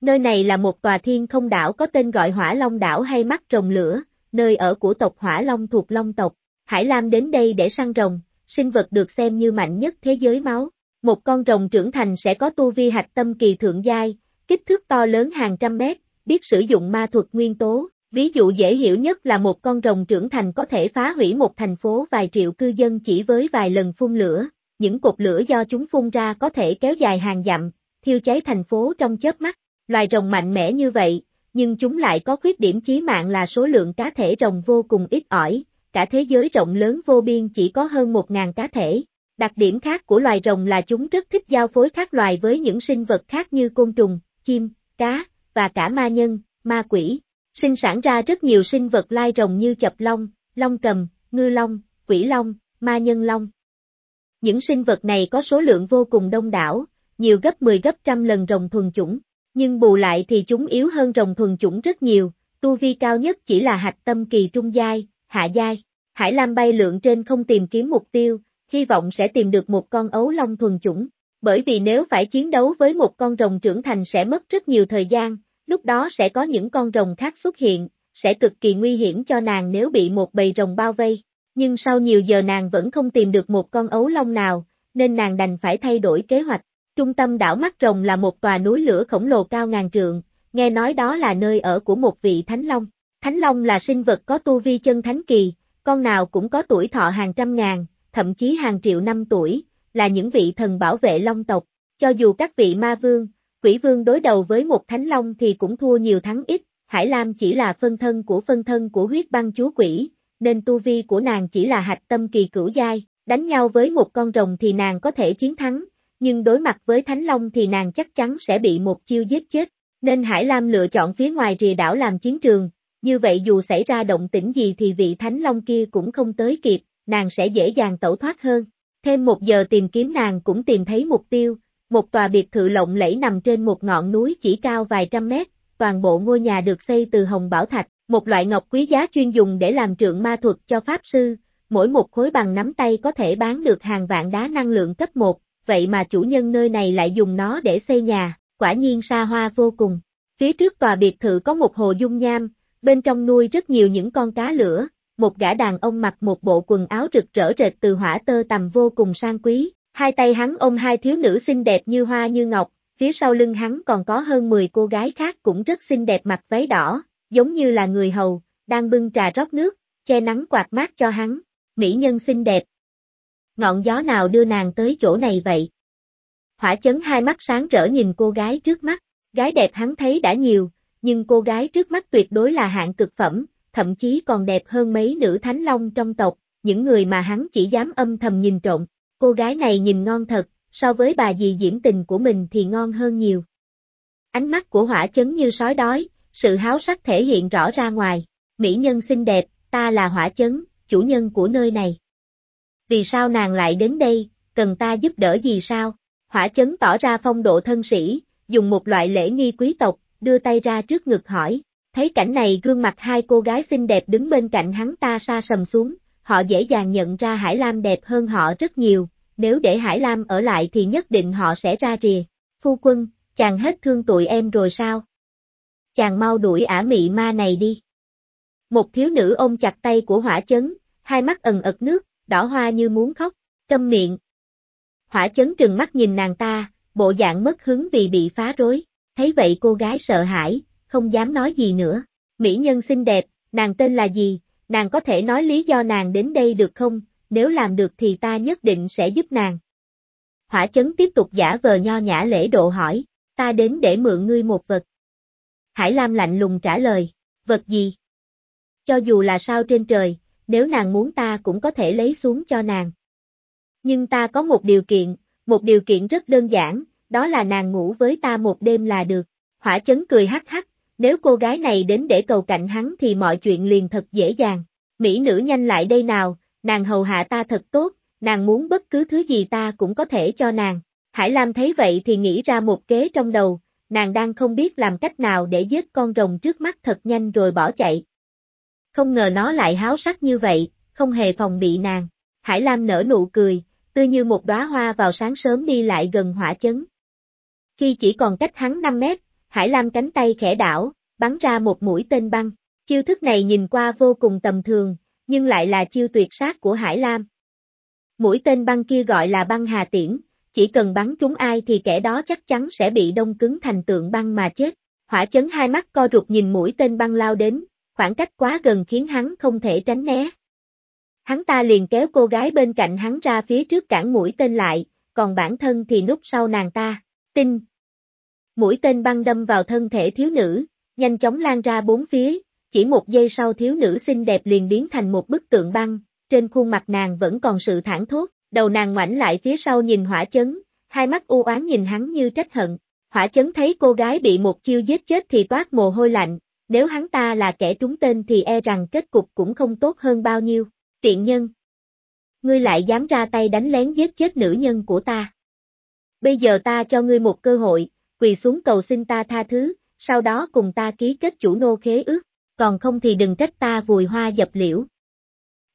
Nơi này là một tòa thiên không đảo có tên gọi Hỏa Long đảo hay mắt rồng lửa, nơi ở của tộc Hỏa Long thuộc Long tộc. Hải Lam đến đây để săn rồng, sinh vật được xem như mạnh nhất thế giới máu. Một con rồng trưởng thành sẽ có tu vi hạch tâm kỳ thượng giai, kích thước to lớn hàng trăm mét, biết sử dụng ma thuật nguyên tố. Ví dụ dễ hiểu nhất là một con rồng trưởng thành có thể phá hủy một thành phố vài triệu cư dân chỉ với vài lần phun lửa. Những cột lửa do chúng phun ra có thể kéo dài hàng dặm, thiêu cháy thành phố trong chớp mắt. Loài rồng mạnh mẽ như vậy, nhưng chúng lại có khuyết điểm chí mạng là số lượng cá thể rồng vô cùng ít ỏi, cả thế giới rộng lớn vô biên chỉ có hơn 1.000 cá thể. Đặc điểm khác của loài rồng là chúng rất thích giao phối các loài với những sinh vật khác như côn trùng, chim, cá, và cả ma nhân, ma quỷ. Sinh sản ra rất nhiều sinh vật lai rồng như chập long, long cầm, ngư long, quỷ long, ma nhân long. Những sinh vật này có số lượng vô cùng đông đảo, nhiều gấp 10 gấp trăm lần rồng thuần chủng. Nhưng bù lại thì chúng yếu hơn rồng thuần chủng rất nhiều, tu vi cao nhất chỉ là hạch tâm kỳ trung giai, hạ giai. Hải Lam bay lượn trên không tìm kiếm mục tiêu, hy vọng sẽ tìm được một con ấu long thuần chủng. Bởi vì nếu phải chiến đấu với một con rồng trưởng thành sẽ mất rất nhiều thời gian, lúc đó sẽ có những con rồng khác xuất hiện, sẽ cực kỳ nguy hiểm cho nàng nếu bị một bầy rồng bao vây. Nhưng sau nhiều giờ nàng vẫn không tìm được một con ấu long nào, nên nàng đành phải thay đổi kế hoạch. Trung tâm đảo Mắt Rồng là một tòa núi lửa khổng lồ cao ngàn trượng, nghe nói đó là nơi ở của một vị Thánh Long. Thánh Long là sinh vật có tu vi chân thánh kỳ, con nào cũng có tuổi thọ hàng trăm ngàn, thậm chí hàng triệu năm tuổi, là những vị thần bảo vệ long tộc. Cho dù các vị ma vương, quỷ vương đối đầu với một thánh long thì cũng thua nhiều thắng ít, Hải Lam chỉ là phân thân của phân thân của huyết băng chúa quỷ, nên tu vi của nàng chỉ là hạch tâm kỳ cửu giai, đánh nhau với một con rồng thì nàng có thể chiến thắng, nhưng đối mặt với thánh long thì nàng chắc chắn sẽ bị một chiêu giết chết, nên Hải Lam lựa chọn phía ngoài rìa đảo làm chiến trường, như vậy dù xảy ra động tĩnh gì thì vị thánh long kia cũng không tới kịp, nàng sẽ dễ dàng tẩu thoát hơn. Thêm một giờ tìm kiếm nàng cũng tìm thấy mục tiêu, một tòa biệt thự lộng lẫy nằm trên một ngọn núi chỉ cao vài trăm mét, toàn bộ ngôi nhà được xây từ hồng bảo thạch, một loại ngọc quý giá chuyên dùng để làm trượng ma thuật cho pháp sư, mỗi một khối bằng nắm tay có thể bán được hàng vạn đá năng lượng cấp 1, vậy mà chủ nhân nơi này lại dùng nó để xây nhà, quả nhiên xa hoa vô cùng. Phía trước tòa biệt thự có một hồ dung nham, bên trong nuôi rất nhiều những con cá lửa, một gã đàn ông mặc một bộ quần áo rực rỡ rệt từ hỏa tơ tầm vô cùng sang quý, hai tay hắn ôm hai thiếu nữ xinh đẹp như hoa như ngọc, phía sau lưng hắn còn có hơn 10 cô gái khác cũng rất xinh đẹp mặc váy đỏ, giống như là người hầu, đang bưng trà rót nước, che nắng quạt mát cho hắn, mỹ nhân xinh đẹp. Ngọn gió nào đưa nàng tới chỗ này vậy? Hỏa chấn hai mắt sáng rỡ nhìn cô gái trước mắt, gái đẹp hắn thấy đã nhiều, nhưng cô gái trước mắt tuyệt đối là hạng cực phẩm, thậm chí còn đẹp hơn mấy nữ thánh long trong tộc, những người mà hắn chỉ dám âm thầm nhìn trộm. Cô gái này nhìn ngon thật, so với bà dì diễm tình của mình thì ngon hơn nhiều. Ánh mắt của hỏa chấn như sói đói, sự háo sắc thể hiện rõ ra ngoài. Mỹ nhân xinh đẹp, ta là hỏa chấn, chủ nhân của nơi này. Vì sao nàng lại đến đây, cần ta giúp đỡ gì sao? Hỏa chấn tỏ ra phong độ thân sĩ, dùng một loại lễ nghi quý tộc, đưa tay ra trước ngực hỏi. Thấy cảnh này gương mặt hai cô gái xinh đẹp đứng bên cạnh hắn ta xa sầm xuống, họ dễ dàng nhận ra Hải Lam đẹp hơn họ rất nhiều, nếu để Hải Lam ở lại thì nhất định họ sẽ ra rìa. Phu quân, chàng hết thương tụi em rồi sao? Chàng mau đuổi ả mị ma này đi. Một thiếu nữ ôm chặt tay của hỏa chấn, hai mắt ẩn ật nước, đỏ hoa như muốn khóc, câm miệng. Hỏa chấn trừng mắt nhìn nàng ta, bộ dạng mất hứng vì bị phá rối, thấy vậy cô gái sợ hãi, không dám nói gì nữa. Mỹ nhân xinh đẹp, nàng tên là gì, nàng có thể nói lý do nàng đến đây được không, nếu làm được thì ta nhất định sẽ giúp nàng. Hỏa chấn tiếp tục giả vờ nho nhã lễ độ hỏi, ta đến để mượn ngươi một vật. Hải Lam lạnh lùng trả lời, vật gì? Cho dù là sao trên trời, nếu nàng muốn ta cũng có thể lấy xuống cho nàng. Nhưng ta có một điều kiện, một điều kiện rất đơn giản, đó là nàng ngủ với ta một đêm là được. Hỏa chấn cười hắc hắc, nếu cô gái này đến để cầu cạnh hắn thì mọi chuyện liền thật dễ dàng. Mỹ nữ nhanh lại đây nào, nàng hầu hạ ta thật tốt, nàng muốn bất cứ thứ gì ta cũng có thể cho nàng. Hải Lam thấy vậy thì nghĩ ra một kế trong đầu, nàng đang không biết làm cách nào để giết con rồng trước mắt thật nhanh rồi bỏ chạy. Không ngờ nó lại háo sắc như vậy, không hề phòng bị nàng. Hải Lam nở nụ cười, tươi như một đóa hoa vào sáng sớm đi lại gần hỏa chấn. Khi chỉ còn cách hắn 5 mét, Hải Lam cánh tay khẽ đảo, bắn ra một mũi tên băng. Chiêu thức này nhìn qua vô cùng tầm thường, nhưng lại là chiêu tuyệt sát của Hải Lam. Mũi tên băng kia gọi là băng hà tiễn, chỉ cần bắn trúng ai thì kẻ đó chắc chắn sẽ bị đông cứng thành tượng băng mà chết. Hỏa chấn hai mắt co rụt nhìn mũi tên băng lao đến, khoảng cách quá gần khiến hắn không thể tránh né. Hắn ta liền kéo cô gái bên cạnh hắn ra phía trước cản mũi tên lại, còn bản thân thì núp sau nàng ta. Tinh, Mũi tên băng đâm vào thân thể thiếu nữ, nhanh chóng lan ra bốn phía, chỉ một giây sau thiếu nữ xinh đẹp liền biến thành một bức tượng băng, trên khuôn mặt nàng vẫn còn sự thản thốt, đầu nàng ngoảnh lại phía sau nhìn hỏa chấn, hai mắt u oán nhìn hắn như trách hận. Hỏa chấn thấy cô gái bị một chiêu giết chết thì toát mồ hôi lạnh, nếu hắn ta là kẻ trúng tên thì e rằng kết cục cũng không tốt hơn bao nhiêu. Tiện nhân! Ngươi lại dám ra tay đánh lén giết chết nữ nhân của ta. Bây giờ ta cho ngươi một cơ hội, quỳ xuống cầu xin ta tha thứ, sau đó cùng ta ký kết chủ nô khế ước, còn không thì đừng trách ta vùi hoa dập liễu.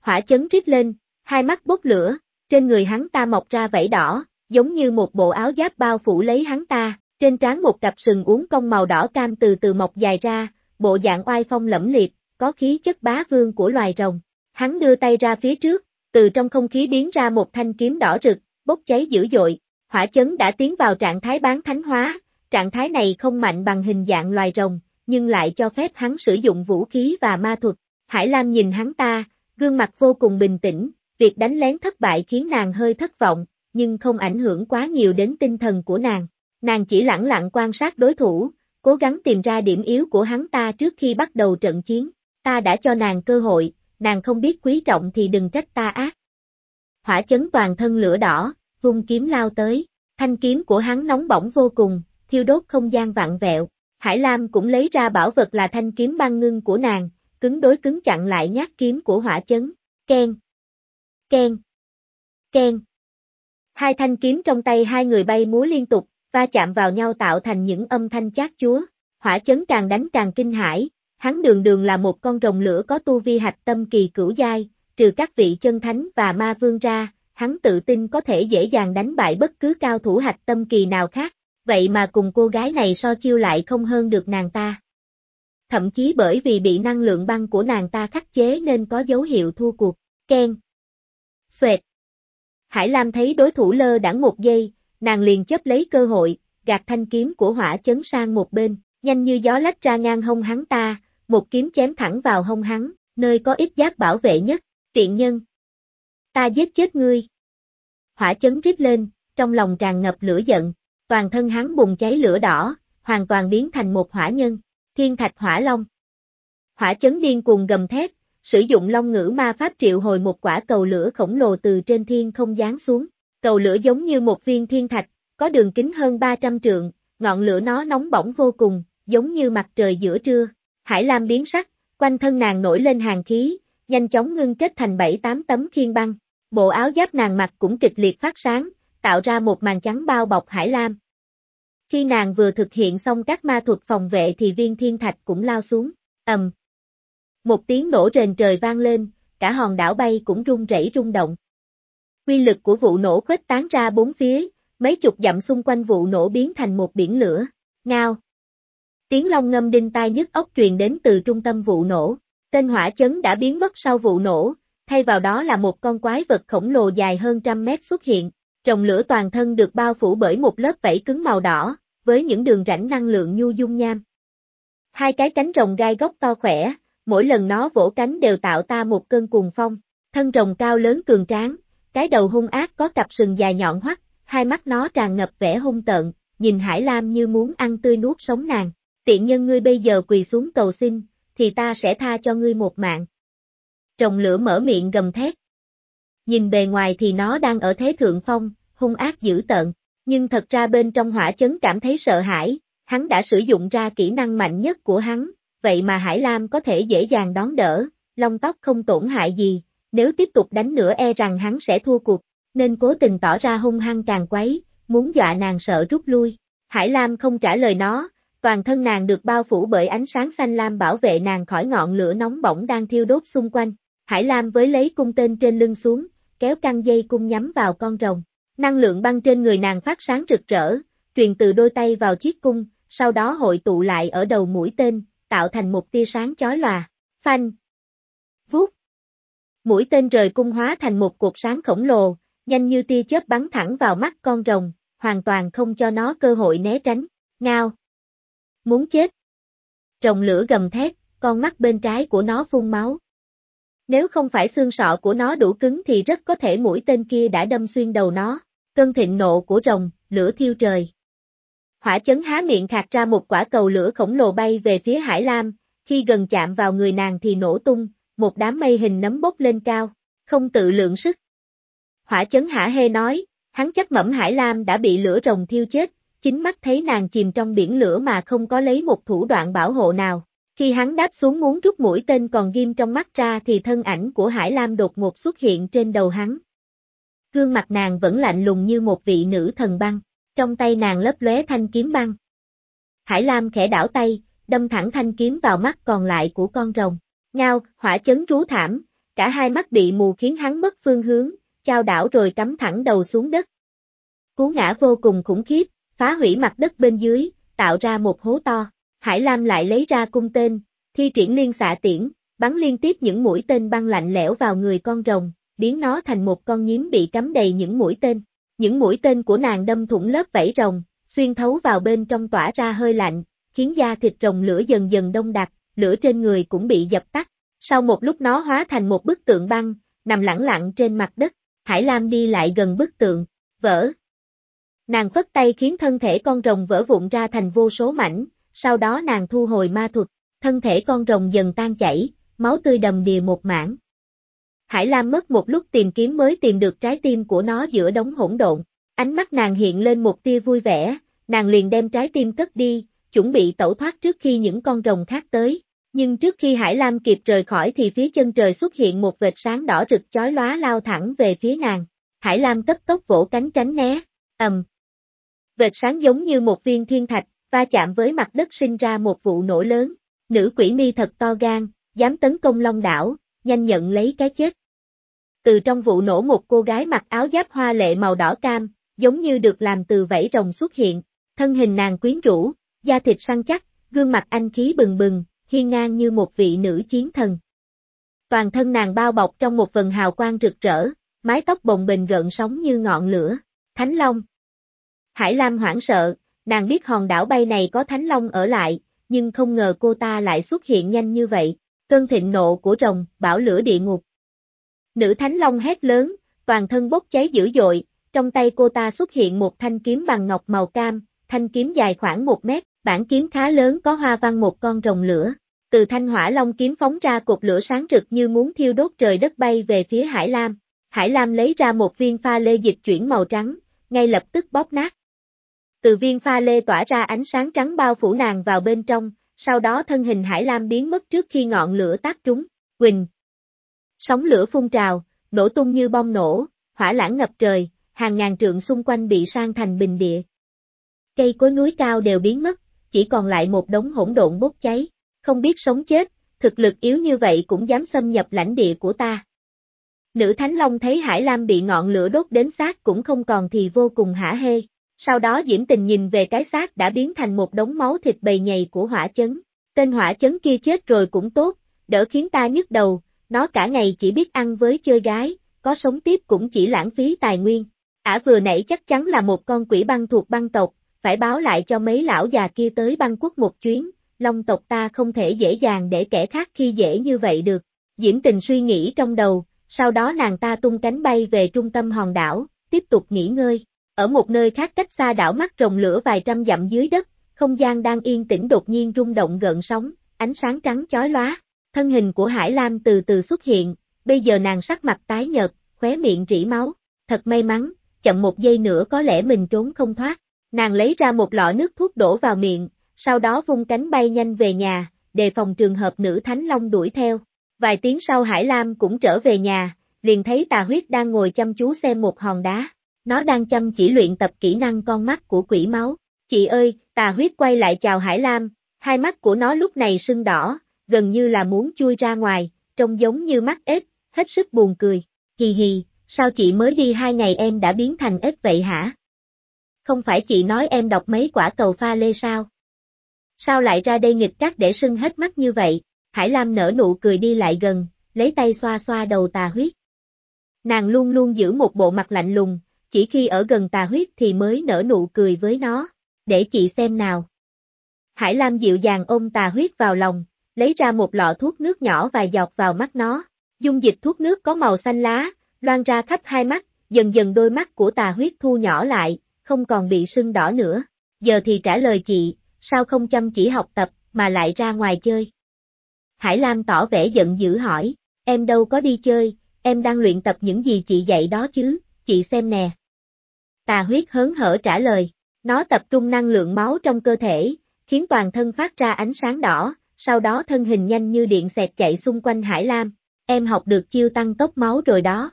Hỏa chấn rít lên, hai mắt bốc lửa, trên người hắn ta mọc ra vảy đỏ, giống như một bộ áo giáp bao phủ lấy hắn ta, trên trán một cặp sừng uốn cong màu đỏ cam từ từ mọc dài ra, bộ dạng oai phong lẫm liệt, có khí chất bá vương của loài rồng. Hắn đưa tay ra phía trước, từ trong không khí biến ra một thanh kiếm đỏ rực, bốc cháy dữ dội. Hỏa chấn đã tiến vào trạng thái bán thánh hóa, trạng thái này không mạnh bằng hình dạng loài rồng, nhưng lại cho phép hắn sử dụng vũ khí và ma thuật. Hải Lam nhìn hắn ta, gương mặt vô cùng bình tĩnh, việc đánh lén thất bại khiến nàng hơi thất vọng, nhưng không ảnh hưởng quá nhiều đến tinh thần của nàng. Nàng chỉ lặng lặng quan sát đối thủ, cố gắng tìm ra điểm yếu của hắn ta trước khi bắt đầu trận chiến. Ta đã cho nàng cơ hội, nàng không biết quý trọng thì đừng trách ta ác. Hỏa chấn toàn thân lửa đỏ, vung kiếm lao tới, thanh kiếm của hắn nóng bỏng vô cùng, thiêu đốt không gian vạn vẹo. Hải Lam cũng lấy ra bảo vật là thanh kiếm băng ngưng của nàng, cứng đối cứng chặn lại nhát kiếm của hỏa chấn. Ken, ken, ken. Hai thanh kiếm trong tay hai người bay múa liên tục, va chạm vào nhau tạo thành những âm thanh chát chúa. Hỏa chấn càng đánh càng kinh hãi, hắn đường đường là một con rồng lửa có tu vi hạch tâm kỳ cửu giai, trừ các vị chân thánh và ma vương ra, hắn tự tin có thể dễ dàng đánh bại bất cứ cao thủ hạch tâm kỳ nào khác, vậy mà cùng cô gái này so chiêu lại không hơn được nàng ta. Thậm chí bởi vì bị năng lượng băng của nàng ta khắc chế nên có dấu hiệu thua cuộc. Ken. Xoẹt. Hải Lam thấy đối thủ lơ đãng một giây, nàng liền chấp lấy cơ hội, gạt thanh kiếm của hỏa chấn sang một bên, nhanh như gió lách ra ngang hông hắn ta, một kiếm chém thẳng vào hông hắn, nơi có ít giáp bảo vệ nhất, tiện nhân. Ta giết chết ngươi. Hỏa chấn rít lên, trong lòng tràn ngập lửa giận, toàn thân hắn bùng cháy lửa đỏ, hoàn toàn biến thành một hỏa nhân, thiên thạch hỏa long. Hỏa chấn điên cuồng gầm thét, sử dụng long ngữ ma pháp triệu hồi một quả cầu lửa khổng lồ từ trên thiên không giáng xuống. Cầu lửa giống như một viên thiên thạch, có đường kính hơn 300 trượng, ngọn lửa nó nóng bỏng vô cùng, giống như mặt trời giữa trưa. Hải Lam biến sắc, quanh thân nàng nổi lên hàng khí, nhanh chóng ngưng kết thành 7-8 tấm khiên băng. Bộ áo giáp nàng mặc cũng kịch liệt phát sáng, tạo ra một màn trắng bao bọc Hải Lam. Khi nàng vừa thực hiện xong các ma thuật phòng vệ thì viên thiên thạch cũng lao xuống, ầm. Một tiếng nổ rền trời vang lên, cả hòn đảo bay cũng rung rẩy rung động. Quy lực của vụ nổ khuếch tán ra bốn phía, mấy chục dặm xung quanh vụ nổ biến thành một biển lửa. Ngao. Tiếng long ngâm đinh tai nhức ốc truyền đến từ trung tâm vụ nổ. Tên hỏa chấn đã biến mất sau vụ nổ, thay vào đó là một con quái vật khổng lồ dài hơn trăm mét xuất hiện. Rồng lửa toàn thân được bao phủ bởi một lớp vảy cứng màu đỏ, với những đường rãnh năng lượng nhu dung nham. Hai cái cánh rồng gai góc to khỏe, mỗi lần nó vỗ cánh đều tạo ta một cơn cuồng phong. Thân rồng cao lớn cường tráng, cái đầu hung ác có cặp sừng dài nhọn hoắt, hai mắt nó tràn ngập vẻ hung tợn, nhìn Hải Lam như muốn ăn tươi nuốt sống nàng. Tiện nhân ngươi bây giờ quỳ xuống cầu xin, thì ta sẽ tha cho ngươi một mạng. Trồng lửa mở miệng gầm thét. Nhìn bề ngoài thì nó đang ở thế thượng phong, hung ác dữ tợn, nhưng thật ra bên trong hỏa chấn cảm thấy sợ hãi, hắn đã sử dụng ra kỹ năng mạnh nhất của hắn, vậy mà Hải Lam có thể dễ dàng đón đỡ, lông tóc không tổn hại gì, nếu tiếp tục đánh nữa e rằng hắn sẽ thua cuộc, nên cố tình tỏ ra hung hăng càng quấy, muốn dọa nàng sợ rút lui. Hải Lam không trả lời nó, toàn thân nàng được bao phủ bởi ánh sáng xanh lam bảo vệ nàng khỏi ngọn lửa nóng bỏng đang thiêu đốt xung quanh. Hải Lam với lấy cung tên trên lưng xuống, kéo căng dây cung nhắm vào con rồng. Năng lượng băng trên người nàng phát sáng rực rỡ, truyền từ đôi tay vào chiếc cung, sau đó hội tụ lại ở đầu mũi tên, tạo thành một tia sáng chói lòa. Phanh. Vút. Mũi tên rời cung hóa thành một cột sáng khổng lồ, nhanh như tia chớp bắn thẳng vào mắt con rồng, hoàn toàn không cho nó cơ hội né tránh. Ngao. Muốn chết. Rồng lửa gầm thét, con mắt bên trái của nó phun máu. Nếu không phải xương sọ của nó đủ cứng thì rất có thể mũi tên kia đã đâm xuyên đầu nó. Cơn thịnh nộ của rồng, lửa thiêu trời. Hỏa chấn há miệng khạc ra một quả cầu lửa khổng lồ bay về phía Hải Lam, khi gần chạm vào người nàng thì nổ tung, một đám mây hình nấm bốc lên cao, không tự lượng sức. Hỏa chấn hả hê nói, hắn chắc mẫm Hải Lam đã bị lửa rồng thiêu chết, chính mắt thấy nàng chìm trong biển lửa mà không có lấy một thủ đoạn bảo hộ nào. Khi hắn đáp xuống muốn rút mũi tên còn ghim trong mắt ra thì thân ảnh của Hải Lam đột ngột xuất hiện trên đầu hắn. Gương mặt nàng vẫn lạnh lùng như một vị nữ thần băng, trong tay nàng lấp lóe thanh kiếm băng. Hải Lam khẽ đảo tay, đâm thẳng thanh kiếm vào mắt còn lại của con rồng. Ngao, hỏa chấn rú thảm, cả hai mắt bị mù khiến hắn mất phương hướng, trao đảo rồi cắm thẳng đầu xuống đất. Cú ngã vô cùng khủng khiếp, phá hủy mặt đất bên dưới, tạo ra một hố to. Hải Lam lại lấy ra cung tên, thi triển liên xạ tiễn, bắn liên tiếp những mũi tên băng lạnh lẽo vào người con rồng, biến nó thành một con nhím bị cắm đầy những mũi tên. Những mũi tên của nàng đâm thủng lớp vảy rồng, xuyên thấu vào bên trong tỏa ra hơi lạnh, khiến da thịt rồng lửa dần dần đông đặc, lửa trên người cũng bị dập tắt. Sau một lúc nó hóa thành một bức tượng băng, nằm lẳng lặng trên mặt đất, Hải Lam đi lại gần bức tượng, vỡ. Nàng phất tay khiến thân thể con rồng vỡ vụn ra thành vô số mảnh, sau đó nàng thu hồi ma thuật, thân thể con rồng dần tan chảy, máu tươi đầm đìa một mảng. Hải Lam mất một lúc tìm kiếm mới tìm được trái tim của nó giữa đống hỗn độn, ánh mắt nàng hiện lên một tia vui vẻ, nàng liền đem trái tim cất đi, chuẩn bị tẩu thoát trước khi những con rồng khác tới. Nhưng trước khi Hải Lam kịp rời khỏi thì phía chân trời xuất hiện một vệt sáng đỏ rực chói lóa lao thẳng về phía nàng. Hải Lam cấp tốc vỗ cánh tránh né, ầm. Vệt sáng giống như một viên thiên thạch, va chạm với mặt đất sinh ra một vụ nổ lớn. Nữ quỷ mi thật to gan, dám tấn công Long đảo, nhanh nhận lấy cái chết. Từ trong vụ nổ một cô gái mặc áo giáp hoa lệ màu đỏ cam, giống như được làm từ vảy rồng xuất hiện, thân hình nàng quyến rũ, da thịt săn chắc, gương mặt anh khí bừng bừng, hiên ngang như một vị nữ chiến thần. Toàn thân nàng bao bọc trong một vần hào quang rực rỡ, mái tóc bồng bềnh gợn sóng như ngọn lửa. Thánh Long Hải Lam hoảng sợ, nàng biết hòn đảo bay này có Thánh Long ở lại, nhưng không ngờ cô ta lại xuất hiện nhanh như vậy. Cơn thịnh nộ của rồng, bảo lửa địa ngục. Nữ Thánh Long hét lớn, toàn thân bốc cháy dữ dội, trong tay cô ta xuất hiện một thanh kiếm bằng ngọc màu cam, thanh kiếm dài khoảng một mét, bản kiếm khá lớn có hoa văn một con rồng lửa. Từ thanh hỏa long kiếm phóng ra cột lửa sáng rực như muốn thiêu đốt trời đất bay về phía Hải Lam. Hải Lam lấy ra một viên pha lê dịch chuyển màu trắng, ngay lập tức bóp nát. Từ viên pha lê tỏa ra ánh sáng trắng bao phủ nàng vào bên trong, sau đó thân hình Hải Lam biến mất trước khi ngọn lửa tác trúng. Quỳnh. Sóng lửa phun trào, nổ tung như bom nổ, hỏa lãng ngập trời, hàng ngàn trượng xung quanh bị sang thành bình địa. Cây cối núi cao đều biến mất, chỉ còn lại một đống hỗn độn bốc cháy, không biết sống chết, thực lực yếu như vậy cũng dám xâm nhập lãnh địa của ta. Nữ Thánh Long thấy Hải Lam bị ngọn lửa đốt đến xác cũng không còn thì vô cùng hả hê. Sau đó Diễm Tình nhìn về cái xác đã biến thành một đống máu thịt bầy nhầy của hỏa chấn. Tên hỏa chấn kia chết rồi cũng tốt, đỡ khiến ta nhức đầu, nó cả ngày chỉ biết ăn với chơi gái, có sống tiếp cũng chỉ lãng phí tài nguyên. Ả vừa nãy chắc chắn là một con quỷ băng thuộc băng tộc, phải báo lại cho mấy lão già kia tới băng quốc một chuyến, long tộc ta không thể dễ dàng để kẻ khác khi dễ như vậy được. Diễm tình suy nghĩ trong đầu, sau đó nàng ta tung cánh bay về trung tâm hòn đảo, tiếp tục nghỉ ngơi. Ở một nơi khác cách xa đảo mắt rồng lửa vài trăm dặm dưới đất, không gian đang yên tĩnh đột nhiên rung động gợn sóng, ánh sáng trắng chói lóa. Thân hình của Hải Lam từ từ xuất hiện, bây giờ nàng sắc mặt tái nhợt, khóe miệng rỉ máu. Thật may mắn, chậm một giây nữa có lẽ mình trốn không thoát. Nàng lấy ra một lọ nước thuốc đổ vào miệng, sau đó vung cánh bay nhanh về nhà, đề phòng trường hợp nữ Thánh Long đuổi theo. Vài tiếng sau Hải Lam cũng trở về nhà, liền thấy tà huyết đang ngồi chăm chú xem một hòn đá. Nó đang chăm chỉ luyện tập kỹ năng con mắt của quỷ máu. Chị ơi, tà huyết quay lại chào Hải Lam, hai mắt của nó lúc này sưng đỏ, gần như là muốn chui ra ngoài, trông giống như mắt ếch, hết sức buồn cười. Hì hì, sao chị mới đi hai ngày em đã biến thành ếch vậy hả? Không phải chị nói em đọc mấy quả cầu pha lê sao? Sao lại ra đây nghịch cắt để sưng hết mắt như vậy? Hải Lam nở nụ cười đi lại gần, lấy tay xoa xoa đầu tà huyết. Nàng luôn luôn giữ một bộ mặt lạnh lùng, chỉ khi ở gần tà huyết thì mới nở nụ cười với nó. Để chị xem nào. Hải Lam dịu dàng ôm tà huyết vào lòng, lấy ra một lọ thuốc nước nhỏ vài giọt vào mắt nó. Dung dịch thuốc nước có màu xanh lá, loan ra khắp hai mắt, dần dần đôi mắt của tà huyết thu nhỏ lại, không còn bị sưng đỏ nữa. Giờ thì trả lời chị, sao không chăm chỉ học tập, mà lại ra ngoài chơi? Hải Lam tỏ vẻ giận dữ hỏi, em đâu có đi chơi, em đang luyện tập những gì chị dạy đó chứ, chị xem nè. Tà huyết hớn hở trả lời, nó tập trung năng lượng máu trong cơ thể, khiến toàn thân phát ra ánh sáng đỏ, sau đó thân hình nhanh như điện xẹt chạy xung quanh Hải Lam, em học được chiêu tăng tốc máu rồi đó.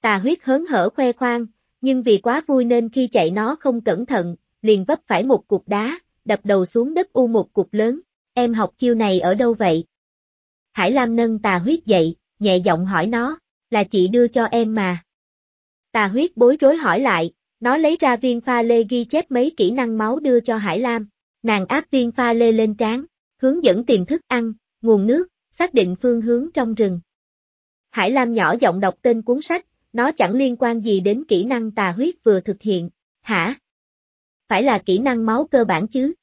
Tà huyết hớn hở khoe khoang, nhưng vì quá vui nên khi chạy nó không cẩn thận, liền vấp phải một cục đá, đập đầu xuống đất u một cục lớn, em học chiêu này ở đâu vậy? Hải Lam nâng tà huyết dậy, nhẹ giọng hỏi nó, là chị đưa cho em mà. Tà huyết bối rối hỏi lại, nó lấy ra viên pha lê ghi chép mấy kỹ năng máu đưa cho Hải Lam, nàng áp viên pha lê lên trán, hướng dẫn tìm thức ăn, nguồn nước, xác định phương hướng trong rừng. Hải Lam nhỏ giọng đọc tên cuốn sách, nó chẳng liên quan gì đến kỹ năng tà huyết vừa thực hiện, hả? Phải là kỹ năng máu cơ bản chứ?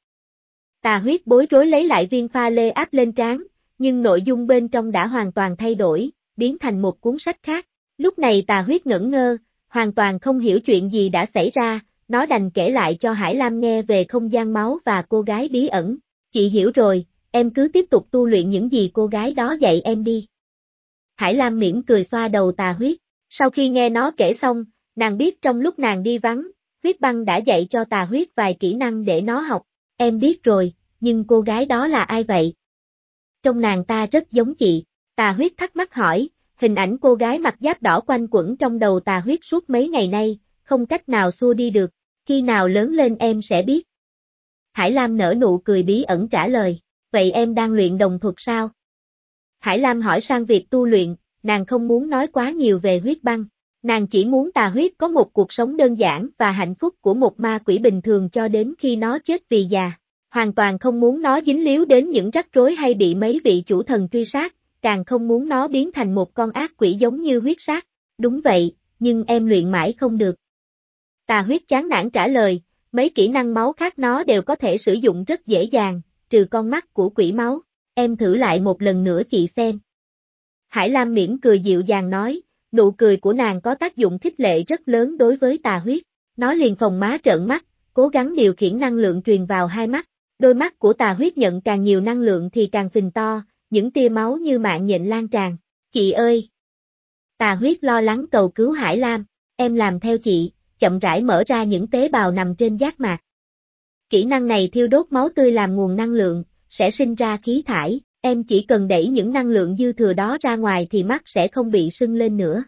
Tà huyết bối rối lấy lại viên pha lê áp lên trán, nhưng nội dung bên trong đã hoàn toàn thay đổi, biến thành một cuốn sách khác. Lúc này tà huyết ngẩn ngơ, hoàn toàn không hiểu chuyện gì đã xảy ra, nó đành kể lại cho Hải Lam nghe về không gian máu và cô gái bí ẩn. Chị hiểu rồi, em cứ tiếp tục tu luyện những gì cô gái đó dạy em đi. Hải Lam miễn cười xoa đầu tà huyết. Sau khi nghe nó kể xong, nàng biết trong lúc nàng đi vắng, huyết băng đã dạy cho tà huyết vài kỹ năng để nó học. Em biết rồi, nhưng cô gái đó là ai vậy? Trong nàng ta rất giống chị. Tà huyết thắc mắc hỏi, hình ảnh cô gái mặc giáp đỏ quanh quẩn trong đầu tà huyết suốt mấy ngày nay, không cách nào xua đi được. Khi nào lớn lên em sẽ biết. Hải Lam nở nụ cười bí ẩn trả lời, vậy em đang luyện đồng thuật sao? Hải Lam hỏi sang việc tu luyện, nàng không muốn nói quá nhiều về huyết băng. Nàng chỉ muốn tà huyết có một cuộc sống đơn giản và hạnh phúc của một ma quỷ bình thường cho đến khi nó chết vì già. Hoàn toàn không muốn nó dính líu đến những rắc rối hay bị mấy vị chủ thần truy sát, càng không muốn nó biến thành một con ác quỷ giống như huyết sát. Đúng vậy, nhưng em luyện mãi không được. Tà huyết chán nản trả lời, mấy kỹ năng máu khác nó đều có thể sử dụng rất dễ dàng, trừ con mắt của quỷ máu. Em thử lại một lần nữa chị xem. Hải Lam miễn cười dịu dàng nói, nụ cười của nàng có tác dụng khích lệ rất lớn đối với tà huyết. Nó liền phòng má trợn mắt, cố gắng điều khiển năng lượng truyền vào hai mắt. Đôi mắt của tà huyết nhận càng nhiều năng lượng thì càng phình to, những tia máu như mạng nhện lan tràn. Chị ơi! Tà huyết lo lắng cầu cứu Hải Lam, em làm theo chị, chậm rãi mở ra những tế bào nằm trên giác mạc. Kỹ năng này thiêu đốt máu tươi làm nguồn năng lượng, sẽ sinh ra khí thải, em chỉ cần đẩy những năng lượng dư thừa đó ra ngoài thì mắt sẽ không bị sưng lên nữa.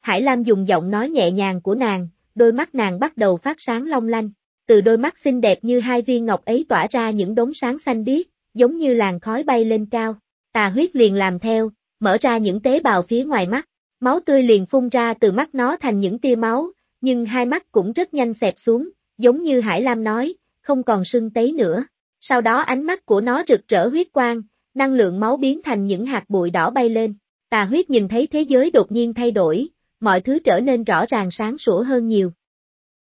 Hải Lam dùng giọng nói nhẹ nhàng của nàng, đôi mắt nàng bắt đầu phát sáng long lanh, từ đôi mắt xinh đẹp như hai viên ngọc ấy tỏa ra những đốm sáng xanh biếc, giống như làn khói bay lên cao, tà huyết liền làm theo, mở ra những tế bào phía ngoài mắt, máu tươi liền phun ra từ mắt nó thành những tia máu, nhưng hai mắt cũng rất nhanh xẹp xuống, giống như Hải Lam nói, không còn sưng tấy nữa. Sau đó ánh mắt của nó rực rỡ huyết quang, năng lượng máu biến thành những hạt bụi đỏ bay lên. Tà huyết nhìn thấy thế giới đột nhiên thay đổi, mọi thứ trở nên rõ ràng sáng sủa hơn nhiều.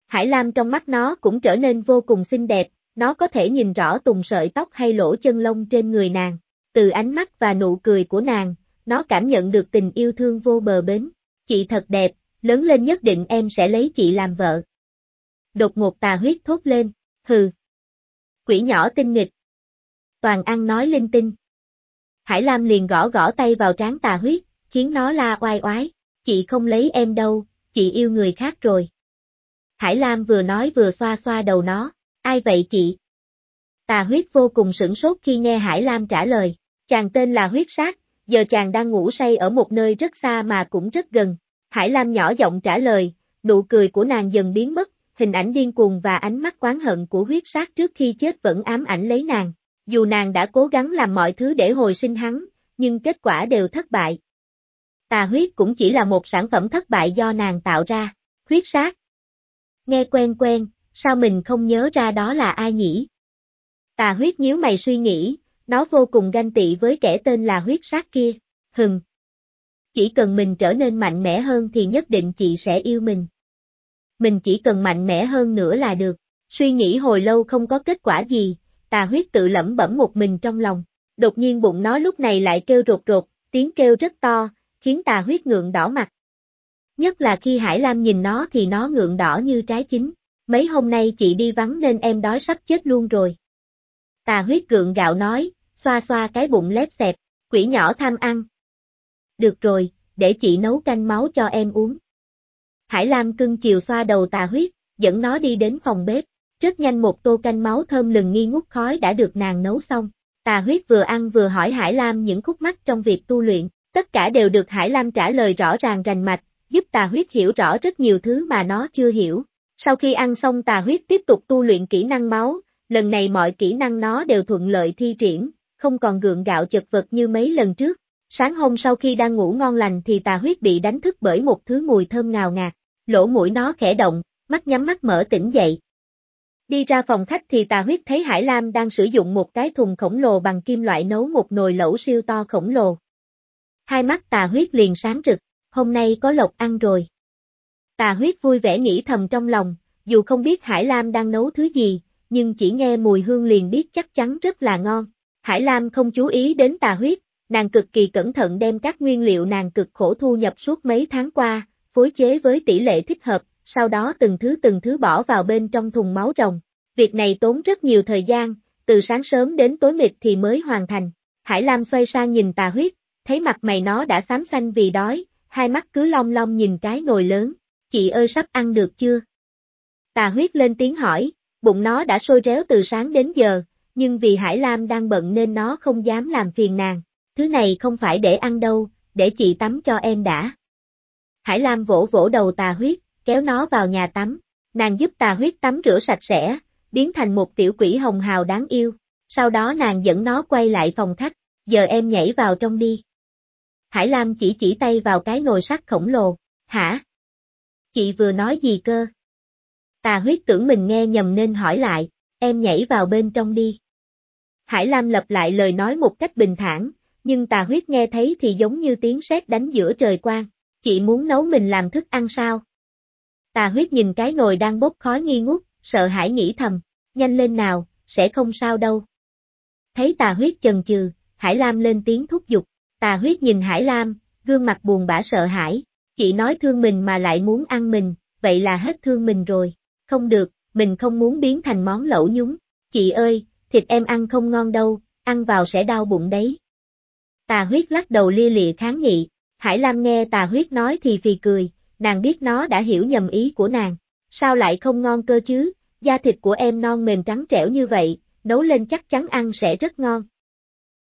Hải Lam trong mắt nó cũng trở nên vô cùng xinh đẹp, nó có thể nhìn rõ tùng sợi tóc hay lỗ chân lông trên người nàng. Từ ánh mắt và nụ cười của nàng, nó cảm nhận được tình yêu thương vô bờ bến. Chị thật đẹp, lớn lên nhất định em sẽ lấy chị làm vợ. Đột ngột tà huyết thốt lên, hừ. Quỷ nhỏ tinh nghịch. Toàn ăn nói linh tinh. Hải Lam liền gõ gõ tay vào trán tà huyết, khiến nó la oai oái, chị không lấy em đâu, chị yêu người khác rồi. Hải Lam vừa nói vừa xoa xoa đầu nó, ai vậy chị? Tà huyết vô cùng sửng sốt khi nghe Hải Lam trả lời, chàng tên là huyết sát, giờ chàng đang ngủ say ở một nơi rất xa mà cũng rất gần. Hải Lam nhỏ giọng trả lời, nụ cười của nàng dần biến mất, hình ảnh điên cuồng và ánh mắt quán hận của huyết sát trước khi chết vẫn ám ảnh lấy nàng. Dù nàng đã cố gắng làm mọi thứ để hồi sinh hắn, nhưng kết quả đều thất bại. Tà huyết cũng chỉ là một sản phẩm thất bại do nàng tạo ra. Huyết sát. Nghe quen quen, sao mình không nhớ ra đó là ai nhỉ? Tà huyết nhíu mày suy nghĩ, nó vô cùng ganh tị với kẻ tên là huyết sát kia. Hừng. Chỉ cần mình trở nên mạnh mẽ hơn thì nhất định chị sẽ yêu mình. Mình chỉ cần mạnh mẽ hơn nữa là được. Suy nghĩ hồi lâu không có kết quả gì, tà huyết tự lẩm bẩm một mình trong lòng. Đột nhiên bụng nó lúc này lại kêu rột rột, tiếng kêu rất to, khiến tà huyết ngượng đỏ mặt. Nhất là khi Hải Lam nhìn nó thì nó ngượng đỏ như trái chín. Mấy hôm nay chị đi vắng nên em đói sắp chết luôn rồi. Tà huyết gượng gạo nói, xoa xoa cái bụng lép xẹp, quỷ nhỏ tham ăn. Được rồi, để chị nấu canh máu cho em uống. Hải Lam cưng chiều xoa đầu tà huyết, dẫn nó đi đến phòng bếp. Rất nhanh một tô canh máu thơm lừng nghi ngút khói đã được nàng nấu xong. Tà huyết vừa ăn vừa hỏi Hải Lam những khúc mắc trong việc tu luyện. Tất cả đều được Hải Lam trả lời rõ ràng rành mạch, giúp tà huyết hiểu rõ rất nhiều thứ mà nó chưa hiểu. Sau khi ăn xong tà huyết tiếp tục tu luyện kỹ năng máu, lần này mọi kỹ năng nó đều thuận lợi thi triển, không còn gượng gạo chật vật như mấy lần trước. Sáng hôm sau khi đang ngủ ngon lành thì tà huyết bị đánh thức bởi một thứ mùi thơm ngào ngạt, lỗ mũi nó khẽ động, mắt nhắm mắt mở tỉnh dậy. Đi ra phòng khách thì tà huyết thấy Hải Lam đang sử dụng một cái thùng khổng lồ bằng kim loại nấu một nồi lẩu siêu to khổng lồ. Hai mắt tà huyết liền sáng rực, hôm nay có lộc ăn rồi. Tà huyết vui vẻ nghĩ thầm trong lòng, dù không biết Hải Lam đang nấu thứ gì, nhưng chỉ nghe mùi hương liền biết chắc chắn rất là ngon. Hải Lam không chú ý đến tà huyết, nàng cực kỳ cẩn thận đem các nguyên liệu nàng cực khổ thu nhập suốt mấy tháng qua, phối chế với tỷ lệ thích hợp, sau đó từng thứ từng thứ bỏ vào bên trong thùng máu rồng. Việc này tốn rất nhiều thời gian, từ sáng sớm đến tối mịt thì mới hoàn thành. Hải Lam xoay sang nhìn tà huyết, thấy mặt mày nó đã xám xanh vì đói, hai mắt cứ long long nhìn cái nồi lớn. Chị ơi sắp ăn được chưa? Tà huyết lên tiếng hỏi, bụng nó đã sôi réo từ sáng đến giờ, nhưng vì Hải Lam đang bận nên nó không dám làm phiền nàng. Thứ này không phải để ăn đâu, để chị tắm cho em đã. Hải Lam vỗ vỗ đầu tà huyết, kéo nó vào nhà tắm. Nàng giúp tà huyết tắm rửa sạch sẽ, biến thành một tiểu quỷ hồng hào đáng yêu. Sau đó nàng dẫn nó quay lại phòng khách, giờ em nhảy vào trong đi. Hải Lam chỉ chỉ tay vào cái nồi sắt khổng lồ. Hả? Chị vừa nói gì cơ? Tà huyết tưởng mình nghe nhầm nên hỏi lại, em nhảy vào bên trong đi. Hải Lam lặp lại lời nói một cách bình thản, nhưng tà huyết nghe thấy thì giống như tiếng sét đánh giữa trời quang. Chị muốn nấu mình làm thức ăn sao? Tà huyết nhìn cái nồi đang bốc khói nghi ngút, sợ hãi nghĩ thầm, nhanh lên nào, sẽ không sao đâu. Thấy tà huyết chần chừ, Hải Lam lên tiếng thúc giục, tà huyết nhìn Hải Lam, gương mặt buồn bã sợ hãi, chị nói thương mình mà lại muốn ăn mình, vậy là hết thương mình rồi, không được, mình không muốn biến thành món lẩu nhúng, chị ơi, thịt em ăn không ngon đâu, ăn vào sẽ đau bụng đấy. Tà huyết lắc đầu lia lịa kháng nghị, Hải Lam nghe tà huyết nói thì phì cười, nàng biết nó đã hiểu nhầm ý của nàng. Sao lại không ngon cơ chứ, da thịt của em non mềm trắng trẻo như vậy, nấu lên chắc chắn ăn sẽ rất ngon.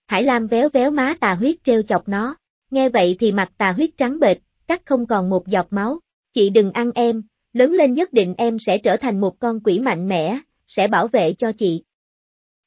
Hải Lam véo véo má tà huyết treo chọc nó, nghe vậy thì mặt tà huyết trắng bệch, cắt không còn một giọt máu. Chị đừng ăn em, lớn lên nhất định em sẽ trở thành một con quỷ mạnh mẽ, sẽ bảo vệ cho chị.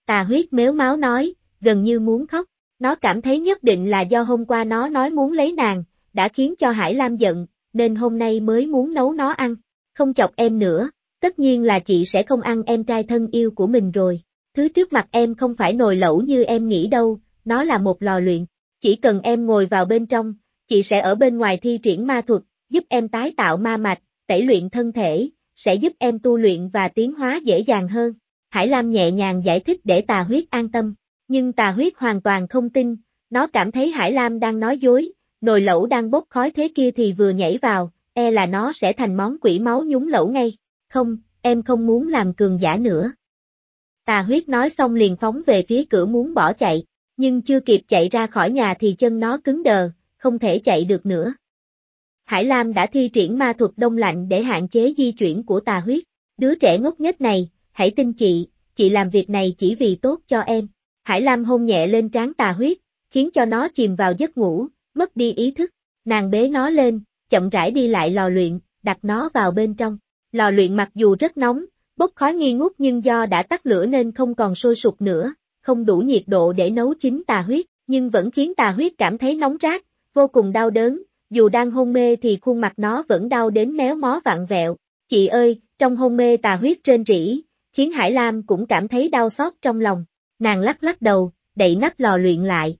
Tà huyết mếu máu nói, gần như muốn khóc, nó cảm thấy nhất định là do hôm qua nó nói muốn lấy nàng, đã khiến cho Hải Lam giận, nên hôm nay mới muốn nấu nó ăn, không chọc em nữa, tất nhiên là chị sẽ không ăn em trai thân yêu của mình rồi. Thứ trước mặt em không phải nồi lẩu như em nghĩ đâu, nó là một lò luyện. Chỉ cần em ngồi vào bên trong, chị sẽ ở bên ngoài thi triển ma thuật, giúp em tái tạo ma mạch, tẩy luyện thân thể, sẽ giúp em tu luyện và tiến hóa dễ dàng hơn. Hải Lam nhẹ nhàng giải thích để tà huyết an tâm, nhưng tà huyết hoàn toàn không tin, nó cảm thấy Hải Lam đang nói dối, nồi lẩu đang bốc khói thế kia thì vừa nhảy vào, e là nó sẽ thành món quỷ máu nhúng lẩu ngay. Không, em không muốn làm cường giả nữa. Tà huyết nói xong liền phóng về phía cửa muốn bỏ chạy, nhưng chưa kịp chạy ra khỏi nhà thì chân nó cứng đờ, không thể chạy được nữa. Hải Lam đã thi triển ma thuật đông lạnh để hạn chế di chuyển của tà huyết. Đứa trẻ ngốc nhất này, hãy tin chị, chị làm việc này chỉ vì tốt cho em. Hải Lam hôn nhẹ lên trán tà huyết, khiến cho nó chìm vào giấc ngủ, mất đi ý thức. Nàng bế nó lên, chậm rãi đi lại lò luyện, đặt nó vào bên trong. Lò luyện mặc dù rất nóng, bốc khói nghi ngút nhưng do đã tắt lửa nên không còn sôi sục nữa, không đủ nhiệt độ để nấu chín tà huyết, nhưng vẫn khiến tà huyết cảm thấy nóng rát, vô cùng đau đớn, dù đang hôn mê thì khuôn mặt nó vẫn đau đến méo mó vặn vẹo. Chị ơi, trong hôn mê tà huyết trên rỉ, khiến Hải Lam cũng cảm thấy đau xót trong lòng. Nàng lắc lắc đầu, đậy nắp lò luyện lại.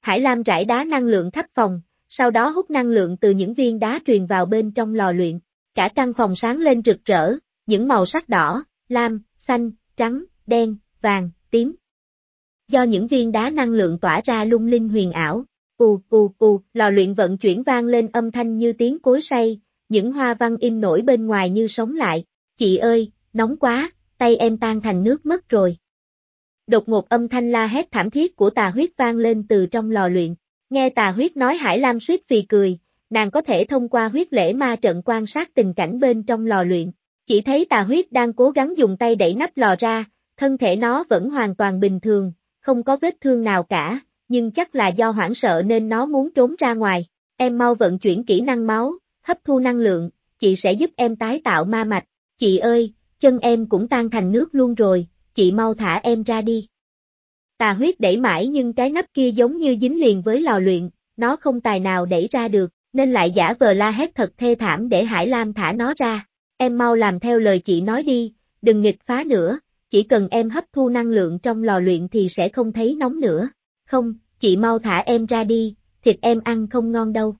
Hải Lam rải đá năng lượng khắp phòng, sau đó hút năng lượng từ những viên đá truyền vào bên trong lò luyện. Cả căn phòng sáng lên rực rỡ, những màu sắc đỏ, lam, xanh, trắng, đen, vàng, tím. Do những viên đá năng lượng tỏa ra lung linh huyền ảo, ù ù ù, lò luyện vận chuyển vang lên âm thanh như tiếng cối say, những hoa văn im nổi bên ngoài như sống lại. Chị ơi, nóng quá, tay em tan thành nước mất rồi. Đột ngột âm thanh la hét thảm thiết của tà huyết vang lên từ trong lò luyện. Nghe tà huyết nói Hải Lam suýt vì cười, nàng có thể thông qua huyết lễ ma trận quan sát tình cảnh bên trong lò luyện. Chỉ thấy tà huyết đang cố gắng dùng tay đẩy nắp lò ra, thân thể nó vẫn hoàn toàn bình thường, không có vết thương nào cả, nhưng chắc là do hoảng sợ nên nó muốn trốn ra ngoài. Em mau vận chuyển kỹ năng máu, hấp thu năng lượng, chị sẽ giúp em tái tạo ma mạch. Chị ơi, chân em cũng tan thành nước luôn rồi, chị mau thả em ra đi. Tà huyết đẩy mãi nhưng cái nắp kia giống như dính liền với lò luyện, nó không tài nào đẩy ra được, nên lại giả vờ la hét thật thê thảm để Hải Lam thả nó ra. Em mau làm theo lời chị nói đi, đừng nghịch phá nữa, chỉ cần em hấp thu năng lượng trong lò luyện thì sẽ không thấy nóng nữa. Không, chị mau thả em ra đi, thịt em ăn không ngon đâu.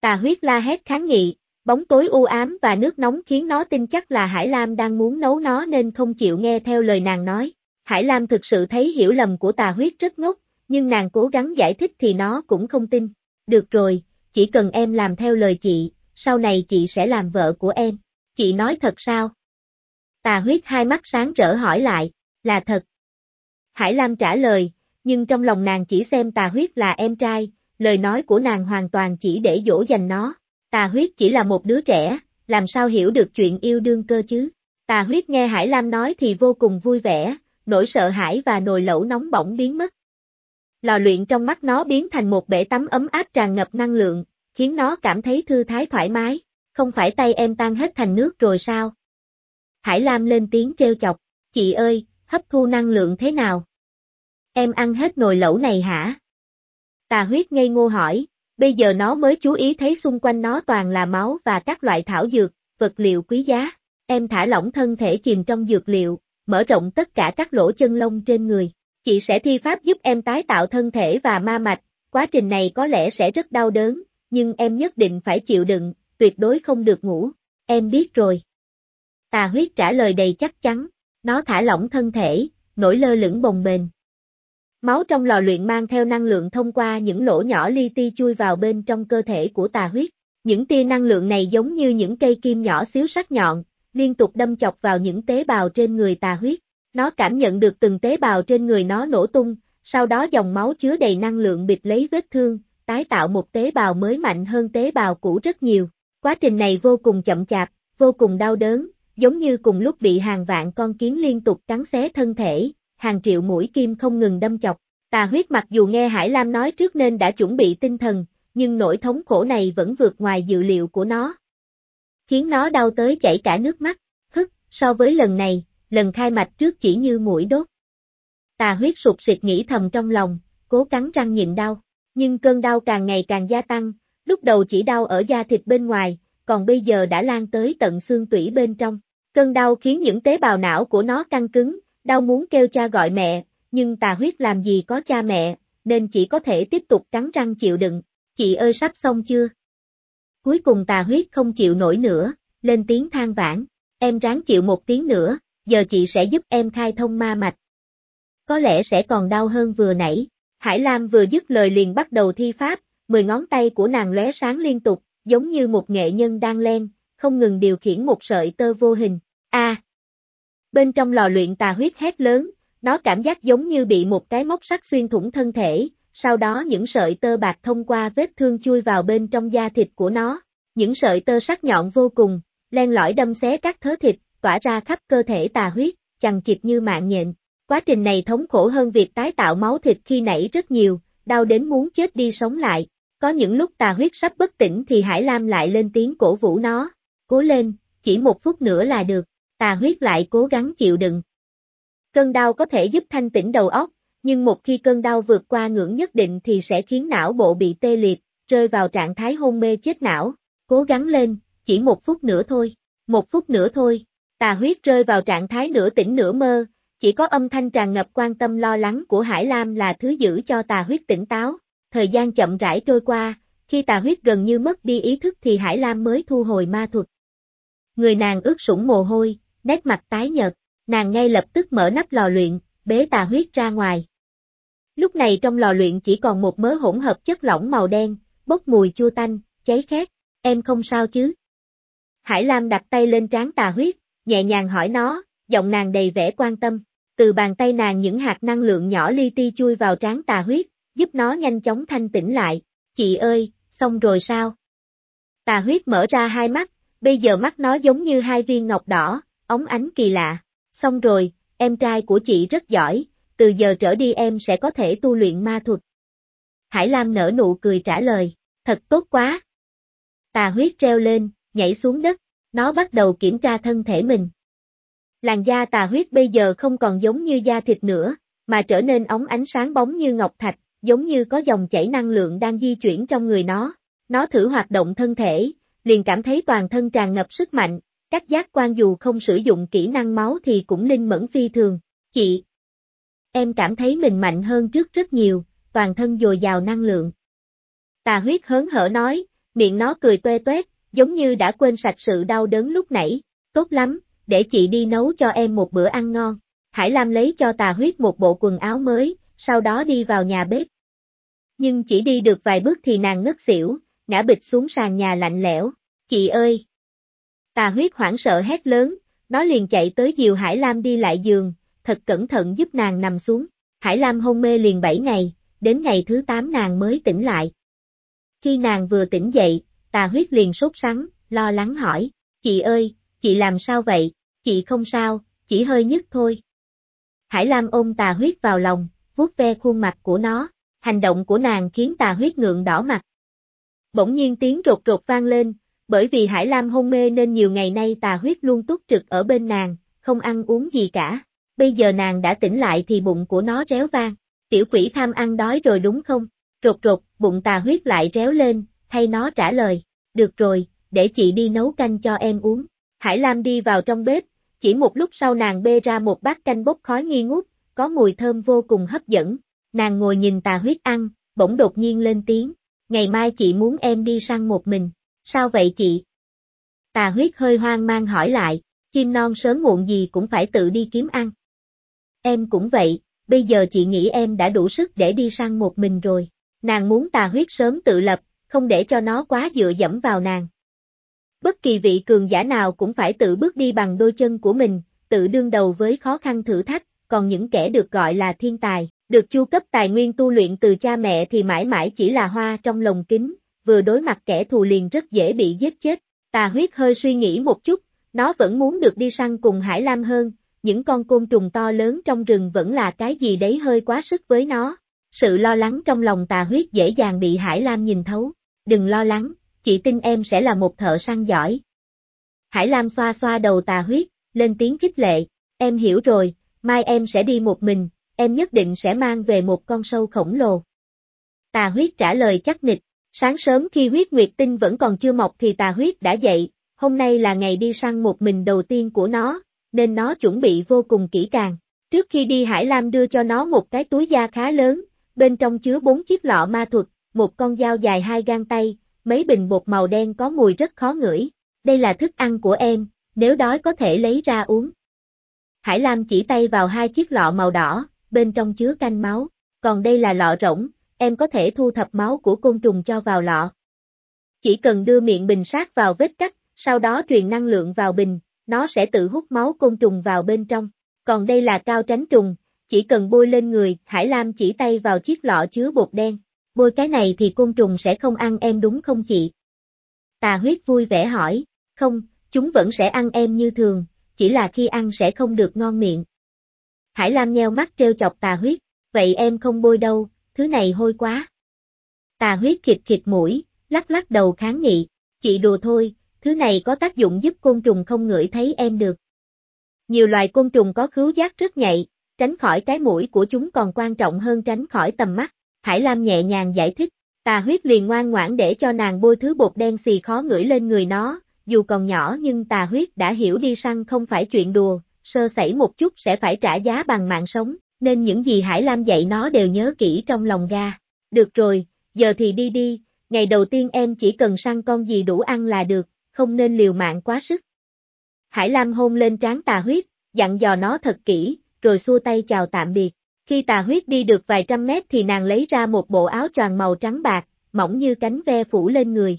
Tà huyết la hét kháng nghị, bóng tối u ám và nước nóng khiến nó tin chắc là Hải Lam đang muốn nấu nó nên không chịu nghe theo lời nàng nói. Hải Lam thực sự thấy hiểu lầm của tà huyết rất ngốc, nhưng nàng cố gắng giải thích thì nó cũng không tin. Được rồi, chỉ cần em làm theo lời chị, sau này chị sẽ làm vợ của em. Chị nói thật sao? Tà huyết hai mắt sáng rỡ hỏi lại, là thật. Hải Lam trả lời, nhưng trong lòng nàng chỉ xem tà huyết là em trai, lời nói của nàng hoàn toàn chỉ để dỗ dành nó. Tà huyết chỉ là một đứa trẻ, làm sao hiểu được chuyện yêu đương cơ chứ? Tà huyết nghe Hải Lam nói thì vô cùng vui vẻ, nỗi sợ hãi và nồi lẩu nóng bỏng biến mất. Lò luyện trong mắt nó biến thành một bể tắm ấm áp tràn ngập năng lượng, khiến nó cảm thấy thư thái thoải mái, không phải tay em tan hết thành nước rồi sao? Hải Lam lên tiếng treo chọc, chị ơi, hấp thu năng lượng thế nào? Em ăn hết nồi lẩu này hả? Tà huyết ngây ngô hỏi, bây giờ nó mới chú ý thấy xung quanh nó toàn là máu và các loại thảo dược, vật liệu quý giá. Em thả lỏng thân thể chìm trong dược liệu, mở rộng tất cả các lỗ chân lông trên người. Chị sẽ thi pháp giúp em tái tạo thân thể và ma mạch, quá trình này có lẽ sẽ rất đau đớn, nhưng em nhất định phải chịu đựng, tuyệt đối không được ngủ. Em biết rồi. Tà huyết trả lời đầy chắc chắn, nó thả lỏng thân thể, nổi lơ lửng bồng bềnh. Máu trong lò luyện mang theo năng lượng thông qua những lỗ nhỏ li ti chui vào bên trong cơ thể của tà huyết. Những tia năng lượng này giống như những cây kim nhỏ xíu sắc nhọn, liên tục đâm chọc vào những tế bào trên người tà huyết. Nó cảm nhận được từng tế bào trên người nó nổ tung, sau đó dòng máu chứa đầy năng lượng bịt lấy vết thương, tái tạo một tế bào mới mạnh hơn tế bào cũ rất nhiều. Quá trình này vô cùng chậm chạp, vô cùng đau đớn, giống như cùng lúc bị hàng vạn con kiến liên tục cắn xé thân thể, hàng triệu mũi kim không ngừng đâm chọc. Tà huyết mặc dù nghe Hải Lam nói trước nên đã chuẩn bị tinh thần, nhưng nỗi thống khổ này vẫn vượt ngoài dự liệu của nó. Khiến nó đau tới chảy cả nước mắt, hức, so với lần này, lần khai mạch trước chỉ như mũi đốt. Tà huyết sụp sịt nghĩ thầm trong lòng, cố cắn răng nhịn đau, nhưng cơn đau càng ngày càng gia tăng, lúc đầu chỉ đau ở da thịt bên ngoài, còn bây giờ đã lan tới tận xương tủy bên trong. Cơn đau khiến những tế bào não của nó căng cứng, đau muốn kêu cha gọi mẹ, nhưng tà huyết làm gì có cha mẹ, nên chỉ có thể tiếp tục cắn răng chịu đựng. Chị ơi sắp xong chưa? Cuối cùng tà huyết không chịu nổi nữa, lên tiếng than vãn, em ráng chịu một tiếng nữa, giờ chị sẽ giúp em khai thông ma mạch. Có lẽ sẽ còn đau hơn vừa nãy. Hải Lam vừa dứt lời liền bắt đầu thi pháp, mười ngón tay của nàng lóe sáng liên tục, giống như một nghệ nhân đang len, không ngừng điều khiển một sợi tơ vô hình. A. Bên trong lò luyện tà huyết hét lớn, nó cảm giác giống như bị một cái móc sắt xuyên thủng thân thể, sau đó những sợi tơ bạc thông qua vết thương chui vào bên trong da thịt của nó. Những sợi tơ sắc nhọn vô cùng, len lỏi đâm xé các thớ thịt, tỏa ra khắp cơ thể tà huyết, chằng chịt như mạng nhện. Quá trình này thống khổ hơn việc tái tạo máu thịt khi nãy rất nhiều, đau đến muốn chết đi sống lại. Có những lúc tà huyết sắp bất tỉnh thì Hải Lam lại lên tiếng cổ vũ nó. Cố lên, chỉ một phút nữa là được. Tà huyết lại cố gắng chịu đựng. Cơn đau có thể giúp thanh tĩnh đầu óc, nhưng một khi cơn đau vượt qua ngưỡng nhất định thì sẽ khiến não bộ bị tê liệt, rơi vào trạng thái hôn mê chết não. Cố gắng lên, chỉ một phút nữa thôi, một phút nữa thôi. Tà huyết rơi vào trạng thái nửa tỉnh nửa mơ, chỉ có âm thanh tràn ngập quan tâm lo lắng của Hải Lam là thứ giữ cho tà huyết tỉnh táo. Thời gian chậm rãi trôi qua, khi tà huyết gần như mất đi ý thức thì Hải Lam mới thu hồi ma thuật. Người nàng ướt sũng mồ hôi, nét mặt tái nhợt, nàng ngay lập tức mở nắp lò luyện, bế tà huyết ra ngoài. Lúc này trong lò luyện chỉ còn một mớ hỗn hợp chất lỏng màu đen, bốc mùi chua tanh, cháy khét, em không sao chứ? Hải Lam đặt tay lên trán tà huyết, nhẹ nhàng hỏi nó, giọng nàng đầy vẻ quan tâm, từ bàn tay nàng những hạt năng lượng nhỏ li ti chui vào trán tà huyết, giúp nó nhanh chóng thanh tĩnh lại, chị ơi, xong rồi sao? Tà huyết mở ra hai mắt, bây giờ mắt nó giống như hai viên ngọc đỏ, ống ánh kỳ lạ. Xong rồi, em trai của chị rất giỏi, từ giờ trở đi em sẽ có thể tu luyện ma thuật. Hải Lam nở nụ cười trả lời, thật tốt quá. Tà huyết treo lên, nhảy xuống đất, nó bắt đầu kiểm tra thân thể mình. Làn da tà huyết bây giờ không còn giống như da thịt nữa, mà trở nên ống ánh sáng bóng như ngọc thạch, giống như có dòng chảy năng lượng đang di chuyển trong người nó. Nó thử hoạt động thân thể, liền cảm thấy toàn thân tràn ngập sức mạnh, các giác quan dù không sử dụng kỹ năng máu thì cũng linh mẫn phi thường. Chị, em cảm thấy mình mạnh hơn trước rất nhiều, toàn thân dồi dào năng lượng. Tà huyết hớn hở nói, miệng nó cười toe toét, giống như đã quên sạch sự đau đớn lúc nãy, tốt lắm, để chị đi nấu cho em một bữa ăn ngon. Hải Lam lấy cho tà huyết một bộ quần áo mới, sau đó đi vào nhà bếp. Nhưng chỉ đi được vài bước thì nàng ngất xỉu, ngã bịch xuống sàn nhà lạnh lẽo. Chị ơi! Tà huyết hoảng sợ hét lớn, nó liền chạy tới dìu Hải Lam đi lại giường, thật cẩn thận giúp nàng nằm xuống. Hải Lam hôn mê liền 7 ngày, đến ngày thứ 8 nàng mới tỉnh lại. Khi nàng vừa tỉnh dậy, tà huyết liền sốt sắng, lo lắng hỏi, chị ơi, chị làm sao vậy, chị không sao, chỉ hơi nhức thôi. Hải Lam ôm tà huyết vào lòng, vuốt ve khuôn mặt của nó, hành động của nàng khiến tà huyết ngượng đỏ mặt. Bỗng nhiên tiếng rột rột vang lên, bởi vì Hải Lam hôn mê nên nhiều ngày nay tà huyết luôn túc trực ở bên nàng, không ăn uống gì cả. Bây giờ nàng đã tỉnh lại thì bụng của nó réo vang. Tiểu quỷ tham ăn đói rồi đúng không? Rột rột, bụng tà huyết lại réo lên, thay nó trả lời. Được rồi, để chị đi nấu canh cho em uống. Hải Lam đi vào trong bếp, chỉ một lúc sau nàng bê ra một bát canh bốc khói nghi ngút, có mùi thơm vô cùng hấp dẫn. Nàng ngồi nhìn tà huyết ăn, bỗng đột nhiên lên tiếng. Ngày mai chị muốn em đi săn một mình. Sao vậy chị? Tà huyết hơi hoang mang hỏi lại, chim non sớm muộn gì cũng phải tự đi kiếm ăn. Em cũng vậy, bây giờ chị nghĩ em đã đủ sức để đi săn một mình rồi. Nàng muốn tà huyết sớm tự lập, không để cho nó quá dựa dẫm vào nàng. Bất kỳ vị cường giả nào cũng phải tự bước đi bằng đôi chân của mình, tự đương đầu với khó khăn thử thách, còn những kẻ được gọi là thiên tài, được chu cấp tài nguyên tu luyện từ cha mẹ thì mãi mãi chỉ là hoa trong lồng kính, vừa đối mặt kẻ thù liền rất dễ bị giết chết. Tà huyết hơi suy nghĩ một chút, nó vẫn muốn được đi săn cùng Hải Lam hơn, những con côn trùng to lớn trong rừng vẫn là cái gì đấy hơi quá sức với nó. Sự lo lắng trong lòng tà huyết dễ dàng bị Hải Lam nhìn thấu. Đừng lo lắng, chị tin em sẽ là một thợ săn giỏi. Hải Lam xoa xoa đầu tà huyết, lên tiếng khích lệ, em hiểu rồi, mai em sẽ đi một mình, em nhất định sẽ mang về một con sâu khổng lồ. Tà huyết trả lời chắc nịch, sáng sớm khi huyết nguyệt tinh vẫn còn chưa mọc thì tà huyết đã dậy, hôm nay là ngày đi săn một mình đầu tiên của nó, nên nó chuẩn bị vô cùng kỹ càng. Trước khi đi Hải Lam đưa cho nó một cái túi da khá lớn, bên trong chứa bốn chiếc lọ ma thuật, một con dao dài hai gang tay, mấy bình bột màu đen có mùi rất khó ngửi. Đây là thức ăn của em, nếu đói có thể lấy ra uống. Hải Lam chỉ tay vào hai chiếc lọ màu đỏ, bên trong chứa canh máu, còn đây là lọ rỗng, em có thể thu thập máu của côn trùng cho vào lọ. Chỉ cần đưa miệng bình sát vào vết cắt, sau đó truyền năng lượng vào bình, nó sẽ tự hút máu côn trùng vào bên trong. Còn đây là cao tránh trùng, chỉ cần bôi lên người, Hải Lam chỉ tay vào chiếc lọ chứa bột đen. Bôi cái này thì côn trùng sẽ không ăn em đúng không chị? Tà huyết vui vẻ hỏi, không, chúng vẫn sẽ ăn em như thường, chỉ là khi ăn sẽ không được ngon miệng. Hải Lam nheo mắt treo chọc tà huyết, vậy em không bôi đâu, thứ này hôi quá. Tà huyết khịt khịt mũi, lắc lắc đầu kháng nghị, chị đùa thôi, thứ này có tác dụng giúp côn trùng không ngửi thấy em được. Nhiều loài côn trùng có khứu giác rất nhạy, tránh khỏi cái mũi của chúng còn quan trọng hơn tránh khỏi tầm mắt. Hải Lam nhẹ nhàng giải thích, tà huyết liền ngoan ngoãn để cho nàng bôi thứ bột đen xì khó ngửi lên người nó, dù còn nhỏ nhưng tà huyết đã hiểu đi săn không phải chuyện đùa, sơ sẩy một chút sẽ phải trả giá bằng mạng sống, nên những gì Hải Lam dạy nó đều nhớ kỹ trong lòng ga. Được rồi, giờ thì đi đi, ngày đầu tiên em chỉ cần săn con gì đủ ăn là được, không nên liều mạng quá sức. Hải Lam hôn lên trán tà huyết, dặn dò nó thật kỹ, rồi xua tay chào tạm biệt. Khi tà huyết đi được vài trăm mét thì nàng lấy ra một bộ áo choàng màu trắng bạc, mỏng như cánh ve phủ lên người.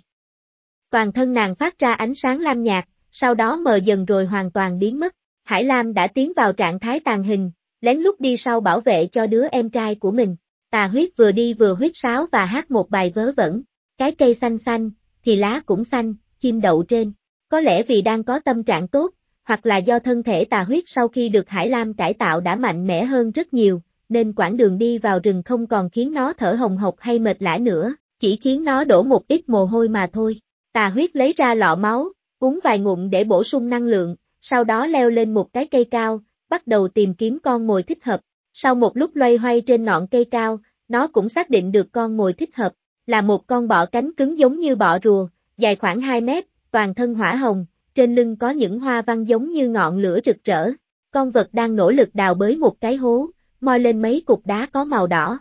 Toàn thân nàng phát ra ánh sáng lam nhạt, sau đó mờ dần rồi hoàn toàn biến mất. Hải Lam đã tiến vào trạng thái tàn hình, lén lút đi sau bảo vệ cho đứa em trai của mình. Tà huyết vừa đi vừa huyết sáo và hát một bài vớ vẩn. Cái cây xanh xanh, thì lá cũng xanh, chim đậu trên. Có lẽ vì đang có tâm trạng tốt, hoặc là do thân thể tà huyết sau khi được Hải Lam cải tạo đã mạnh mẽ hơn rất nhiều, nên quãng đường đi vào rừng không còn khiến nó thở hồng hộc hay mệt lã nữa, chỉ khiến nó đổ một ít mồ hôi mà thôi. Tà huyết lấy ra lọ máu, uống vài ngụm để bổ sung năng lượng, sau đó leo lên một cái cây cao, bắt đầu tìm kiếm con mồi thích hợp. Sau một lúc loay hoay trên ngọn cây cao, nó cũng xác định được con mồi thích hợp, là một con bọ cánh cứng giống như bọ rùa, dài khoảng 2 mét, toàn thân hỏa hồng, trên lưng có những hoa văn giống như ngọn lửa rực rỡ. Con vật đang nỗ lực đào bới một cái hố, moi lên mấy cục đá có màu đỏ.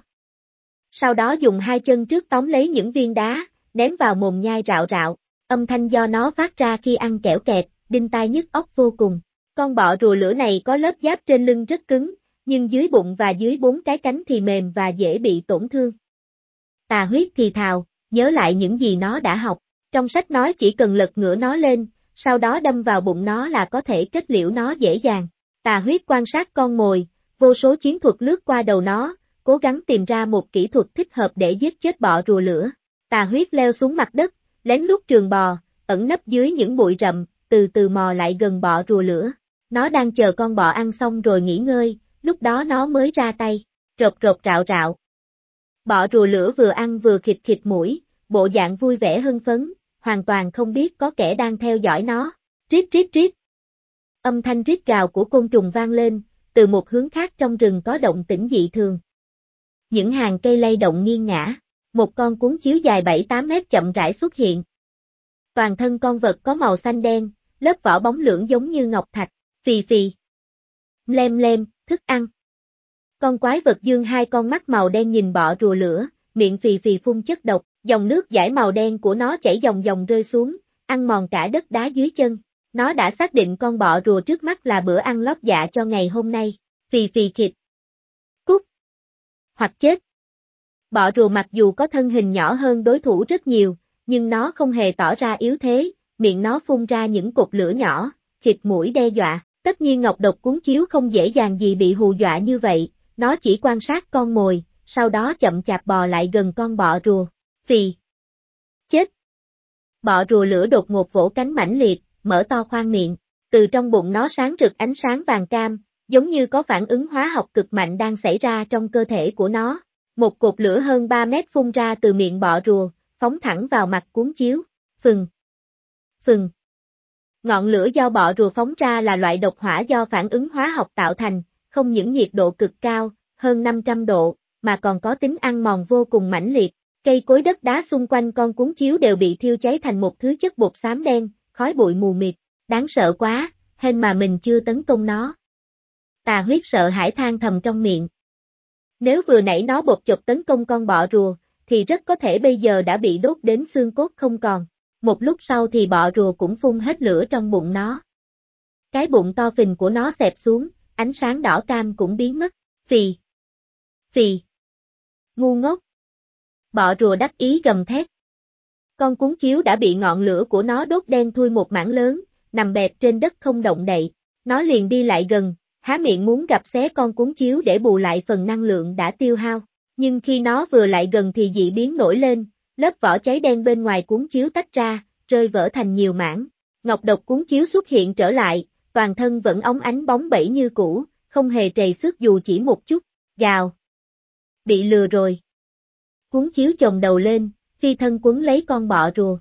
Sau đó dùng hai chân trước tóm lấy những viên đá, ném vào mồm nhai rạo rạo, âm thanh do nó phát ra khi ăn kẻo kẹt, đinh tai nhức óc vô cùng. Con bọ rùa lửa này có lớp giáp trên lưng rất cứng, nhưng dưới bụng và dưới bốn cái cánh thì mềm và dễ bị tổn thương. Tà huyết thì thào, nhớ lại những gì nó đã học. Trong sách nói chỉ cần lật ngửa nó lên, sau đó đâm vào bụng nó là có thể kết liễu nó dễ dàng. Tà huyết quan sát con mồi, vô số chiến thuật lướt qua đầu nó, cố gắng tìm ra một kỹ thuật thích hợp để giết chết bọ rùa lửa. Tà huyết leo xuống mặt đất, lén lút trường bò, ẩn nấp dưới những bụi rậm, từ từ mò lại gần bọ rùa lửa. Nó đang chờ con bọ ăn xong rồi nghỉ ngơi, lúc đó nó mới ra tay, rột rột rạo rạo. Bọ rùa lửa vừa ăn vừa khịt khịt mũi, bộ dạng vui vẻ hưng phấn, hoàn toàn không biết có kẻ đang theo dõi nó. Rít rít rít. Âm thanh rít gào của côn trùng vang lên, từ một hướng khác trong rừng có động tĩnh dị thường. Những hàng cây lay động nghiêng ngã, một con cuốn chiếu dài 7-8 mét chậm rãi xuất hiện. Toàn thân con vật có màu xanh đen, lớp vỏ bóng lưỡng giống như ngọc thạch, phì phì. Lem lem, thức ăn. Con quái vật dương hai con mắt màu đen nhìn bọ rùa lửa, miệng phì phì phun chất độc, dòng nước giải màu đen của nó chảy dòng dòng rơi xuống, ăn mòn cả đất đá dưới chân. Nó đã xác định con bọ rùa trước mắt là bữa ăn lót dạ cho ngày hôm nay. Phì phì thịt. Cút. Hoặc chết. Bọ rùa mặc dù có thân hình nhỏ hơn đối thủ rất nhiều, nhưng nó không hề tỏ ra yếu thế, miệng nó phun ra những cục lửa nhỏ, thịt mũi đe dọa. Tất nhiên ngọc độc cuốn chiếu không dễ dàng gì bị hù dọa như vậy, nó chỉ quan sát con mồi, sau đó chậm chạp bò lại gần con bọ rùa. Phì. Chết. Bọ rùa lửa đột ngột vỗ cánh mãnh liệt, mở to khoang miệng. Từ trong bụng nó sáng rực ánh sáng vàng cam, giống như có phản ứng hóa học cực mạnh đang xảy ra trong cơ thể của nó. Một cột lửa hơn 3 mét phun ra từ miệng bọ rùa, phóng thẳng vào mặt cuốn chiếu. Phừng. Phừng. Ngọn lửa do bọ rùa phóng ra là loại độc hỏa do phản ứng hóa học tạo thành, không những nhiệt độ cực cao, hơn 500 độ, mà còn có tính ăn mòn vô cùng mãnh liệt. Cây cối đất đá xung quanh con cuốn chiếu đều bị thiêu cháy thành một thứ chất bột xám đen, khói bụi mù mịt, đáng sợ quá, hên mà mình chưa tấn công nó. Tà huyết sợ hãi than thầm trong miệng. Nếu vừa nãy nó bột chột tấn công con bọ rùa, thì rất có thể bây giờ đã bị đốt đến xương cốt không còn. Một lúc sau thì bọ rùa cũng phun hết lửa trong bụng nó. Cái bụng to phình của nó xẹp xuống, ánh sáng đỏ cam cũng biến mất. Phì. Phì. Ngu ngốc. Bọ rùa đắc ý gầm thét. Con cuốn chiếu đã bị ngọn lửa của nó đốt đen thui một mảng lớn, nằm bẹp trên đất không động đậy. Nó liền đi lại gần, há miệng muốn gặp xé con cuốn chiếu để bù lại phần năng lượng đã tiêu hao. Nhưng khi nó vừa lại gần thì dị biến nổi lên, lớp vỏ cháy đen bên ngoài cuốn chiếu tách ra, rơi vỡ thành nhiều mảng. Ngọc độc cuốn chiếu xuất hiện trở lại, toàn thân vẫn óng ánh bóng bẩy như cũ, không hề trầy xước dù chỉ một chút, gào. Bị lừa rồi. Cuốn chiếu chồng đầu lên, phi thân quấn lấy con bọ rùa.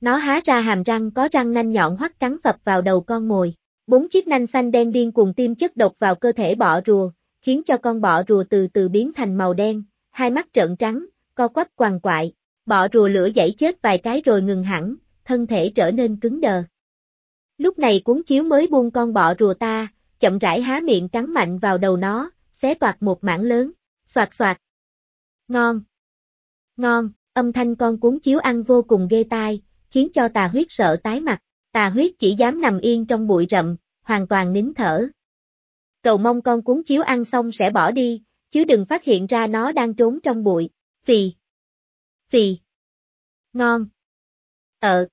Nó há ra hàm răng có răng nanh nhọn hoắt cắn phập vào đầu con mồi. Bốn chiếc nanh xanh đen điên cùng tiêm chất độc vào cơ thể bọ rùa, khiến cho con bọ rùa từ từ biến thành màu đen, hai mắt trợn trắng, co quắp quằn quại. Bọ rùa lửa dãy chết vài cái rồi ngừng hẳn, thân thể trở nên cứng đờ. Lúc này cuốn chiếu mới buông con bọ rùa ta, chậm rãi há miệng cắn mạnh vào đầu nó, xé toạc một mảng lớn, soạt soạt. Ngon. Ngon, âm thanh con cuốn chiếu ăn vô cùng ghê tai, khiến cho tà huyết sợ tái mặt, tà huyết chỉ dám nằm yên trong bụi rậm, hoàn toàn nín thở. Cầu mong con cuốn chiếu ăn xong sẽ bỏ đi, chứ đừng phát hiện ra nó đang trốn trong bụi, phì. Phì. Ngon. Ờ.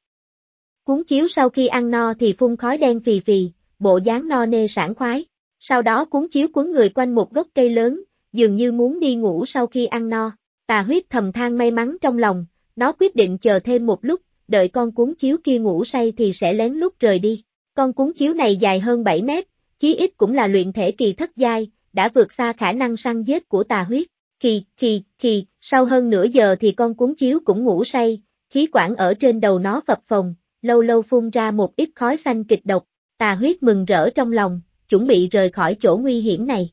Cuốn chiếu sau khi ăn no thì phun khói đen phì phì, bộ dáng no nê sảng khoái. Sau đó cuốn chiếu cuốn người quanh một gốc cây lớn, dường như muốn đi ngủ sau khi ăn no. Tà huyết thầm than may mắn trong lòng, nó quyết định chờ thêm một lúc, đợi con cuốn chiếu kia ngủ say thì sẽ lén lút rời đi. Con cuốn chiếu này dài hơn 7 mét, chí ít cũng là luyện thể kỳ thất giai, đã vượt xa khả năng săn giết của tà huyết. Kỳ, kỳ, kỳ, sau hơn nửa giờ thì con cuốn chiếu cũng ngủ say, khí quản ở trên đầu nó phập phồng, lâu lâu phun ra một ít khói xanh kịch độc, Tà huyết mừng rỡ trong lòng, chuẩn bị rời khỏi chỗ nguy hiểm này.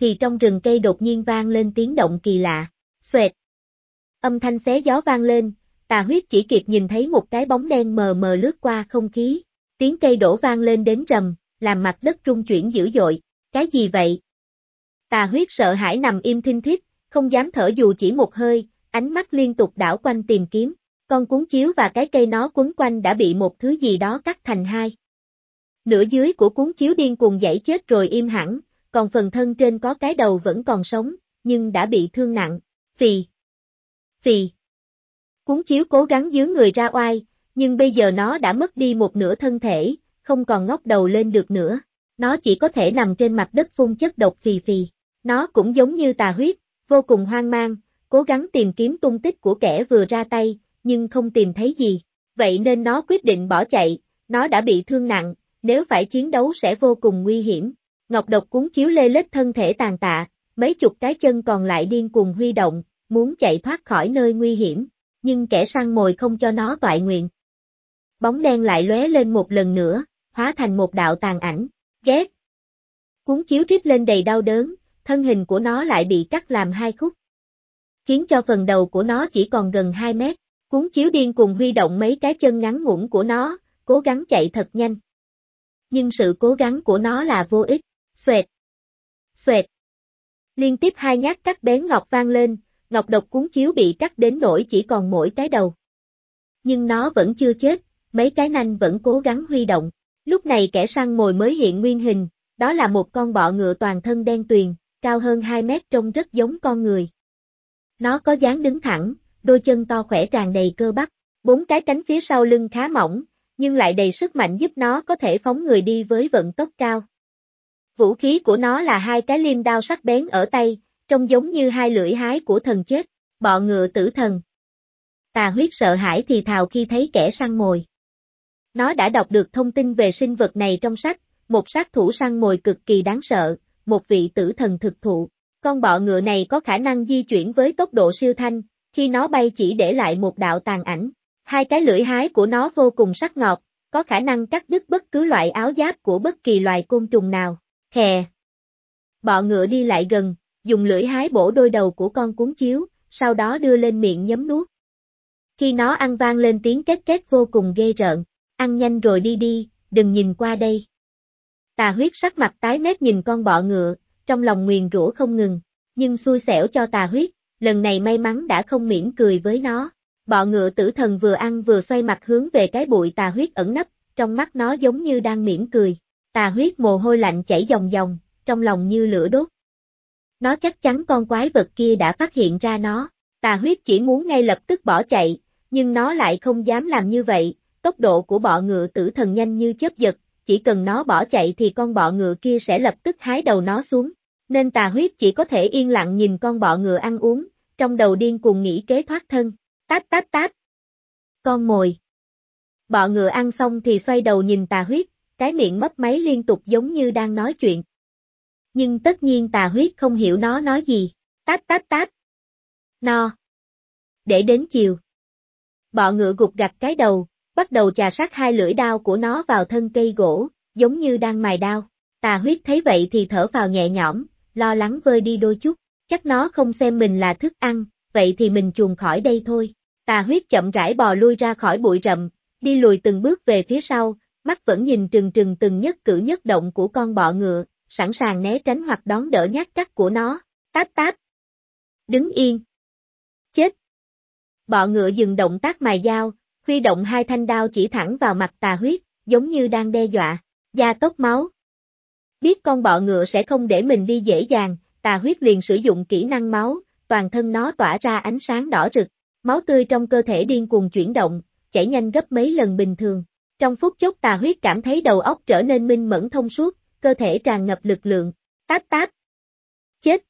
Thì trong rừng cây đột nhiên vang lên tiếng động kỳ lạ, xoẹt. Âm thanh xé gió vang lên, tà huyết chỉ kịp nhìn thấy một cái bóng đen mờ mờ lướt qua không khí, tiếng cây đổ vang lên đến rầm, làm mặt đất rung chuyển dữ dội, cái gì vậy? Tà huyết sợ hãi nằm im thinh thít, không dám thở dù chỉ một hơi, ánh mắt liên tục đảo quanh tìm kiếm, con cuốn chiếu và cái cây nó quấn quanh đã bị một thứ gì đó cắt thành hai. Nửa dưới của cuốn chiếu điên cuồng dãy chết rồi im hẳn, còn phần thân trên có cái đầu vẫn còn sống, nhưng đã bị thương nặng, phì. Phì. Cuốn chiếu cố gắng dướng người ra oai, nhưng bây giờ nó đã mất đi một nửa thân thể, không còn ngóc đầu lên được nữa. Nó chỉ có thể nằm trên mặt đất phun chất độc phì phì. Nó cũng giống như tà huyết, vô cùng hoang mang, cố gắng tìm kiếm tung tích của kẻ vừa ra tay, nhưng không tìm thấy gì. Vậy nên nó quyết định bỏ chạy, nó đã bị thương nặng, nếu phải chiến đấu sẽ vô cùng nguy hiểm. Ngọc độc cuốn chiếu lê lết thân thể tàn tạ, mấy chục cái chân còn lại điên cuồng huy động, muốn chạy thoát khỏi nơi nguy hiểm, nhưng kẻ săn mồi không cho nó toại nguyện. Bóng đen lại lóe lên một lần nữa, hóa thành một đạo tàn ảnh, ghét. Cuốn chiếu rít lên đầy đau đớn, thân hình của nó lại bị cắt làm hai khúc. Khiến cho phần đầu của nó chỉ còn gần 2 mét, cuốn chiếu điên cùng huy động mấy cái chân ngắn ngủn của nó, cố gắng chạy thật nhanh. Nhưng sự cố gắng của nó là vô ích, xoẹt, xoẹt. Liên tiếp hai nhát cắt bén ngọc vang lên, ngọc độc cuốn chiếu bị cắt đến nỗi chỉ còn mỗi cái đầu. Nhưng nó vẫn chưa chết, mấy cái nanh vẫn cố gắng huy động. Lúc này kẻ săn mồi mới hiện nguyên hình, đó là một con bọ ngựa toàn thân đen tuyền, cao hơn 2 mét trông rất giống con người. Nó có dáng đứng thẳng, đôi chân to khỏe tràn đầy cơ bắp, bốn cái cánh phía sau lưng khá mỏng, nhưng lại đầy sức mạnh giúp nó có thể phóng người đi với vận tốc cao. Vũ khí của nó là hai cái liêm đao sắc bén ở tay, trông giống như hai lưỡi hái của thần chết, bọ ngựa tử thần. Tà huyết sợ hãi thì thào khi thấy kẻ săn mồi. Nó đã đọc được thông tin về sinh vật này trong sách, một sát thủ săn mồi cực kỳ đáng sợ, một vị tử thần thực thụ. Con bọ ngựa này có khả năng di chuyển với tốc độ siêu thanh, khi nó bay chỉ để lại một đạo tàn ảnh. Hai cái lưỡi hái của nó vô cùng sắc ngọt, có khả năng cắt đứt bất cứ loại áo giáp của bất kỳ loài côn trùng nào. Khè. Bọ ngựa đi lại gần, dùng lưỡi hái bổ đôi đầu của con cuốn chiếu, sau đó đưa lên miệng nhấm nuốt. Khi nó ăn vang lên tiếng két két vô cùng ghê rợn, ăn nhanh rồi đi đi, đừng nhìn qua đây. Tà huyết sắc mặt tái mét nhìn con bọ ngựa, trong lòng nguyền rủa không ngừng, nhưng xui xẻo cho tà huyết, lần này may mắn đã không mỉm cười với nó. Bọ ngựa tử thần vừa ăn vừa xoay mặt hướng về cái bụi tà huyết ẩn nấp, trong mắt nó giống như đang mỉm cười. Tà huyết mồ hôi lạnh chảy dòng dòng, trong lòng như lửa đốt. Nó chắc chắn con quái vật kia đã phát hiện ra nó. Tà huyết chỉ muốn ngay lập tức bỏ chạy, nhưng nó lại không dám làm như vậy, tốc độ của bọ ngựa tử thần nhanh như chớp giật, chỉ cần nó bỏ chạy thì con bọ ngựa kia sẽ lập tức hái đầu nó xuống. Nên tà huyết chỉ có thể yên lặng nhìn con bọ ngựa ăn uống, trong đầu điên cuồng nghĩ kế thoát thân. Tát tát tát, Con mồi. Bọ ngựa ăn xong thì xoay đầu nhìn tà huyết, cái miệng mấp máy liên tục giống như đang nói chuyện. Nhưng tất nhiên tà huyết không hiểu nó nói gì. Tát tát tát, No. Để đến chiều. Bọ ngựa gục gặt cái đầu, bắt đầu chà sát hai lưỡi đao của nó vào thân cây gỗ, giống như đang mài đao. Tà huyết thấy vậy thì thở vào nhẹ nhõm, lo lắng vơi đi đôi chút, chắc nó không xem mình là thức ăn, vậy thì mình chuồn khỏi đây thôi. Tà huyết chậm rãi bò lui ra khỏi bụi rậm, đi lùi từng bước về phía sau, mắt vẫn nhìn trừng trừng từng nhất cử nhất động của con bọ ngựa, sẵn sàng né tránh hoặc đón đỡ nhát cắt của nó. Táp táp. Đứng yên. Chết. Bọ ngựa dừng động tác mài dao, huy động hai thanh đao chỉ thẳng vào mặt tà huyết, giống như đang đe dọa, da tốc máu. Biết con bọ ngựa sẽ không để mình đi dễ dàng, tà huyết liền sử dụng kỹ năng máu, toàn thân nó tỏa ra ánh sáng đỏ rực, máu tươi trong cơ thể điên cuồng chuyển động, chảy nhanh gấp mấy lần bình thường. Trong phút chốc tà huyết cảm thấy đầu óc trở nên minh mẫn thông suốt, cơ thể tràn ngập lực lượng, táp táp. Chết!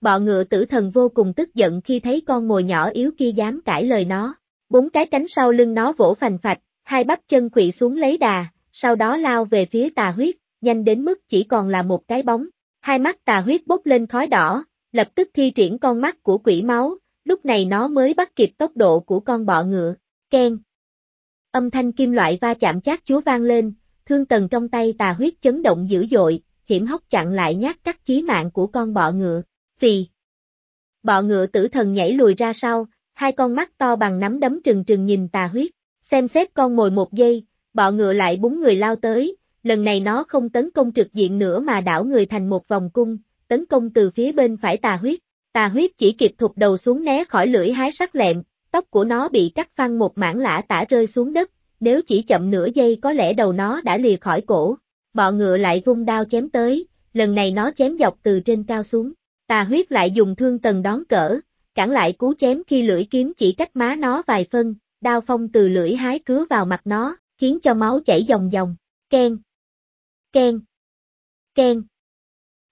Bọ ngựa tử thần vô cùng tức giận khi thấy con mồi nhỏ yếu kia dám cãi lời nó. Bốn cái cánh sau lưng nó vỗ phành phạch, hai bắp chân quỵ xuống lấy đà, sau đó lao về phía tà huyết, nhanh đến mức chỉ còn là một cái bóng. Hai mắt tà huyết bốc lên khói đỏ, lập tức thi triển con mắt của quỷ máu, lúc này nó mới bắt kịp tốc độ của con bọ ngựa. Ken. Âm thanh kim loại va chạm chát chúa vang lên, thương tần trong tay tà huyết chấn động dữ dội, hiểm hóc chặn lại nhát cắt chí mạng của con bọ ngựa, phì. Bọ ngựa tử thần nhảy lùi ra sau, hai con mắt to bằng nắm đấm trừng trừng nhìn tà huyết, xem xét con mồi một giây, bọ ngựa lại búng người lao tới, lần này nó không tấn công trực diện nữa mà đảo người thành một vòng cung, tấn công từ phía bên phải tà huyết, tà huyết chỉ kịp thụt đầu xuống né khỏi lưỡi hái sắc lẹm, tóc của nó bị cắt phăng một mảng lã tả rơi xuống đất, nếu chỉ chậm nửa giây có lẽ đầu nó đã lìa khỏi cổ, bọ ngựa lại vung đao chém tới, lần này nó chém dọc từ trên cao xuống, tà huyết lại dùng thương tần đón cỡ, cản lại cú chém khi lưỡi kiếm chỉ cách má nó vài phân, đao phong từ lưỡi hái cứa vào mặt nó, khiến cho máu chảy dòng dòng, ken, ken, ken.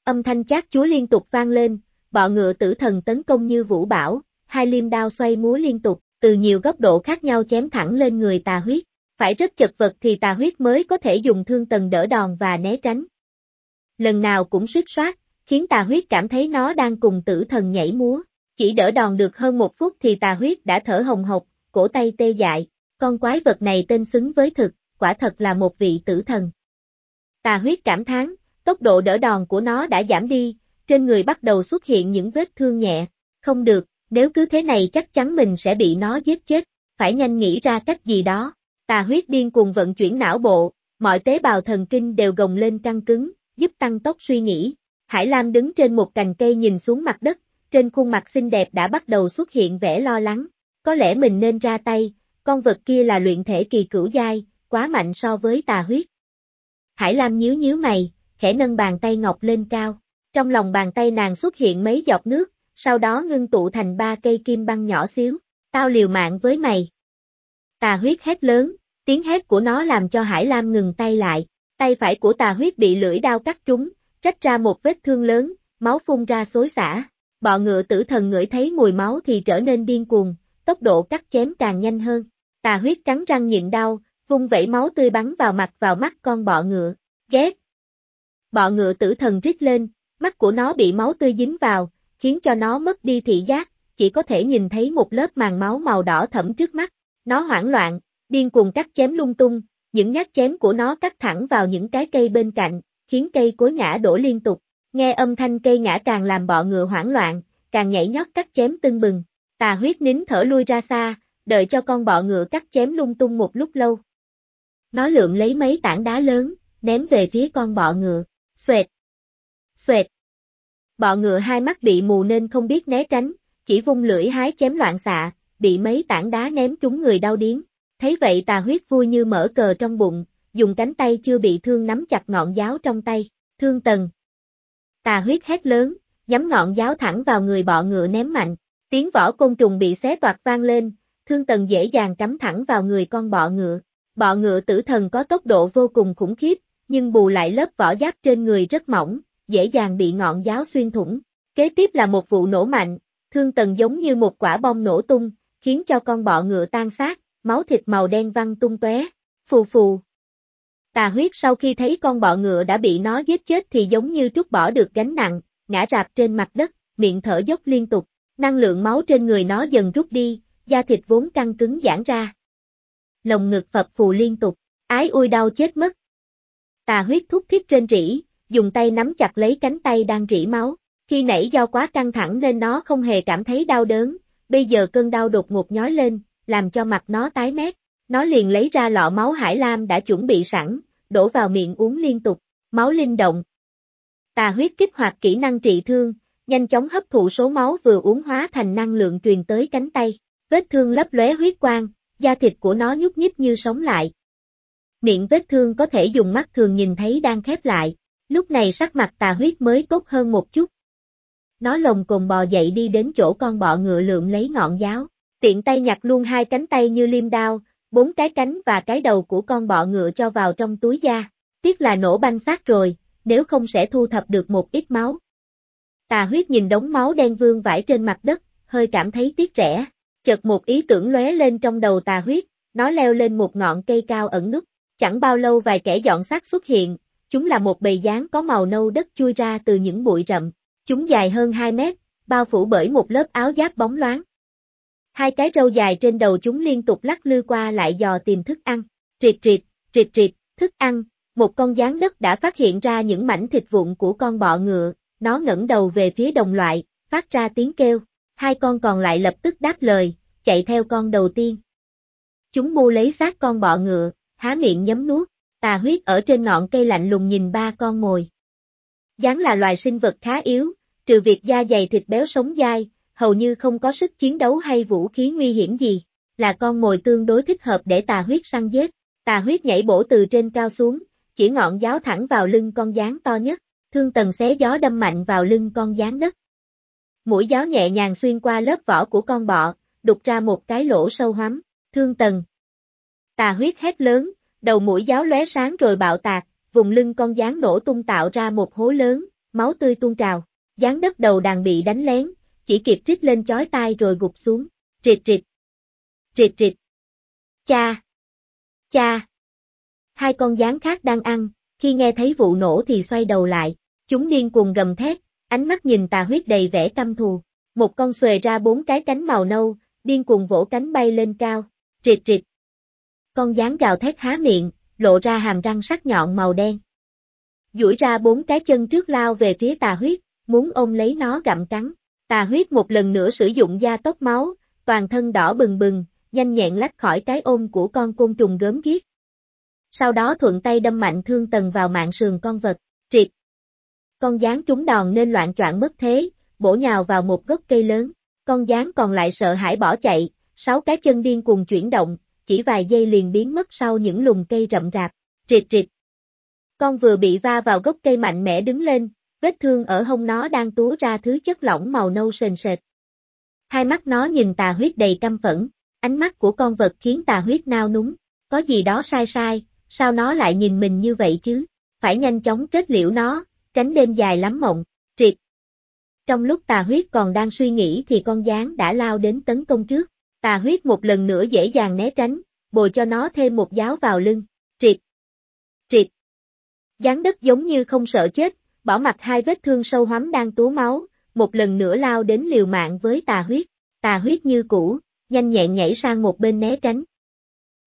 Âm thanh chát chúa liên tục vang lên, bọ ngựa tử thần tấn công như vũ bảo, hai liêm đao xoay múa liên tục, từ nhiều góc độ khác nhau chém thẳng lên người tà huyết. Phải rất chật vật thì tà huyết mới có thể dùng thương tần đỡ đòn và né tránh. Lần nào cũng suýt soát, khiến tà huyết cảm thấy nó đang cùng tử thần nhảy múa. Chỉ đỡ đòn được hơn một phút thì tà huyết đã thở hồng hộc, cổ tay tê dại. Con quái vật này tên xứng với thực, quả thật là một vị tử thần. Tà huyết cảm thán, tốc độ đỡ đòn của nó đã giảm đi, trên người bắt đầu xuất hiện những vết thương nhẹ. Không được, nếu cứ thế này chắc chắn mình sẽ bị nó giết chết, phải nhanh nghĩ ra cách gì đó. Tà huyết điên cuồng vận chuyển não bộ, mọi tế bào thần kinh đều gồng lên căng cứng, giúp tăng tốc suy nghĩ. Hải Lam đứng trên một cành cây nhìn xuống mặt đất, trên khuôn mặt xinh đẹp đã bắt đầu xuất hiện vẻ lo lắng. Có lẽ mình nên ra tay, con vật kia là luyện thể kỳ cửu giai, quá mạnh so với tà huyết. Hải Lam nhíu nhíu mày, khẽ nâng bàn tay ngọc lên cao. Trong lòng bàn tay nàng xuất hiện mấy giọt nước, sau đó ngưng tụ thành ba cây kim băng nhỏ xíu. Tao liều mạng với mày. Tà huyết hét lớn, tiếng hét của nó làm cho Hải Lam ngừng tay lại. Tay phải của tà huyết bị lưỡi đao cắt trúng, rách ra một vết thương lớn, máu phun ra xối xả. Bọ ngựa tử thần ngửi thấy mùi máu thì trở nên điên cuồng, tốc độ cắt chém càng nhanh hơn. Tà huyết cắn răng nhịn đau, vung vẩy máu tươi bắn vào mặt vào mắt con bọ ngựa. Ghét! Bọ ngựa tử thần rít lên, mắt của nó bị máu tươi dính vào, khiến cho nó mất đi thị giác, chỉ có thể nhìn thấy một lớp màng máu màu đỏ thẫm trước mắt. Nó hoảng loạn, điên cuồng cắt chém lung tung, những nhát chém của nó cắt thẳng vào những cái cây bên cạnh, khiến cây cối ngã đổ liên tục. Nghe âm thanh cây ngã càng làm bọ ngựa hoảng loạn, càng nhảy nhót cắt chém tưng bừng. Tà huyết nín thở lui ra xa, đợi cho con bọ ngựa cắt chém lung tung một lúc lâu. Nó lượm lấy mấy tảng đá lớn, ném về phía con bọ ngựa. Xoẹt! Xoẹt! Bọ ngựa hai mắt bị mù nên không biết né tránh, chỉ vung lưỡi hái chém loạn xạ, bị mấy tảng đá ném trúng người đau điếng. Thấy vậy tà huyết vui như mở cờ trong bụng, dùng cánh tay chưa bị thương nắm chặt ngọn giáo trong tay, thương tần. Tà huyết hét lớn, nhắm ngọn giáo thẳng vào người bọ ngựa ném mạnh, tiếng vỏ côn trùng bị xé toạc vang lên, thương tần dễ dàng cắm thẳng vào người con bọ ngựa. Bọ ngựa tử thần có tốc độ vô cùng khủng khiếp, nhưng bù lại lớp vỏ giáp trên người rất mỏng, dễ dàng bị ngọn giáo xuyên thủng. Kế tiếp là một vụ nổ mạnh, thương tần giống như một quả bom nổ tung, khiến cho con bọ ngựa tan xác, máu thịt màu đen văng tung tóe. Phù phù. Tà huyết sau khi thấy con bọ ngựa đã bị nó giết chết thì giống như trút bỏ được gánh nặng, ngã rạp trên mặt đất, miệng thở dốc liên tục, năng lượng máu trên người nó dần rút đi, da thịt vốn căng cứng giãn ra. Lồng ngực phập phù liên tục, ái ui đau chết mất. Tà huyết thúc thiết trên rỉ, dùng tay nắm chặt lấy cánh tay đang rỉ máu. Khi nãy do quá căng thẳng nên nó không hề cảm thấy đau đớn, bây giờ cơn đau đột ngột nhói lên, làm cho mặt nó tái mét. Nó liền lấy ra lọ máu hải lam đã chuẩn bị sẵn, đổ vào miệng uống liên tục, máu linh động. Tà huyết kích hoạt kỹ năng trị thương, nhanh chóng hấp thụ số máu vừa uống hóa thành năng lượng truyền tới cánh tay. Vết thương lấp lóe huyết quang, da thịt của nó nhúc nhích như sống lại. Miệng vết thương có thể dùng mắt thường nhìn thấy đang khép lại, lúc này sắc mặt tà huyết mới tốt hơn một chút. Nó lồng cồn bò dậy đi đến chỗ con bọ ngựa lượng lấy ngọn giáo, tiện tay nhặt luôn hai cánh tay như liêm đao, bốn cái cánh và cái đầu của con bọ ngựa cho vào trong túi da. Tiếc là nổ banh xác rồi, nếu không sẽ thu thập được một ít máu. Tà huyết nhìn đống máu đen vương vãi trên mặt đất, hơi cảm thấy tiếc rẻ. Chợt một ý tưởng lóe lên trong đầu tà huyết, nó leo lên một ngọn cây cao ẩn nút. Chẳng bao lâu vài kẻ dọn xác xuất hiện, chúng là một bầy dáng có màu nâu đất chui ra từ những bụi rậm. Chúng dài hơn 2 mét, bao phủ bởi một lớp áo giáp bóng loáng. Hai cái râu dài trên đầu chúng liên tục lắc lư qua lại dò tìm thức ăn. Triệt triệt, triệt triệt, thức ăn, Một con gián đất đã phát hiện ra những mảnh thịt vụn của con bọ ngựa, nó ngẩng đầu về phía đồng loại, phát ra tiếng kêu. Hai con còn lại lập tức đáp lời, chạy theo con đầu tiên. Chúng bu lấy xác con bọ ngựa, há miệng nhấm nuốt, tà huyết ở trên ngọn cây lạnh lùng nhìn ba con mồi. Gián là loài sinh vật khá yếu, trừ việc da dày thịt béo sống dai, hầu như không có sức chiến đấu hay vũ khí nguy hiểm gì, là con mồi tương đối thích hợp để tà huyết săn giết. Tà huyết nhảy bổ từ trên cao xuống, chỉ ngọn giáo thẳng vào lưng con gián to nhất, thương tần xé gió đâm mạnh vào lưng con gián đất. Mũi giáo nhẹ nhàng xuyên qua lớp vỏ của con bọ, đục ra một cái lỗ sâu hoắm, thương tần. Tà huyết hét lớn, đầu mũi giáo lóe sáng rồi bạo tạc, vùng lưng con gián nổ tung tạo ra một hố lớn, máu tươi tuôn trào, gián đất đầu đàn bị đánh lén, chỉ kịp trích lên chói tai rồi gục xuống, rịt rịt, rịt rịt, Cha! Cha! Hai con gián khác đang ăn, khi nghe thấy vụ nổ thì xoay đầu lại, chúng điên cuồng gầm thét, ánh mắt nhìn tà huyết đầy vẻ căm thù. Một con xuề ra bốn cái cánh màu nâu, điên cuồng vỗ cánh bay lên cao, rịt rịt. Con gián gào thét há miệng, lộ ra hàm răng sắc nhọn màu đen. duỗi ra bốn cái chân trước lao về phía tà huyết, muốn ôm lấy nó gặm cắn. Tà huyết một lần nữa sử dụng da tốc máu, toàn thân đỏ bừng bừng, nhanh nhẹn lách khỏi cái ôm của con côn trùng gớm ghiếc. Sau đó thuận tay đâm mạnh thương tần vào mạng sườn con vật, triệt. Con gián trúng đòn nên loạn choạng mất thế, bổ nhào vào một gốc cây lớn, con gián còn lại sợ hãi bỏ chạy, sáu cái chân điên cùng chuyển động, chỉ vài giây liền biến mất sau những lùm cây rậm rạp, triệt triệt. Con vừa bị va vào gốc cây mạnh mẽ đứng lên, vết thương ở hông nó đang túa ra thứ chất lỏng màu nâu sền sệt. Hai mắt nó nhìn tà huyết đầy căm phẫn, ánh mắt của con vật khiến tà huyết nao núng, có gì đó sai sai, sao nó lại nhìn mình như vậy chứ, phải nhanh chóng kết liễu nó, tránh đêm dài lắm mộng, triệt. Trong lúc tà huyết còn đang suy nghĩ thì con gián đã lao đến tấn công trước, tà huyết một lần nữa dễ dàng né tránh, bồi cho nó thêm một giáo vào lưng, triệt. Triệt. Gián đất giống như không sợ chết, bỏ mặt hai vết thương sâu hoắm đang túa máu, một lần nữa lao đến liều mạng với tà huyết, tà huyết như cũ, nhanh nhẹn nhảy sang một bên né tránh.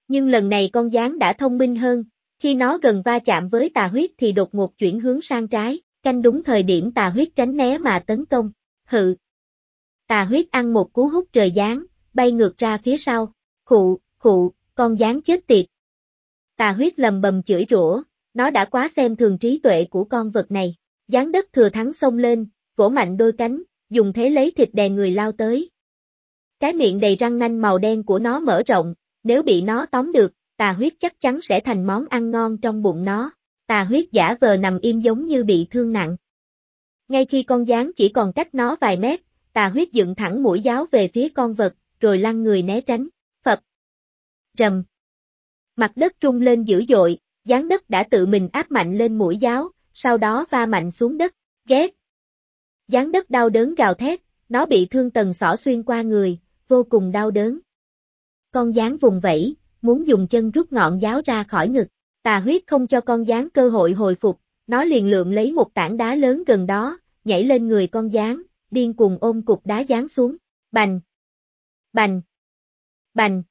Nhưng lần này con gián đã thông minh hơn, khi nó gần va chạm với tà huyết thì đột ngột chuyển hướng sang trái, canh đúng thời điểm tà huyết tránh né mà tấn công, hự. Tà huyết ăn một cú hút trời gián, bay ngược ra phía sau, khụ, khụ, con gián chết tiệt. Tà huyết lầm bầm chửi rủa, nó đã quá xem thường trí tuệ của con vật này, gián đất thừa thắng xông lên, vỗ mạnh đôi cánh, dùng thế lấy thịt đè người lao tới. Cái miệng đầy răng nanh màu đen của nó mở rộng, nếu bị nó tóm được, tà huyết chắc chắn sẽ thành món ăn ngon trong bụng nó. Tà huyết giả vờ nằm im giống như bị thương nặng. Ngay khi con gián chỉ còn cách nó vài mét, tà huyết dựng thẳng mũi giáo về phía con vật, rồi lăn người né tránh. Phập. Rầm. Mặt đất trung lên dữ dội, gián đất đã tự mình áp mạnh lên mũi giáo, sau đó va mạnh xuống đất. Ghét. Gián đất đau đớn gào thét, nó bị thương tần xỏ xuyên qua người, vô cùng đau đớn. Con gián vùng vẫy, muốn dùng chân rút ngọn giáo ra khỏi ngực. Tà huyết không cho con gián cơ hội hồi phục, nó liền lượng lấy một tảng đá lớn gần đó, nhảy lên người con gián, điên cuồng ôm cục đá gián xuống. Bành! Bành! Bành!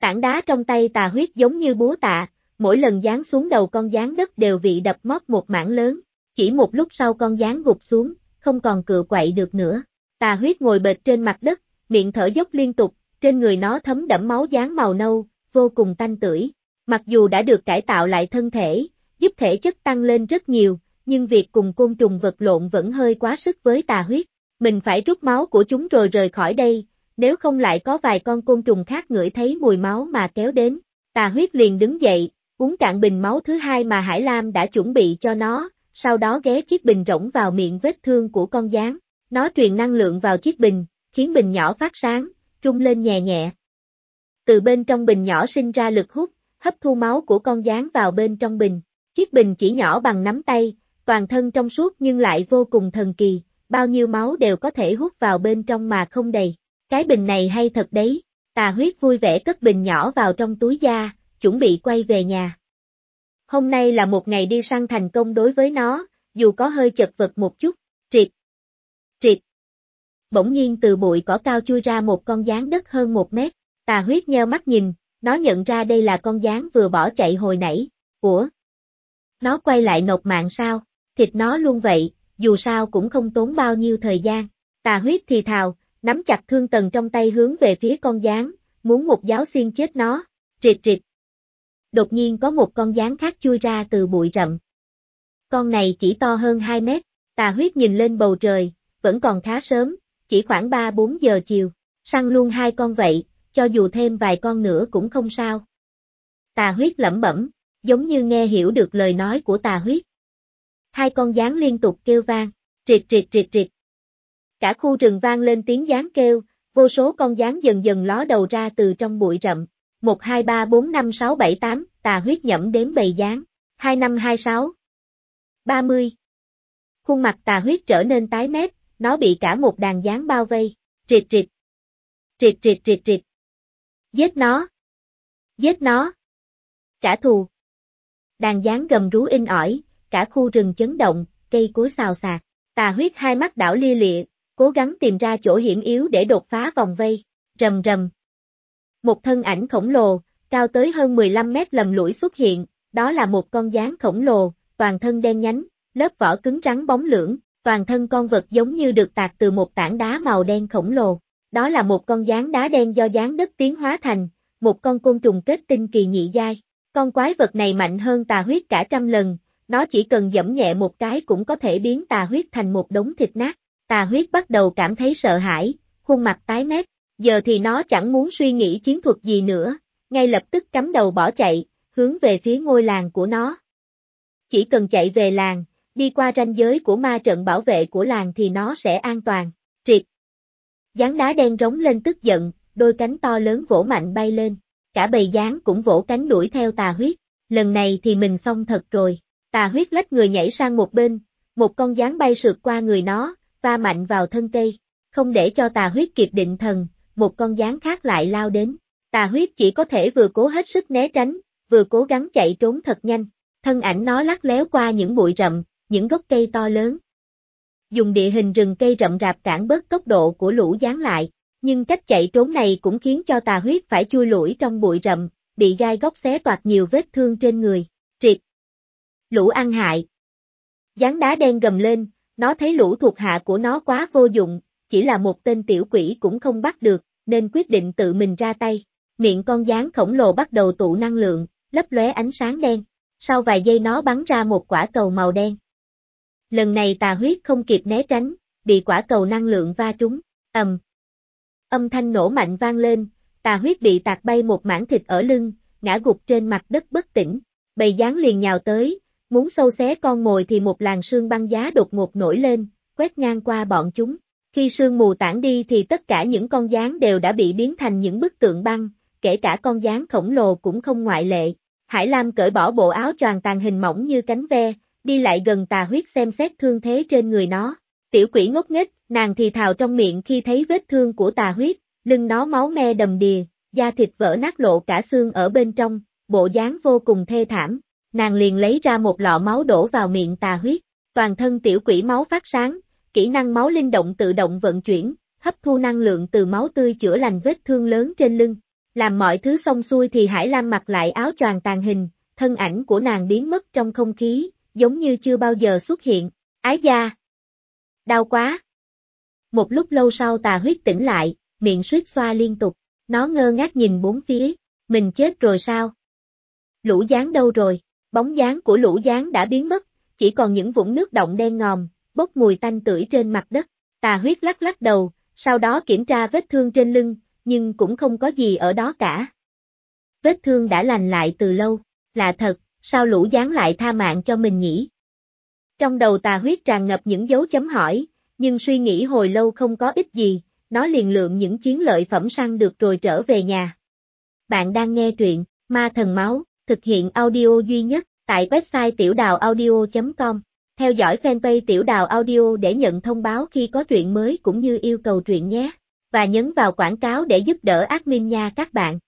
Tảng đá trong tay tà huyết giống như búa tạ, mỗi lần giáng xuống đầu con dán đất đều bị đập mót một mảng lớn. Chỉ một lúc sau con dán gục xuống, không còn cựa quậy được nữa. Tà huyết ngồi bệt trên mặt đất, miệng thở dốc liên tục, trên người nó thấm đẫm máu dán màu nâu, vô cùng tanh tưởi. Mặc dù đã được cải tạo lại thân thể, giúp thể chất tăng lên rất nhiều, nhưng việc cùng côn trùng vật lộn vẫn hơi quá sức với tà huyết. Mình phải rút máu của chúng rồi rời khỏi đây, nếu không lại có vài con côn trùng khác ngửi thấy mùi máu mà kéo đến. Tà huyết liền đứng dậy, uống cạn bình máu thứ hai mà Hải Lam đã chuẩn bị cho nó, sau đó ghé chiếc bình rỗng vào miệng vết thương của con gián. Nó truyền năng lượng vào chiếc bình, khiến bình nhỏ phát sáng, trung lên nhẹ nhẹ. Từ bên trong bình nhỏ sinh ra lực hút, hấp thu máu của con gián vào bên trong bình. Chiếc bình chỉ nhỏ bằng nắm tay, toàn thân trong suốt nhưng lại vô cùng thần kỳ, bao nhiêu máu đều có thể hút vào bên trong mà không đầy. Cái bình này hay thật đấy, tà huyết vui vẻ cất bình nhỏ vào trong túi da, chuẩn bị quay về nhà. Hôm nay là một ngày đi săn thành công đối với nó, dù có hơi chật vật một chút, triệt, triệt. Bỗng nhiên từ bụi cỏ cao chui ra một con gián đất hơn một mét, tà huyết nheo mắt nhìn, nó nhận ra đây là con gián vừa bỏ chạy hồi nãy, ủa? Nó quay lại nộp mạng sao? Thịt nó luôn vậy, dù sao cũng không tốn bao nhiêu thời gian. Tà huyết thì thào, nắm chặt thương tần trong tay hướng về phía con gián, muốn một giáo xiên chết nó. Triệt triệt. Đột nhiên có một con gián khác chui ra từ bụi rậm. Con này chỉ to hơn 2 mét, tà huyết nhìn lên bầu trời, vẫn còn khá sớm, chỉ khoảng 3-4 giờ chiều, săn luôn hai con vậy, cho dù thêm vài con nữa cũng không sao. Tà huyết lẩm bẩm, giống như nghe hiểu được lời nói của tà huyết. Hai con gián liên tục kêu vang, trịt trịt trịt trịt. Cả khu rừng vang lên tiếng gián kêu, vô số con gián dần dần ló đầu ra từ trong bụi rậm. 1 2 3 4 5 6 7 8, tà huyết nhẫm đếm bầy dáng. 2 5 2 6. 30. Khuôn mặt tà huyết trở nên tái mét, nó bị cả một đàn dáng bao vây. Trịt trịt. Trịt trịt trịt trịt. Giết nó. Giết nó. Trả thù. Đàn dáng gầm rú in ỏi, cả khu rừng chấn động, cây cối xào xạc. Tà huyết hai mắt đảo lia lịa, cố gắng tìm ra chỗ hiểm yếu để đột phá vòng vây. Rầm rầm. Một thân ảnh khổng lồ, cao tới hơn 15 mét lầm lũi xuất hiện, đó là một con gián khổng lồ, toàn thân đen nhánh, lớp vỏ cứng rắn bóng lưỡng, toàn thân con vật giống như được tạc từ một tảng đá màu đen khổng lồ. Đó là một con gián đá đen do gián đất tiến hóa thành, một con côn trùng kết tinh kỳ nhị giai. Con quái vật này mạnh hơn tà huyết cả trăm lần, nó chỉ cần dẫm nhẹ một cái cũng có thể biến tà huyết thành một đống thịt nát. Tà huyết bắt đầu cảm thấy sợ hãi, khuôn mặt tái mét, giờ thì nó chẳng muốn suy nghĩ chiến thuật gì nữa, ngay lập tức cắm đầu bỏ chạy, hướng về phía ngôi làng của nó. Chỉ cần chạy về làng, đi qua ranh giới của ma trận bảo vệ của làng thì nó sẽ an toàn. Triệt. Gián đá đen rống lên tức giận, đôi cánh to lớn vỗ mạnh bay lên. Cả bầy gián cũng vỗ cánh đuổi theo tà huyết. Lần này thì mình xong thật rồi. Tà huyết lách người nhảy sang một bên, một con gián bay sượt qua người nó, va mạnh vào thân cây. Không để cho tà huyết kịp định thần, một con gián khác lại lao đến. Tà huyết chỉ có thể vừa cố hết sức né tránh, vừa cố gắng chạy trốn thật nhanh. Thân ảnh nó lắc léo qua những bụi rậm, những gốc cây to lớn. Dùng địa hình rừng cây rậm rạp cản bớt tốc độ của lũ gián lại, nhưng cách chạy trốn này cũng khiến cho tà huyết phải chui lủi trong bụi rậm, bị gai góc xé toạc nhiều vết thương trên người. Triệt! Lũ ăn hại! Gián đá đen gầm lên, nó thấy lũ thuộc hạ của nó quá vô dụng, chỉ là một tên tiểu quỷ cũng không bắt được, nên quyết định tự mình ra tay. Miệng con gián khổng lồ bắt đầu tụ năng lượng, lấp lóe ánh sáng đen. Sau vài giây nó bắn ra một quả cầu màu đen. Lần này tà huyết không kịp né tránh, bị quả cầu năng lượng va trúng, ầm. Âm thanh nổ mạnh vang lên, tà huyết bị tạc bay một mảng thịt ở lưng, ngã gục trên mặt đất bất tỉnh. Bầy gián liền nhào tới, muốn sâu xé con mồi thì một làn sương băng giá đột ngột nổi lên, quét ngang qua bọn chúng. Khi sương mù tản đi thì tất cả những con gián đều đã bị biến thành những bức tượng băng, kể cả con gián khổng lồ cũng không ngoại lệ. Hải Lam cởi bỏ bộ áo choàng tàn hình mỏng như cánh ve, đi lại gần tà huyết xem xét thương thế trên người nó. Tiểu quỷ ngốc nghếch, nàng thì thào trong miệng khi thấy vết thương của tà huyết, lưng nó máu me đầm đìa, da thịt vỡ nát lộ cả xương ở bên trong, bộ dáng vô cùng thê thảm. Nàng liền lấy ra một lọ máu đổ vào miệng tà huyết, toàn thân tiểu quỷ máu phát sáng, kỹ năng máu linh động tự động vận chuyển, hấp thu năng lượng từ máu tươi chữa lành vết thương lớn trên lưng. Làm mọi thứ xong xuôi thì Hải Lam mặc lại áo choàng tàn hình, thân ảnh của nàng biến mất trong không khí, giống như chưa bao giờ xuất hiện. Ái da! Đau quá! Một lúc lâu sau tà huyết tỉnh lại, miệng suýt xoa liên tục, nó ngơ ngác nhìn bốn phía, mình chết rồi sao? Lũ gián đâu rồi? Bóng dáng của lũ gián đã biến mất, chỉ còn những vũng nước động đen ngòm, bốc mùi tanh tưởi trên mặt đất. Tà huyết lắc lắc đầu, sau đó kiểm tra vết thương trên lưng, nhưng cũng không có gì ở đó cả. Vết thương đã lành lại từ lâu, là thật, sao lũ gián lại tha mạng cho mình nhỉ? Trong đầu tà huyết tràn ngập những dấu chấm hỏi, nhưng suy nghĩ hồi lâu không có ích gì, nó liền lượng những chiến lợi phẩm săn được rồi trở về nhà. Bạn đang nghe truyện, Ma Thần Máu, thực hiện audio duy nhất, tại website tiểu đào audio.com. Theo dõi fanpage tiểu đào audio để nhận thông báo khi có truyện mới cũng như yêu cầu truyện nhé. Và nhấn vào quảng cáo để giúp đỡ admin nha các bạn.